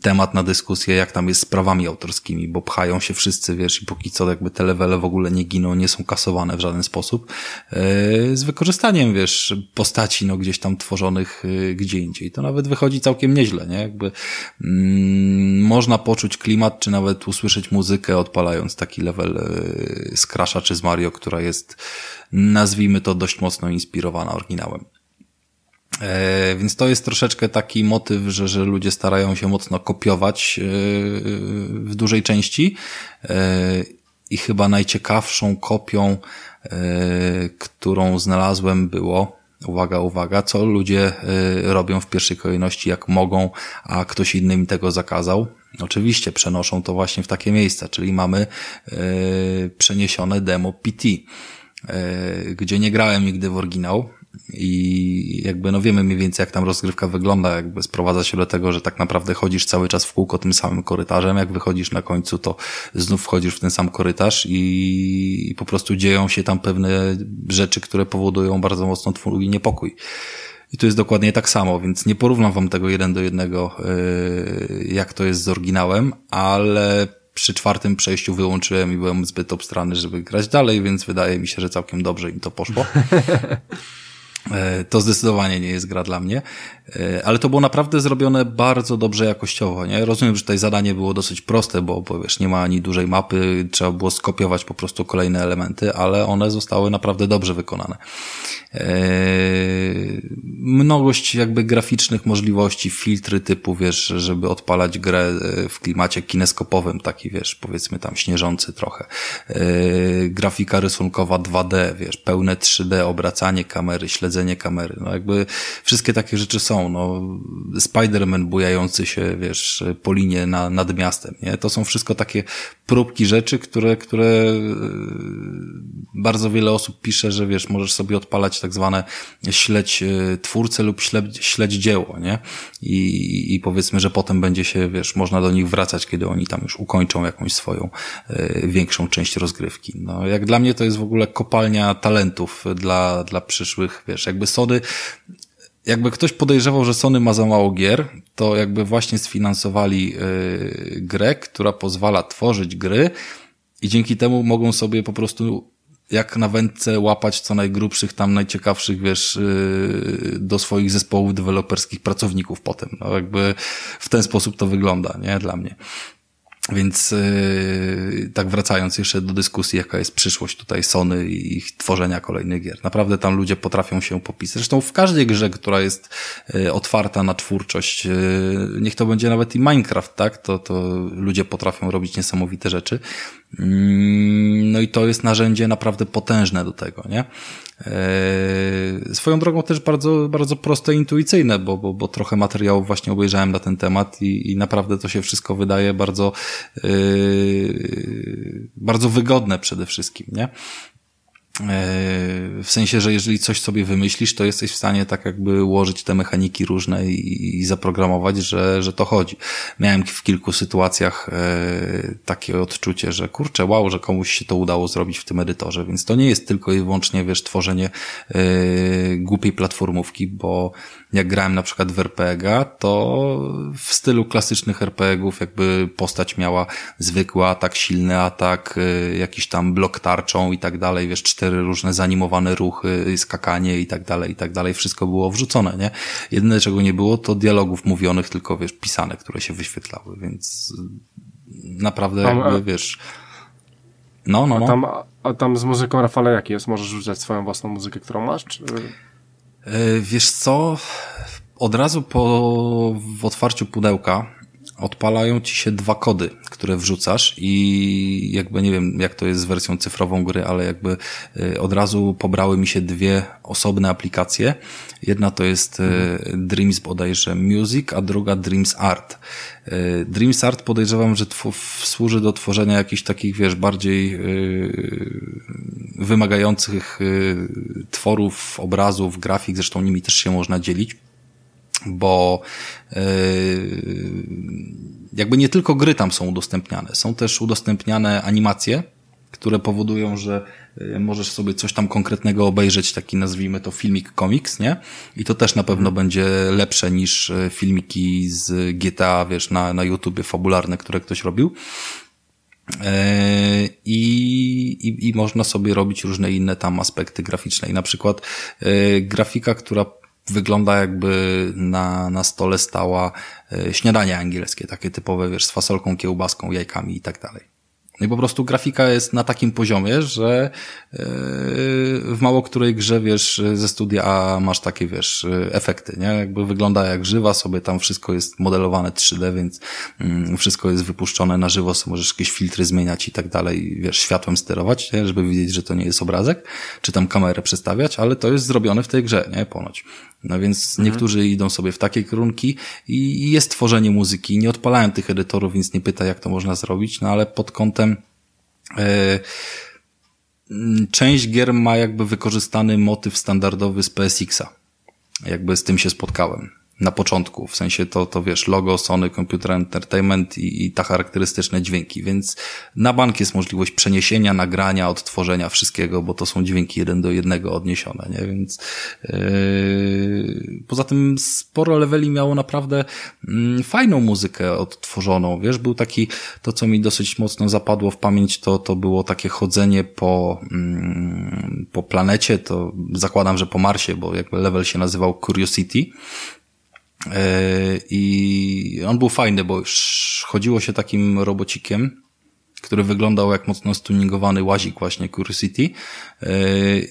temat na dyskusję, jak tam jest z prawami autorskimi, bo pchają się wszyscy, wiesz, i póki co jakby te levele w ogóle nie giną, nie są kasowane w żaden sposób, e, z wykorzystaniem, wiesz, postaci, no gdzieś tam tworzonych e, gdzie indziej. To nawet wychodzi całkiem nieźle, nie? Jakby mm, można poczuć klimat, czy nawet usłyszeć muzykę odpalając taki level e, z Crasha czy z Mario, która jest, nazwijmy to, dość mocno inspirowana oryginałem. Więc to jest troszeczkę taki motyw, że, że ludzie starają się mocno kopiować w dużej części. I chyba najciekawszą kopią, e, którą znalazłem było, uwaga, uwaga, co ludzie e, robią w pierwszej kolejności jak mogą, a ktoś inny mi tego zakazał. Oczywiście przenoszą to właśnie w takie miejsca, czyli mamy e, przeniesione demo PT, gdzie nie grałem nigdy w oryginał, i jakby no wiemy mniej więcej jak tam rozgrywka wygląda, jakby sprowadza się do tego, że tak naprawdę chodzisz cały czas w kółko tym samym korytarzem, jak wychodzisz na końcu, to znów wchodzisz w ten sam korytarz i, i po prostu dzieją się tam pewne rzeczy, które powodują bardzo mocno twój niepokój. I tu jest dokładnie tak samo, więc nie porównam wam tego jeden do jednego, yy, jak to jest z oryginałem, ale przy czwartym przejściu wyłączyłem i byłem zbyt obstrany, żeby grać dalej, więc wydaje mi się, że całkiem dobrze im to poszło. E, to zdecydowanie nie jest gra dla mnie, ale to było naprawdę zrobione bardzo dobrze jakościowo, nie? Rozumiem, że tutaj zadanie było dosyć proste, bo, bo wiesz, nie ma ani dużej mapy, trzeba było skopiować po prostu kolejne elementy, ale one zostały naprawdę dobrze wykonane. mnogość jakby graficznych możliwości, filtry typu, wiesz, żeby odpalać grę w klimacie kineskopowym, taki, wiesz, powiedzmy tam śnieżący trochę. Grafika rysunkowa 2D, wiesz, pełne 3D, obracanie kamery, śledzenie kamery, no jakby wszystkie takie rzeczy są, no Spider-Man bujający się, wiesz, po linie na, nad miastem, nie? To są wszystko takie próbki rzeczy, które, które e, bardzo wiele osób pisze, że wiesz, możesz sobie odpalać tak zwane śledź e, twórcę lub śledź, śledź dzieło, nie? I, I powiedzmy, że potem będzie się, wiesz, można do nich wracać, kiedy oni tam już ukończą jakąś swoją y, większą część rozgrywki. No, jak dla mnie to jest w ogóle kopalnia talentów dla, dla przyszłych, wiesz, jakby Sony jakby ktoś podejrzewał, że Sony ma za mało gier, to jakby właśnie sfinansowali yy, grę, która pozwala tworzyć gry i dzięki temu mogą sobie po prostu jak na wędce łapać co najgrubszych, tam najciekawszych, wiesz, yy, do swoich zespołów deweloperskich pracowników potem. No jakby w ten sposób to wygląda, nie? Dla mnie. Więc yy, tak wracając jeszcze do dyskusji, jaka jest przyszłość tutaj Sony i ich tworzenia kolejnych gier. Naprawdę tam ludzie potrafią się popisać. Zresztą w każdej grze, która jest yy, otwarta na twórczość, yy, niech to będzie nawet i Minecraft, tak? To, to ludzie potrafią robić niesamowite rzeczy. Mm, no i to jest narzędzie naprawdę potężne do tego, nie? E, swoją drogą też bardzo, bardzo proste intuicyjne, bo, bo, bo trochę materiałów właśnie obejrzałem na ten temat i, i naprawdę to się wszystko wydaje bardzo, yy, bardzo wygodne przede wszystkim, nie? W sensie, że jeżeli coś sobie wymyślisz, to jesteś w stanie tak jakby ułożyć te mechaniki różne i, i zaprogramować, że, że to chodzi. Miałem w kilku sytuacjach e, takie odczucie, że kurczę, wow, że komuś się to udało zrobić w tym edytorze, więc to nie jest tylko i wyłącznie, wiesz, tworzenie e, głupiej platformówki, bo jak grałem na przykład w RPG, to w stylu klasycznych RPGów jakby postać miała zwykły atak, silny atak, y, jakiś tam blok tarczą i tak dalej, wiesz, cztery różne zanimowane ruchy, skakanie i tak dalej, i tak dalej, wszystko było wrzucone, nie? Jedyne czego nie było to dialogów mówionych, tylko wiesz, pisane, które się wyświetlały, więc naprawdę tam, jakby, wiesz... No, no, no. A tam, a tam z muzyką Rafale jaki jest? Możesz rzucać swoją własną muzykę, którą masz? Czy... E, wiesz co? Od razu po otwarciu pudełka odpalają ci się dwa kody, które wrzucasz i jakby nie wiem, jak to jest z wersją cyfrową gry, ale jakby e, od razu pobrały mi się dwie osobne aplikacje. Jedna to jest mhm. Dreams bodajże Music, a druga Dreams Art. E, Dreams Art podejrzewam, że służy do tworzenia jakichś takich, wiesz, bardziej wymagających tworów, obrazów, grafik, zresztą nimi też się można dzielić bo yy, jakby nie tylko gry tam są udostępniane, są też udostępniane animacje, które powodują, że yy, możesz sobie coś tam konkretnego obejrzeć, taki nazwijmy to filmik komiks, nie? I to też na pewno mhm. będzie lepsze niż yy, filmiki z GTA, wiesz, na, na YouTubie fabularne, które ktoś robił. I, i, I można sobie robić różne inne tam aspekty graficzne. I na przykład grafika, która wygląda jakby na, na stole stała e, śniadanie angielskie, takie typowe, wiesz, z fasolką, kiełbaską, jajkami i tak dalej. No i po prostu grafika jest na takim poziomie, że e, w mało której grze, wiesz, ze studia A masz takie, wiesz, efekty, nie? Jakby wygląda jak żywa, sobie tam wszystko jest modelowane 3D, więc mm, wszystko jest wypuszczone na żywo, sobie możesz jakieś filtry zmieniać i tak dalej, wiesz, światłem sterować, nie? żeby widzieć, że to nie jest obrazek, czy tam kamerę przestawiać, ale to jest zrobione w tej grze, nie? Ponoć. No więc mhm. niektórzy idą sobie w takie kierunki i jest tworzenie muzyki. Nie odpalałem tych edytorów, więc nie pyta, jak to można zrobić, no ale pod kątem część gier ma jakby wykorzystany motyw standardowy z PSX-a. Jakby z tym się spotkałem na początku, w sensie to, to wiesz, logo Sony Computer Entertainment i, i ta charakterystyczne dźwięki, więc na bank jest możliwość przeniesienia, nagrania, odtworzenia wszystkiego, bo to są dźwięki jeden do jednego odniesione, nie, więc yy... poza tym sporo leveli miało naprawdę yy, fajną muzykę odtworzoną, wiesz, był taki, to co mi dosyć mocno zapadło w pamięć, to, to było takie chodzenie po, yy, po planecie, to zakładam, że po Marsie, bo jakby level się nazywał Curiosity, I on był fajny, bo już chodziło się takim robocikiem, który wyglądał jak mocno stuningowany łazik właśnie Curiosity yy,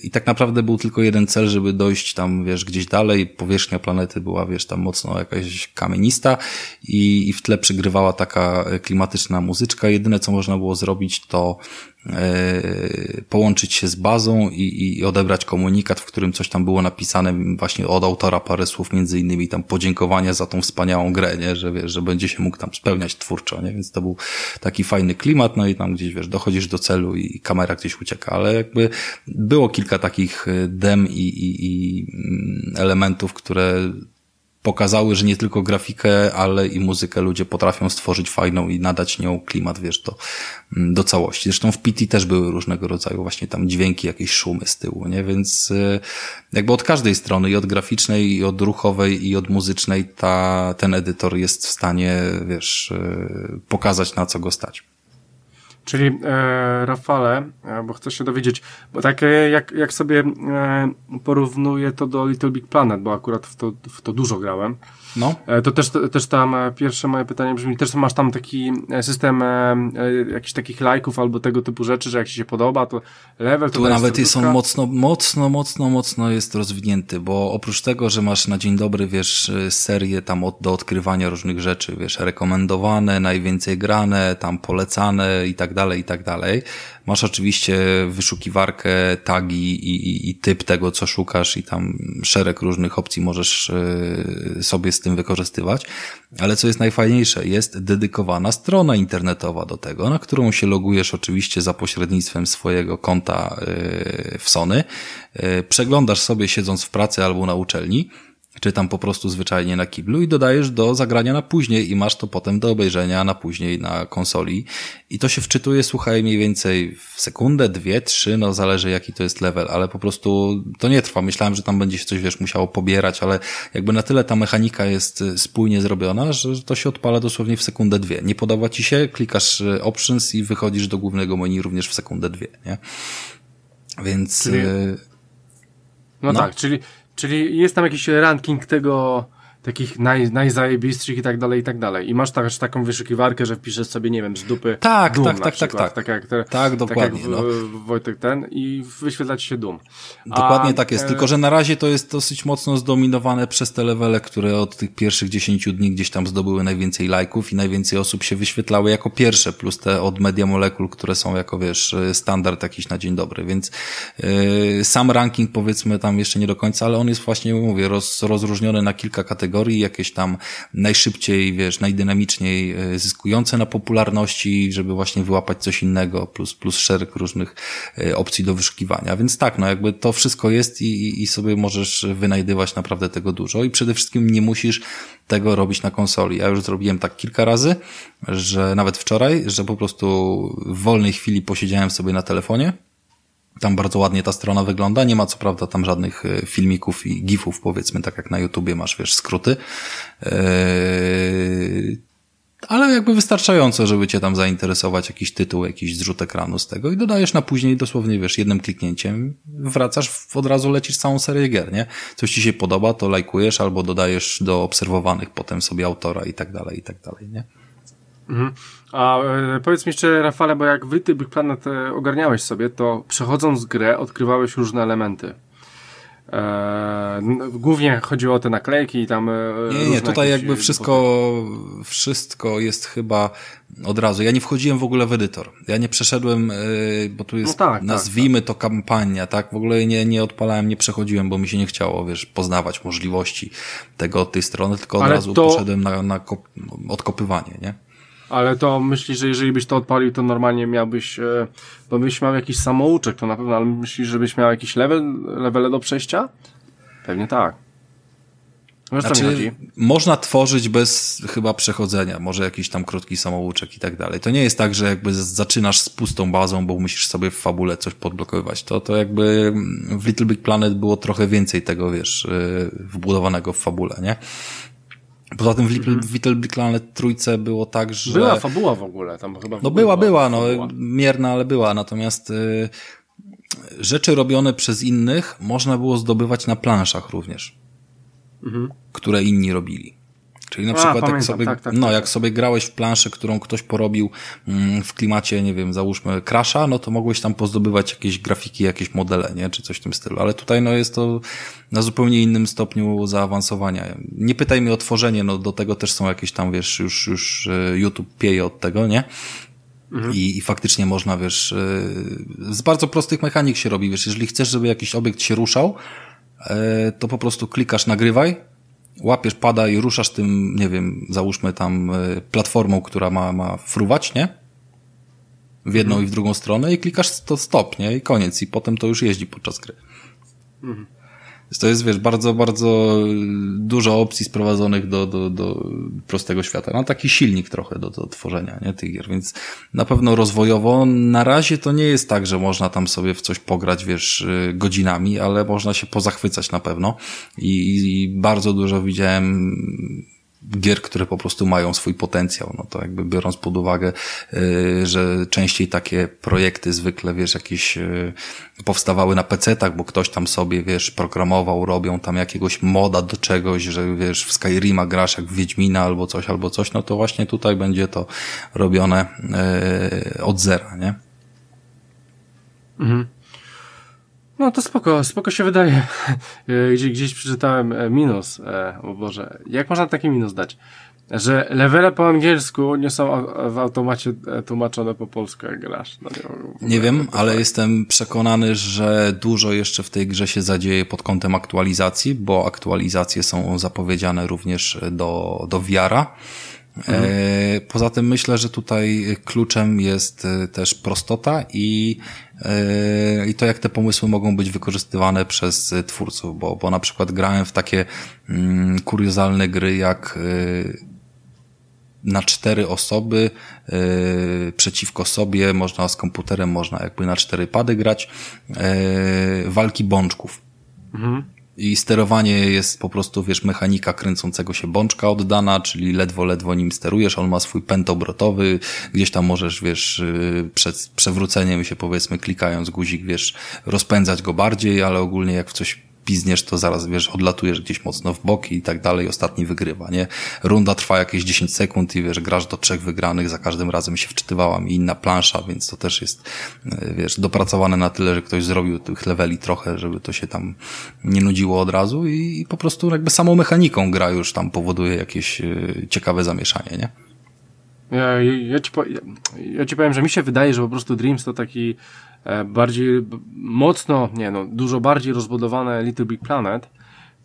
i tak naprawdę był tylko jeden cel, żeby dojść tam, wiesz, gdzieś dalej, powierzchnia planety była, wiesz, tam mocno jakaś kamienista i, i w tle przygrywała taka klimatyczna muzyczka. Jedyne, co można było zrobić, to połączyć się z bazą i, i odebrać komunikat, w którym coś tam było napisane właśnie od autora parę słów, między innymi tam podziękowania za tą wspaniałą grę, nie? Że wiesz, że będzie się mógł tam spełniać twórczo, nie? Więc to był taki fajny klimat, no i tam gdzieś wiesz, dochodzisz do celu i kamera gdzieś ucieka, ale jakby było kilka takich e, dem i, i, i mm, elementów, które pokazały, że nie tylko grafikę, ale i muzykę ludzie potrafią stworzyć fajną i nadać nią klimat, wiesz, do, do całości. Zresztą w PT też były różnego rodzaju właśnie tam dźwięki, jakieś szumy z tyłu, nie? Więc y, jakby od każdej strony, i od graficznej, i od ruchowej, i od muzycznej, ta, ten edytor jest w stanie, wiesz, y, pokazać na co go stać. Czyli e, Rafale, e, bo chcę się dowiedzieć, bo tak jak, jak sobie e, porównuję to do Little Big Planet, bo akurat w to, w to dużo grałem, no. E, to też, też tam e, pierwsze moje pytanie brzmi, też masz tam taki e, system jakichś takich lajków albo tego typu rzeczy, że jak ci się podoba, to level to Tu nawet jest on mocno, mocno, mocno, mocno jest rozwinięty, bo oprócz tego, że masz na dzień dobry, wiesz, serię tam od, do odkrywania różnych rzeczy, wiesz, rekomendowane, najwięcej grane, tam polecane i tak dalej, i tak dalej. Masz oczywiście wyszukiwarkę, tagi i, i, i typ tego, co szukasz i tam szereg różnych opcji możesz sobie z tym wykorzystywać, ale co jest najfajniejsze, jest dedykowana strona internetowa do tego, na którą się logujesz oczywiście za pośrednictwem swojego konta yy, w Sony, yy, przeglądasz sobie siedząc w pracy albo na uczelni, czy tam po prostu zwyczajnie na kiblu i dodajesz do zagrania na później i masz to potem do obejrzenia na później na konsoli i to się wczytuje, słuchaj, mniej więcej w sekundę, dwie, trzy, no zależy jaki to jest level, ale po prostu to nie trwa. Myślałem, że tam będzie się coś, wiesz, musiało pobierać, ale jakby na tyle ta mechanika jest y, spójnie zrobiona, że to się odpala dosłownie w sekundę, dwie. Nie podoba ci się, klikasz y, options i wychodzisz do głównego menu również w sekundę, dwie, nie? Więc... Czyli... No, no, tak, czyli, Czyli jest tam jakiś ranking tego, takich naj, najzajebistszych i tak dalej, i tak dalej. I masz też taką wyszukiwarkę, że wpiszesz sobie, nie wiem, z dupy Tak, Doom tak, tak, tak, tak. Tak jak te, tak, dokładnie. Tak jak no. Wojtek ten i wyświetla ci się Doom. Dokładnie A, tak jest, e... tylko że na razie to jest dosyć mocno zdominowane przez te levele, które od tych pierwszych 10 dni gdzieś tam zdobyły najwięcej lajków i najwięcej osób się wyświetlały jako pierwsze, plus te od Media Molecule, które są jako, wiesz, standard jakiś na dzień dobry, więc yy, sam ranking powiedzmy tam jeszcze nie do końca, ale on jest właśnie, mówię, roz, rozróżniony na kilka kategorii, jakieś tam najszybciej, wiesz, najdynamiczniej e, zyskujące na popularności, żeby właśnie wyłapać coś innego, plus, plus szereg różnych e, opcji do wyszukiwania. Więc tak, no jakby to wszystko jest i, i sobie możesz wynajdywać naprawdę tego dużo i przede wszystkim nie musisz tego robić na konsoli. Ja już zrobiłem tak kilka razy, że nawet wczoraj, że po prostu w wolnej chwili posiedziałem sobie na telefonie, tam bardzo ładnie ta strona wygląda. Nie ma co prawda tam żadnych e, filmików i gifów, powiedzmy, tak jak na YouTubie masz, wiesz, skróty. Eee, ale jakby wystarczająco, żeby cię tam zainteresować jakiś tytuł, jakiś zrzut ekranu z tego i dodajesz na później dosłownie, wiesz, jednym kliknięciem wracasz, od razu lecisz całą serię gier, nie? Coś ci się podoba, to lajkujesz albo dodajesz do obserwowanych potem sobie autora i tak dalej, i tak dalej, nie? Mhm. A e, powiedz mi jeszcze, Rafale, bo jak wy Big Planet e, ogarniałeś sobie, to przechodząc grę odkrywałeś różne elementy. E, głównie chodziło o te naklejki i tam. E, nie, nie, tutaj jakby wszystko, wszystko jest chyba od razu. Ja nie wchodziłem w ogóle w edytor. Ja nie przeszedłem, bo tu jest, no tak, tak nazwijmy tak, to kampania, tak? W ogóle nie, nie odpalałem, nie przechodziłem, bo mi się nie chciało, wiesz, poznawać możliwości tego od tej strony, tylko od Ale razu to... poszedłem na, na odkopywanie, nie? Ale to myślisz, że jeżeli byś to odpalił, to normalnie miałbyś, e, bo byś miał jakiś samouczek, to na pewno, ale myślisz, żebyś miał jakiś level, levele do przejścia? Pewnie tak. Wiesz, znaczy, można tworzyć bez chyba przechodzenia, może jakiś tam krótki samouczek i tak dalej. To nie jest tak, że jakby zaczynasz z pustą bazą, bo musisz sobie w fabule coś podblokowywać. To, to jakby w Little Big Planet było trochę więcej tego, wiesz, e, wbudowanego w fabule, nie? Poza tym w mhm. Little trójce było tak, że... Była fabuła w ogóle, tam chyba... No była, była, no, mierna, ale była, natomiast y, rzeczy robione przez innych można było zdobywać na planszach również, mhm. które inni robili. Czyli na przykład A, jak sobie, tak, tak, no, tak, jak tak. sobie grałeś w planszę, którą ktoś porobił mm, w klimacie, nie wiem, załóżmy Crasha, no to mogłeś tam pozdobywać jakieś grafiki, jakieś modele, nie? Czy coś w tym stylu. Ale tutaj no jest to na zupełnie innym stopniu zaawansowania. Nie pytaj mnie o tworzenie, no do tego też są jakieś tam, wiesz, już, już e, YouTube pieje od tego, nie? Mhm. I, I faktycznie można, wiesz, e, z bardzo prostych mechanik się robi, wiesz, jeżeli chcesz, żeby jakiś obiekt się ruszał, e, to po prostu klikasz nagrywaj, łapiesz pada i ruszasz tym, nie wiem, załóżmy tam e, platformą, która ma, ma fruwać, nie? W jedną mhm. i w drugą stronę i klikasz to stop, nie? I koniec. I potem to już jeździ podczas gry. Mhm. To jest, wiesz, bardzo, bardzo dużo opcji sprowadzonych do, do, do prostego świata. No taki silnik trochę do, do tworzenia, nie, tych gier, więc na pewno rozwojowo. Na razie to nie jest tak, że można tam sobie w coś pograć, wiesz, godzinami, ale można się pozachwycać na pewno. I, i bardzo dużo widziałem gier, które po prostu mają swój potencjał. No to jakby biorąc pod uwagę, y, że częściej takie projekty zwykle, wiesz, jakieś y, powstawały na PC-tach, bo ktoś tam sobie, wiesz, programował, robią tam jakiegoś moda do czegoś, że wiesz, w Skyrima grasz jak w Wiedźmina albo coś, albo coś, no to właśnie tutaj będzie to robione y, od zera, nie? Mhm. No to spoko, spoko się wydaje. Gdzieś, gdzieś przeczytałem e, minus, e, o Boże, jak można taki minus dać? Że levele po angielsku nie są w automacie e, tłumaczone po polsku, jak grasz. No nie, nie wiem, ale jestem przekonany, że dużo jeszcze w tej grze się zadzieje pod kątem aktualizacji, bo aktualizacje są zapowiedziane również do, do wiara. Mhm. Poza tym myślę, że tutaj kluczem jest też prostota i Yy, i to, jak te pomysły mogą być wykorzystywane przez twórców, bo, bo na przykład grałem w takie mm, kuriozalne gry jak na cztery osoby yy, przeciwko sobie, można z komputerem, można jakby na cztery pady grać, yy, walki bączków. Mhm i sterowanie jest po prostu, wiesz, mechanika kręcącego się bączka oddana, czyli ledwo, ledwo nim sterujesz. On ma swój pęd obrotowy, gdzieś tam możesz, wiesz, y, przed przewróceniem się, powiedzmy, klikając guzik, wiesz, rozpędzać go bardziej, ale ogólnie jak w coś pizniesz, to zaraz, wiesz, odlatujesz gdzieś mocno w boki i tak dalej, ostatni wygrywa, nie? Runda trwa jakieś 10 sekund i wiesz, grasz do trzech wygranych, za każdym razem się wczytywała mi inna plansza, więc to też jest, e, wiesz, dopracowane na tyle, że ktoś zrobił tych leveli trochę, żeby to się tam nie nudziło od razu i po prostu jakby samą mechaniką gra już tam powoduje jakieś e, ciekawe zamieszanie, nie? Ja, ja, ci, ja ci powiem, że mi się wydaje, że po prostu Dreams to taki bardziej mocno, nie no, dużo bardziej rozbudowane Little Big Planet,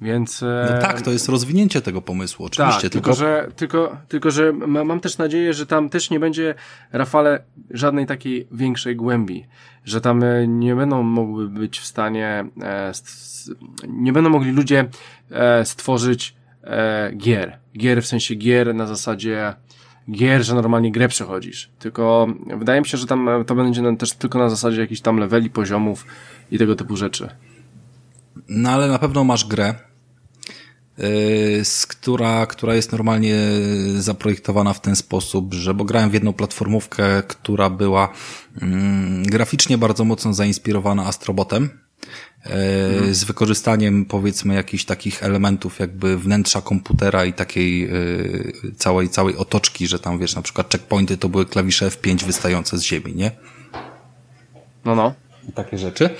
więc... E, no tak, to jest rozwinięcie tego pomysłu, oczywiście. Tak, tylko, tylko, że, tylko, tylko, że mam też nadzieję, że tam też nie będzie, Rafale, żadnej takiej większej głębi, że tam e, nie będą mogły być w stanie, nie będą mogli ludzie stworzyć gier. Gier w sensie gier na zasadzie gier, że normalnie grę przechodzisz. Tylko wydaje mi się, że tam to będzie też tylko na zasadzie jakichś tam leveli, poziomów i tego typu rzeczy. No ale na pewno masz grę, yy, z która, która jest normalnie zaprojektowana w ten sposób, że bo grałem w jedną platformówkę, która była yy, graficznie bardzo mocno zainspirowana Astrobotem mhm. z wykorzystaniem powiedzmy jakichś takich elementów jakby wnętrza komputera i takiej e, całej, całej otoczki, że tam wiesz, na przykład checkpointy to były klawisze F5 wystające z ziemi, nie? No, no. I takie rzeczy.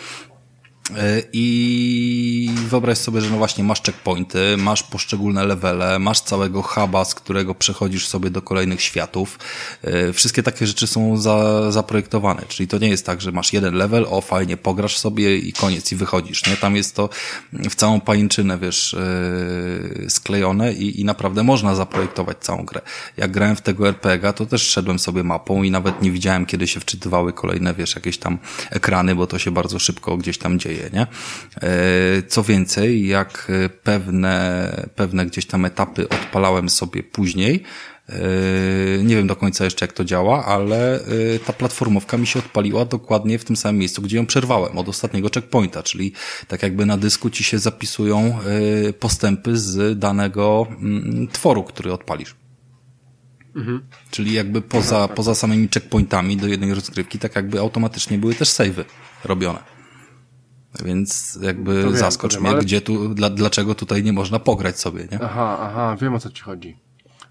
E, I wyobraź sobie, że no właśnie masz checkpointy, masz poszczególne levele, masz całego huba, z którego przechodzisz sobie do kolejnych światów. E, wszystkie takie rzeczy są za, zaprojektowane, czyli to nie jest tak, że masz jeden level, o fajnie, pograsz sobie i koniec i wychodzisz, nie? Tam jest to w całą pajęczynę, wiesz, yy, sklejone i, i naprawdę można zaprojektować całą grę. Jak grałem w tego RPG, to też szedłem sobie mapą i nawet nie widziałem, kiedy się wczytywały kolejne, wiesz, jakieś tam ekrany, bo to się bardzo szybko gdzieś tam dzieje nie? E, co więcej, jak pewne, pewne gdzieś tam etapy odpalałem sobie później, e, nie wiem do końca jeszcze jak to działa, ale e, ta platformówka mi się odpaliła dokładnie w tym samym miejscu, gdzie ją przerwałem od ostatniego checkpointa, czyli tak jakby na dysku ci się zapisują postępy z danego mm, tworu, który odpalisz. Mhm. Czyli jakby poza, poza samymi checkpointami do jednej rozgrywki, tak jakby automatycznie były też savey robione. Więc jakby wiem, zaskocz wiem, mnie, ale... gdzie tu, dla, dlaczego tutaj nie można pograć sobie, nie? Aha, aha, wiem o co ci chodzi.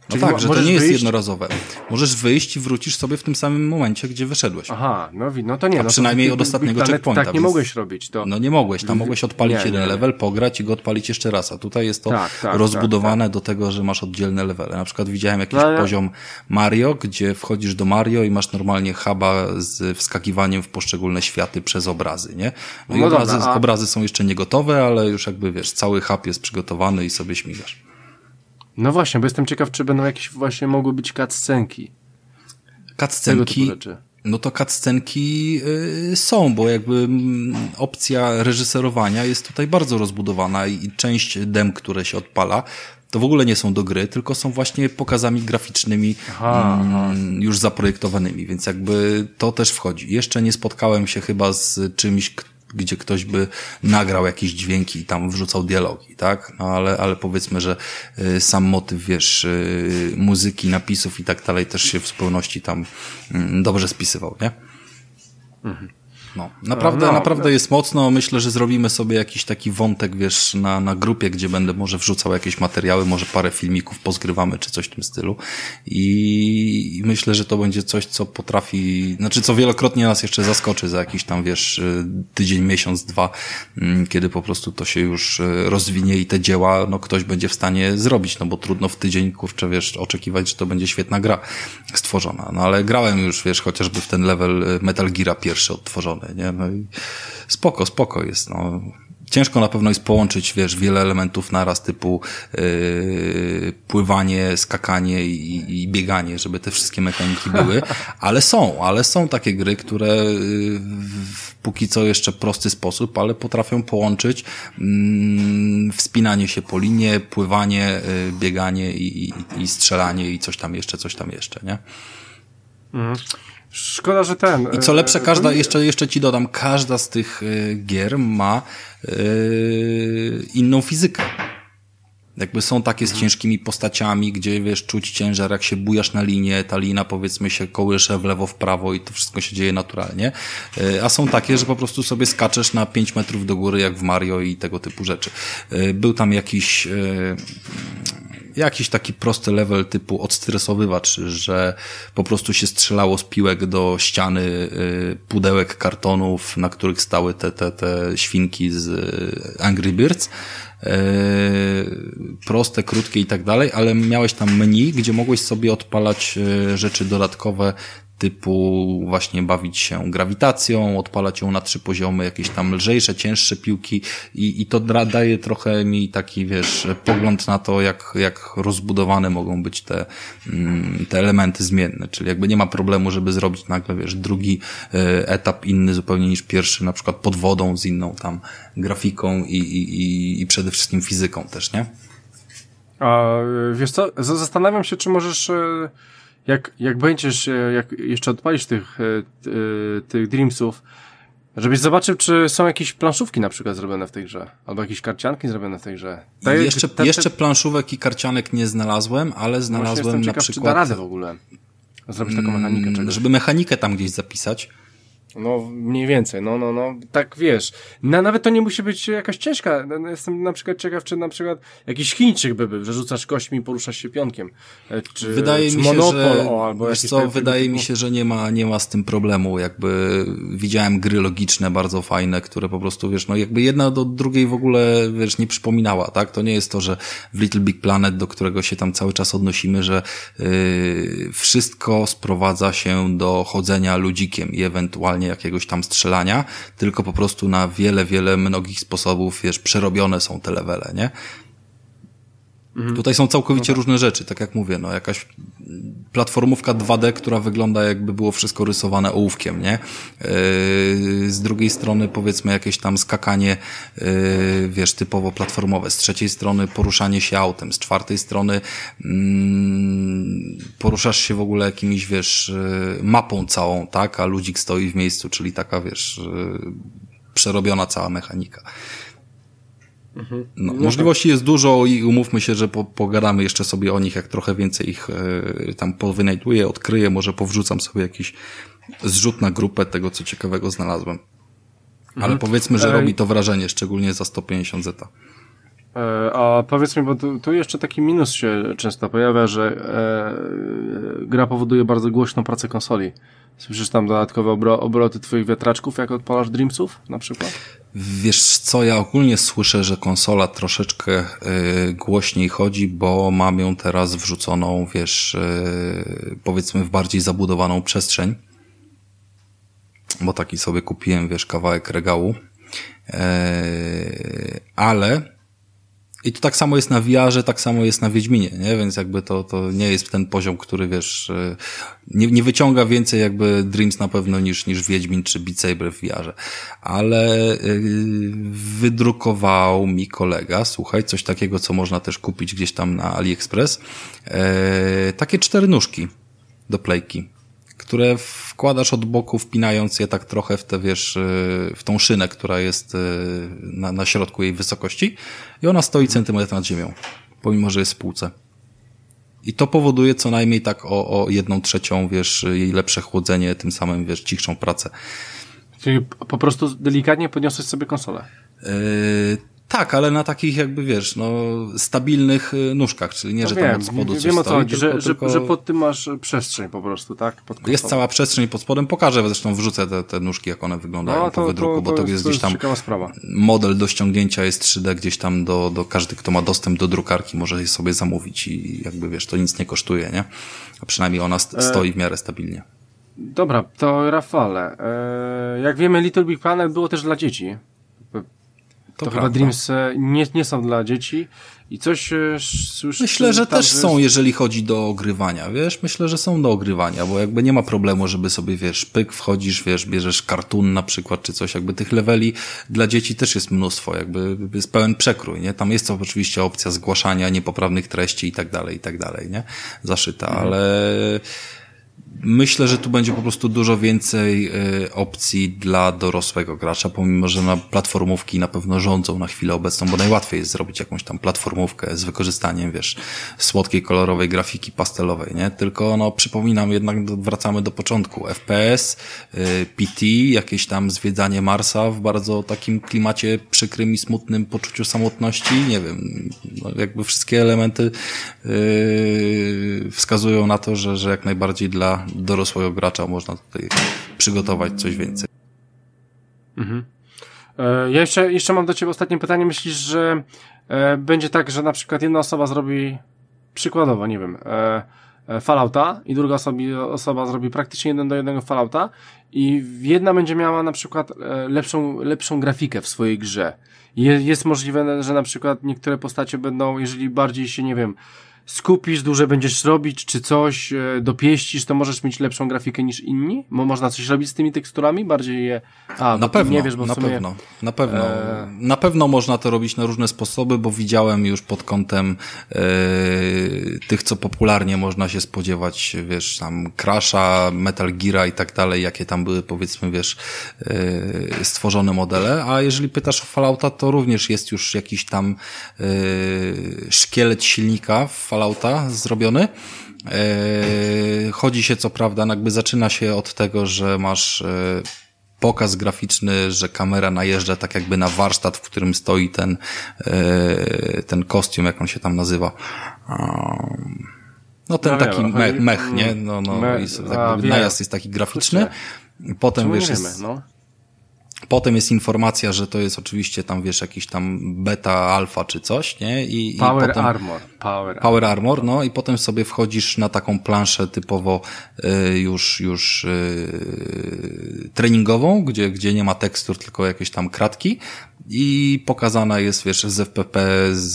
No tak, że to nie jest jednorazowe. Możesz wyjść i wrócisz sobie w tym samym momencie, gdzie wyszedłeś. Aha, no, no to nie. A no przynajmniej to, od ostatniego checkpointa. Tak nie więc... mogłeś robić. To... No nie mogłeś, tam mogłeś odpalić nie, jeden nie, level, pograć i go odpalić jeszcze raz, a tutaj jest to Tak, tak, rozbudowane do tego, że masz oddzielne levele. Na przykład widziałem jakiś No, poziom Mario, gdzie wchodzisz do Mario i masz normalnie huba z wskakiwaniem w poszczególne światy przez obrazy, nie? No, i No dobra, obrazy, a- obrazy są jeszcze niegotowe, ale już jakby wiesz, cały hub jest przygotowany i sobie śmigasz. No właśnie, bo jestem ciekaw, czy będą jakieś właśnie mogły być cutscenki. Cutscenki, no to cutscenki y, są, bo jakby mm, opcja reżyserowania jest tutaj bardzo rozbudowana i część dem, które się odpala, to w ogóle nie są do gry, tylko są właśnie pokazami graficznymi Aha, mm, już zaprojektowanymi, więc jakby to też wchodzi. Jeszcze nie spotkałem się chyba z czymś, gdzie ktoś by nagrał jakieś dźwięki i tam wrzucał dialogi, tak? No ale, ale powiedzmy, że y, sam motyw, wiesz, y, muzyki, napisów i tak dalej też się w zupełności tam mm, dobrze spisywał, nie? No, naprawdę, No, naprawdę jest mocno. Myślę, że zrobimy sobie jakiś taki wątek, wiesz, na, na grupie, gdzie będę może wrzucał jakieś materiały, może parę filmików pozgrywamy, czy coś w tym stylu. I, myślę, że to będzie coś, co potrafi, znaczy, co wielokrotnie nas jeszcze zaskoczy za jakiś tam, wiesz, y, tydzień, miesiąc, dwa, mm, kiedy po prostu to się już y, rozwinie i te dzieła, no, ktoś będzie w stanie zrobić, no bo trudno w tydzień, kurczę, wiesz, oczekiwać, że to będzie świetna gra stworzona. No, ale grałem już, wiesz, chociażby w ten level y, Metal Geara pierwszy odtworzony, nie? No i spoko, spoko jest, no. Ciężko na pewno jest połączyć, wiesz, wiele elementów naraz typu yy, pływanie, skakanie i, i bieganie, żeby te wszystkie mechaniki były, ale są, ale są takie gry, które yy, w póki co jeszcze prosty sposób, ale potrafią połączyć mm, wspinanie się po linie, pływanie, yy, bieganie i, i, i strzelanie i coś tam jeszcze, coś tam jeszcze, nie? Szkoda, że ten. I co lepsze, e, każda, to- jeszcze, jeszcze ci dodam, każda z tych y, gier ma y, inną fizykę. Jakby są takie z ciężkimi postaciami, gdzie wiesz, czuć ciężar, jak się bujasz na linie, ta lina powiedzmy się kołysze w lewo, w prawo i to wszystko się dzieje naturalnie. A są takie, że po prostu sobie skaczesz na 5 metrów do góry, jak w Mario i tego typu rzeczy. Był tam jakiś jakiś taki prosty level typu odstresowywacz, że po prostu się strzelało z piłek do ściany y, pudełek kartonów, na których stały te, te, te świnki z y, Angry Birds. Y, proste, krótkie i tak dalej, ale miałeś tam menu, gdzie mogłeś sobie odpalać rzeczy dodatkowe typu właśnie bawić się grawitacją, odpalać ją na trzy poziomy, jakieś tam lżejsze, cięższe piłki i, i to daje trochę mi taki, wiesz, pogląd na to, jak, jak rozbudowane mogą być te, mm, te elementy zmienne, czyli jakby nie ma problemu, żeby zrobić nagle, wiesz, drugi e, etap inny zupełnie niż pierwszy, na przykład pod wodą z inną tam grafiką i, i, i, przede wszystkim fizyką też, nie? A wiesz co, zastanawiam się, czy możesz, e, jak, jak będziesz, e, jak jeszcze odpalisz tych, e, e, tych Dreamsów, żebyś zobaczył, czy są jakieś planszówki na przykład zrobione w tej grze, albo jakieś karcianki zrobione w tej grze. Te- jeszcze, te- te- jeszcze planszówek i karcianek nie znalazłem, ale znalazłem na ciekaw, czy da przykład... radę w ogóle zrobić taką mechanikę Mm, czegoś. Żeby mechanikę tam gdzieś zapisać. No, mniej więcej, no, no, no, tak wiesz. Na, nawet to nie musi być jakaś ciężka. No, no, Jestem na przykład ciekaw, czy na przykład jakiś Chińczyk by był, że rzucasz kośćmi i poruszasz się pionkiem. E, Czy, Wydaje czy mi się, Monopol, że, o, albo wiesz co, wydaje mi się, że nie ma, nie ma z tym problemu. Jakby widziałem gry logiczne, bardzo fajne, które po prostu, wiesz, no jakby jedna do drugiej w ogóle, wiesz, nie przypominała, tak? To nie jest to, że w Little Big Planet, do którego się tam cały czas odnosimy, że yy, wszystko sprowadza się do chodzenia ludzikiem i ewentualnie jakiegoś tam strzelania, tylko po prostu na wiele, wiele mnogich sposobów, wiesz, przerobione są te levele, nie? Tutaj są całkowicie różne rzeczy, tak jak mówię, no jakaś platformówka 2D, która wygląda jakby było wszystko rysowane ołówkiem, nie? Yy, Z drugiej strony powiedzmy jakieś tam skakanie, yy, wiesz, typowo platformowe. Z trzeciej strony poruszanie się autem. Z czwartej strony mm, poruszasz się w ogóle jakimiś, wiesz, yy, mapą całą, tak? A ludzik stoi w miejscu, czyli taka, wiesz, przerobiona cała mechanika. No, możliwości jest dużo i umówmy się, że po, pogadamy jeszcze sobie o nich, jak trochę więcej ich e, tam powynajduję, odkryję, może powrzucam sobie jakiś zrzut na grupę tego, co ciekawego znalazłem. Ale powiedzmy, że Ej. robi to wrażenie, szczególnie za 150 zeta. E, a powiedz mi, bo tu, tu, jeszcze taki minus się często pojawia, że e, gra powoduje bardzo głośną pracę konsoli. Słyszysz tam dodatkowe obro obroty twoich wiatraczków, jak odpalasz Dreamsów na przykład? Wiesz co, ja ogólnie słyszę, że konsola troszeczkę y, głośniej chodzi, bo mam ją teraz wrzuconą, wiesz, y, powiedzmy w bardziej zabudowaną przestrzeń. Bo taki sobie kupiłem, wiesz, kawałek regału. Y, ale i to tak samo jest na VR-ze, tak samo jest na Wiedźminie, nie? Więc jakby to, to nie jest ten poziom, który wiesz, e, nie, nie wyciąga więcej jakby Dreams na pewno niż, niż Wiedźmin czy Beat Saber w VR-ze. Ale yy, wydrukował mi kolega, słuchaj, coś takiego, co można też kupić gdzieś tam na AliExpress, yy, takie cztery nóżki do playki które wkładasz od boku, wpinając je tak trochę w te, wiesz, y, w tą szynę, która jest y, na, na środku jej wysokości i ona stoi centymetr nad ziemią, pomimo, że jest w półce. I to powoduje co najmniej tak o, o jedną trzecią, wiesz, jej lepsze chłodzenie, tym samym, wiesz, cichszą pracę. Czyli po prostu delikatnie podniosłeś sobie konsolę. Yy, tak, ale na takich jakby, wiesz, no, stabilnych y, nóżkach, czyli nie, no że wiem, tam od spodu wiem, coś wiem o co chodzi, że, tylko... że, pod tym masz przestrzeń po prostu, tak? jest cała przestrzeń pod spodem, pokażę, zresztą wrzucę te, te nóżki, jak one wyglądają no, to, po wydruku, to, to bo to jest, jest gdzieś tam model do ściągnięcia jest 3D gdzieś tam do, do każdy, kto ma dostęp do drukarki, może je sobie zamówić i jakby, wiesz, to nic nie kosztuje, nie? A przynajmniej ona st e, stoi w miarę stabilnie. Dobra, to Rafale, e, jak wiemy Little Big Planet było też dla dzieci. To, to chyba Dreams e, nie, nie są dla dzieci i coś już... Myślę, że też jest... są, jeżeli chodzi do ogrywania, wiesz? Myślę, że są do ogrywania, bo jakby nie ma problemu, żeby sobie, wiesz, pyk, wchodzisz, wiesz, bierzesz kartun na przykład, czy coś, jakby tych leveli dla dzieci też jest mnóstwo, jakby jest pełen przekrój, nie? Tam jest to oczywiście opcja zgłaszania niepoprawnych treści i tak dalej, i tak dalej, nie? Zaszyta, mhm. ale Myślę, że tu będzie po prostu dużo więcej y, opcji dla dorosłego gracza, pomimo, że na platformówki na pewno rządzą na chwilę obecną, bo najłatwiej jest zrobić jakąś tam platformówkę z wykorzystaniem, wiesz, słodkiej, kolorowej grafiki pastelowej, nie? Tylko, no, przypominam, jednak wracamy do początku. FPS, y, PT, jakieś tam zwiedzanie Marsa w bardzo takim klimacie przykrym i smutnym poczuciu samotności, nie wiem, no, jakby wszystkie elementy y, wskazują na to, że, że jak najbardziej dla dorosłego gracza można tutaj przygotować coś więcej. Mhm. E, ja jeszcze, jeszcze mam do Ciebie ostatnie pytanie. Myślisz, że e, będzie tak, że na przykład jedna osoba zrobi przykładowo, nie wiem, e, Fallouta i druga osoba, osoba zrobi praktycznie jeden do jednego Fallouta i jedna będzie miała na przykład lepszą, lepszą grafikę w swojej grze. jest możliwe, że na przykład niektóre postacie będą, jeżeli bardziej się, nie wiem, skupisz, dłużej będziesz robić, czy coś e, dopieścisz, to możesz mieć lepszą grafikę niż inni? Bo można coś robić z tymi teksturami? Bardziej je... A, na pewno, nie wiesz, bo na sumie... pewno, na pewno. E... Na pewno można to robić na różne sposoby, bo widziałem już pod kątem e, tych, co popularnie można się spodziewać, wiesz, tam Crasha, Metal Geara i tak dalej, jakie tam były, powiedzmy, wiesz, e, stworzone modele, a jeżeli pytasz o Fallouta, to również jest już jakiś tam e, szkielet silnika w Fallouta zrobiony. E, chodzi się co prawda, jakby zaczyna się od tego, że masz e, pokaz graficzny, że kamera najeżdża tak jakby na warsztat, w którym stoi ten, e, ten kostium, jak on się tam nazywa. No ten no, taki mech, mech, nie? No, no, me, i najazd jest taki graficzny. Potem wiesz, jest, no? Potem jest informacja, że to jest oczywiście tam, wiesz, jakiś tam beta, alfa czy coś, nie? I, Power i potem, Armor. Power, Power Armor, no i potem sobie wchodzisz na taką planszę typowo y, już, już y, treningową, gdzie, gdzie nie ma tekstur, tylko jakieś tam kratki i pokazana jest, wiesz, z FPP, z,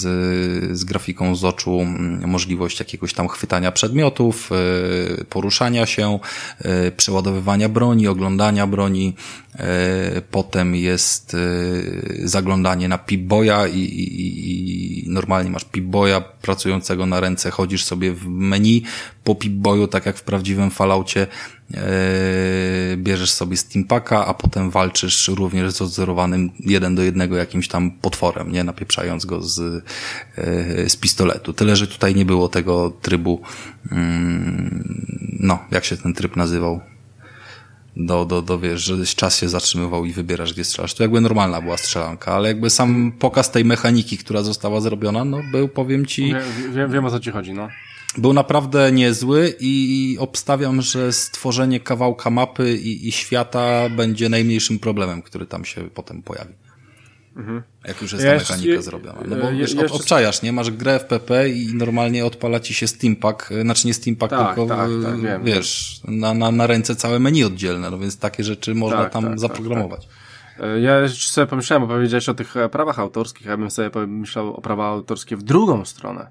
z grafiką z oczu mm, możliwość jakiegoś tam chwytania przedmiotów, y, poruszania się, y, przeładowywania broni, oglądania broni, y, potem jest zaglądanie na Pip-Boya i, i, i normalnie masz Pip-Boya pracującego na ręce, chodzisz sobie w menu po Pip-Boyu, tak jak w prawdziwym Falloutie, Yy, bierzesz sobie Steampaka, a potem walczysz również z odzorowanym jeden do jednego jakimś tam potworem, nie napieprzając go z, yy, z pistoletu. Tyle, że tutaj nie było tego trybu, mm, no, jak się ten tryb nazywał? do, do, do wiesz, że czas się zatrzymywał i wybierasz, gdzie strzelasz. To jakby normalna była strzelanka, ale jakby sam pokaz tej mechaniki, która została zrobiona, no był, powiem ci... Wiem, wiem, wiem o co ci chodzi, no. Był naprawdę niezły i obstawiam, że stworzenie kawałka mapy i, i świata będzie najmniejszym problemem, który tam się potem pojawi. Mhm. Jak już jest ja ta mechanika jeszcze, zrobiona. No bo wiesz, jeszcze... obczajasz, nie? Masz grę FPP i normalnie odpala ci się Steampack, znaczy nie Steampack, tak, tylko tak, tak, wiem, wiesz, na, na, na ręce całe menu oddzielne, no więc takie rzeczy można tak, tam tak, tak, zaprogramować. E, ja sobie pomyślałem, bo powiedziałeś o tych e, prawach autorskich, ja bym sobie pomyślał o prawa autorskie w drugą stronę,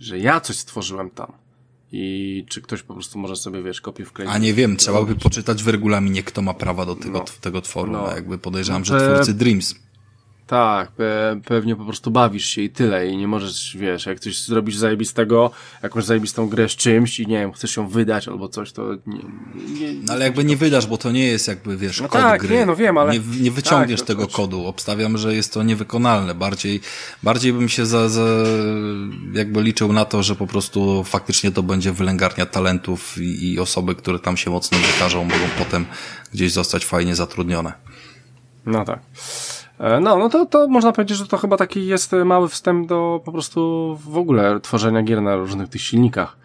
że ja coś stworzyłem tam. I czy ktoś po prostu może sobie, wiesz, kopię wkleić. A nie wiem, trzeba by poczytać w regulaminie, kto ma prawa do tego, no. tego tworu. No. Jakby podejrzewam, że twórcy Dreams tak, pe pewnie po prostu bawisz się i tyle i nie możesz, wiesz, jak coś zrobisz zajebistego, jakąś zajebistą grę z czymś i nie wiem, chcesz ją wydać albo coś, to nie... nie, nie ale jakby nie wydasz, bo to nie jest jakby, wiesz, no kod tak, gry. nie, no wiem, ale... Nie, nie wyciągniesz tak, tego kodu, obstawiam, że jest to niewykonalne. Bardziej, bardziej bym się za, za, jakby liczył na to, że po prostu faktycznie to będzie wylęgarnia talentów i, i osoby, które tam się mocno wykażą, mogą potem gdzieś zostać fajnie zatrudnione. No tak. E, no, no to, to można powiedzieć, że to chyba taki jest mały wstęp do po prostu w ogóle tworzenia gier na różnych tych silnikach.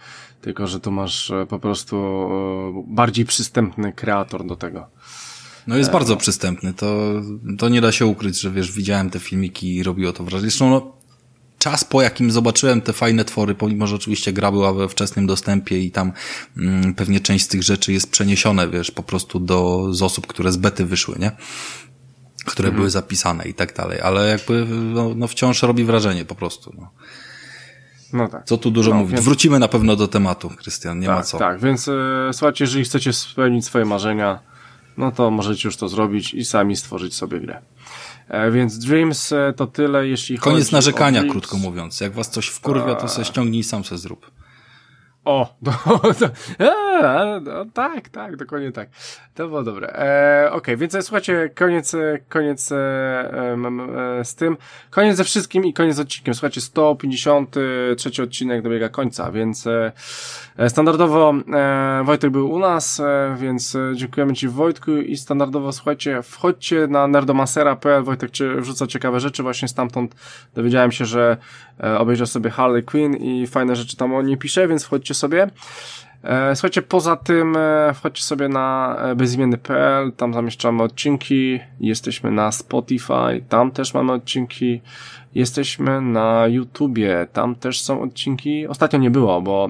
Tylko, że tu masz e, po prostu e, bardziej przystępny kreator do tego. No jest bardzo przystępny, to, to nie da się ukryć, że wiesz, widziałem te filmiki i robiło to wrażenie. Zresztą no, czas po jakim zobaczyłem te fajne twory, pomimo, że oczywiście gra była we wczesnym dostępie i tam mm, pewnie część z tych rzeczy jest przeniesione, wiesz, po prostu do, z osób, które z bety wyszły, nie? Które mhm. były zapisane i tak dalej, ale jakby no, no wciąż robi wrażenie po prostu. No. No tak. Co tu dużo no, mówić. Więc... Wrócimy na pewno do tematu, Krystian, nie tak, ma co. Tak, więc e, słuchajcie, jeżeli chcecie spełnić swoje marzenia, no to możecie już to zrobić i sami stworzyć sobie grę. E, więc Dreams e, to tyle, jeśli Koniec chodzi narzekania, krótko mówiąc. Jak was coś wkurwia, to se ściągnij i sam se zrób. O, no, to, a, no, tak, tak, dokładnie tak. To było dobre. E, okay, więc słuchajcie, koniec, koniec e, e, z tym. Koniec ze wszystkim i koniec z odcinkiem. Słuchajcie, 153 odcinek dobiega końca, więc e, standardowo e, Wojtek był u nas, e, więc dziękujemy Ci Wojtku i standardowo słuchajcie, wchodźcie na nerdomasera.pl, Wojtek wrzuca ciekawe rzeczy, właśnie stamtąd dowiedziałem się, że e, obejrzał sobie Harley Quinn i fajne rzeczy tam o niej pisze, więc wchodźcie sobie. E, słuchajcie, poza tym e, wchodźcie sobie na bezimienny.pl, tam zamieszczamy odcinki, jesteśmy na Spotify, tam też mamy odcinki, jesteśmy na YouTubie, tam też są odcinki. Ostatnio nie było, bo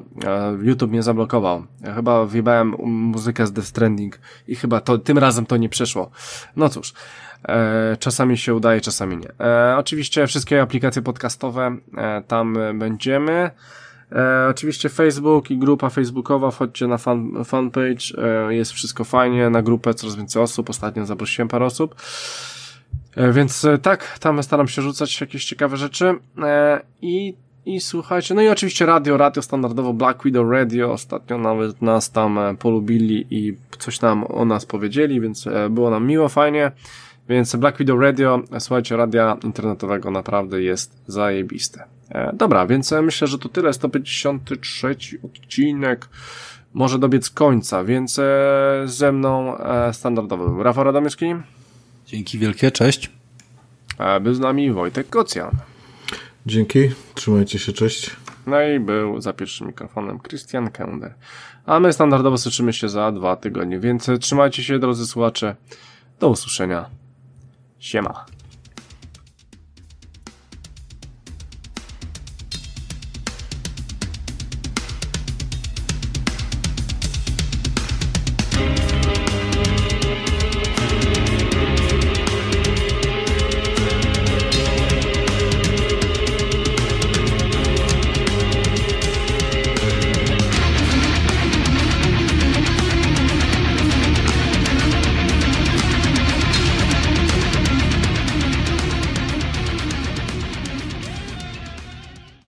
YouTube mnie zablokował. chyba wjebałem muzykę z Death Stranding i chyba to, tym razem to nie przeszło. No cóż. Czasami się udaje, czasami nie. oczywiście wszystkie aplikacje podcastowe tam będziemy. E, oczywiście Facebook i grupa facebookowa, wchodźcie na fan, fanpage, e, jest wszystko fajnie, na grupę coraz więcej osób, ostatnio zaprosiłem parę osób. E, więc e, tak, tam staram się rzucać jakieś ciekawe rzeczy e, i i słuchajcie, no i oczywiście radio, radio standardowo Black Widow Radio, ostatnio nawet nas tam e, polubili i coś nam o nas powiedzieli, więc było nam miło, fajnie. Więc Black Widow Radio, słuchajcie, radia internetowego naprawdę jest zajebiste. E, dobra, więc myślę, że to tyle. 153 odcinek może dobiec końca, więc e, ze mną e, standardowo Rafał Radomyski. Dzięki wielkie, cześć. Był z nami Wojtek Kocjan. Dzięki, trzymajcie się, cześć. No i był za pierwszym mikrofonem Christian Kender. A my standardowo słyszymy się za dwa tygodnie, więc trzymajcie się drodzy słuchacze. Do usłyszenia. 写嘛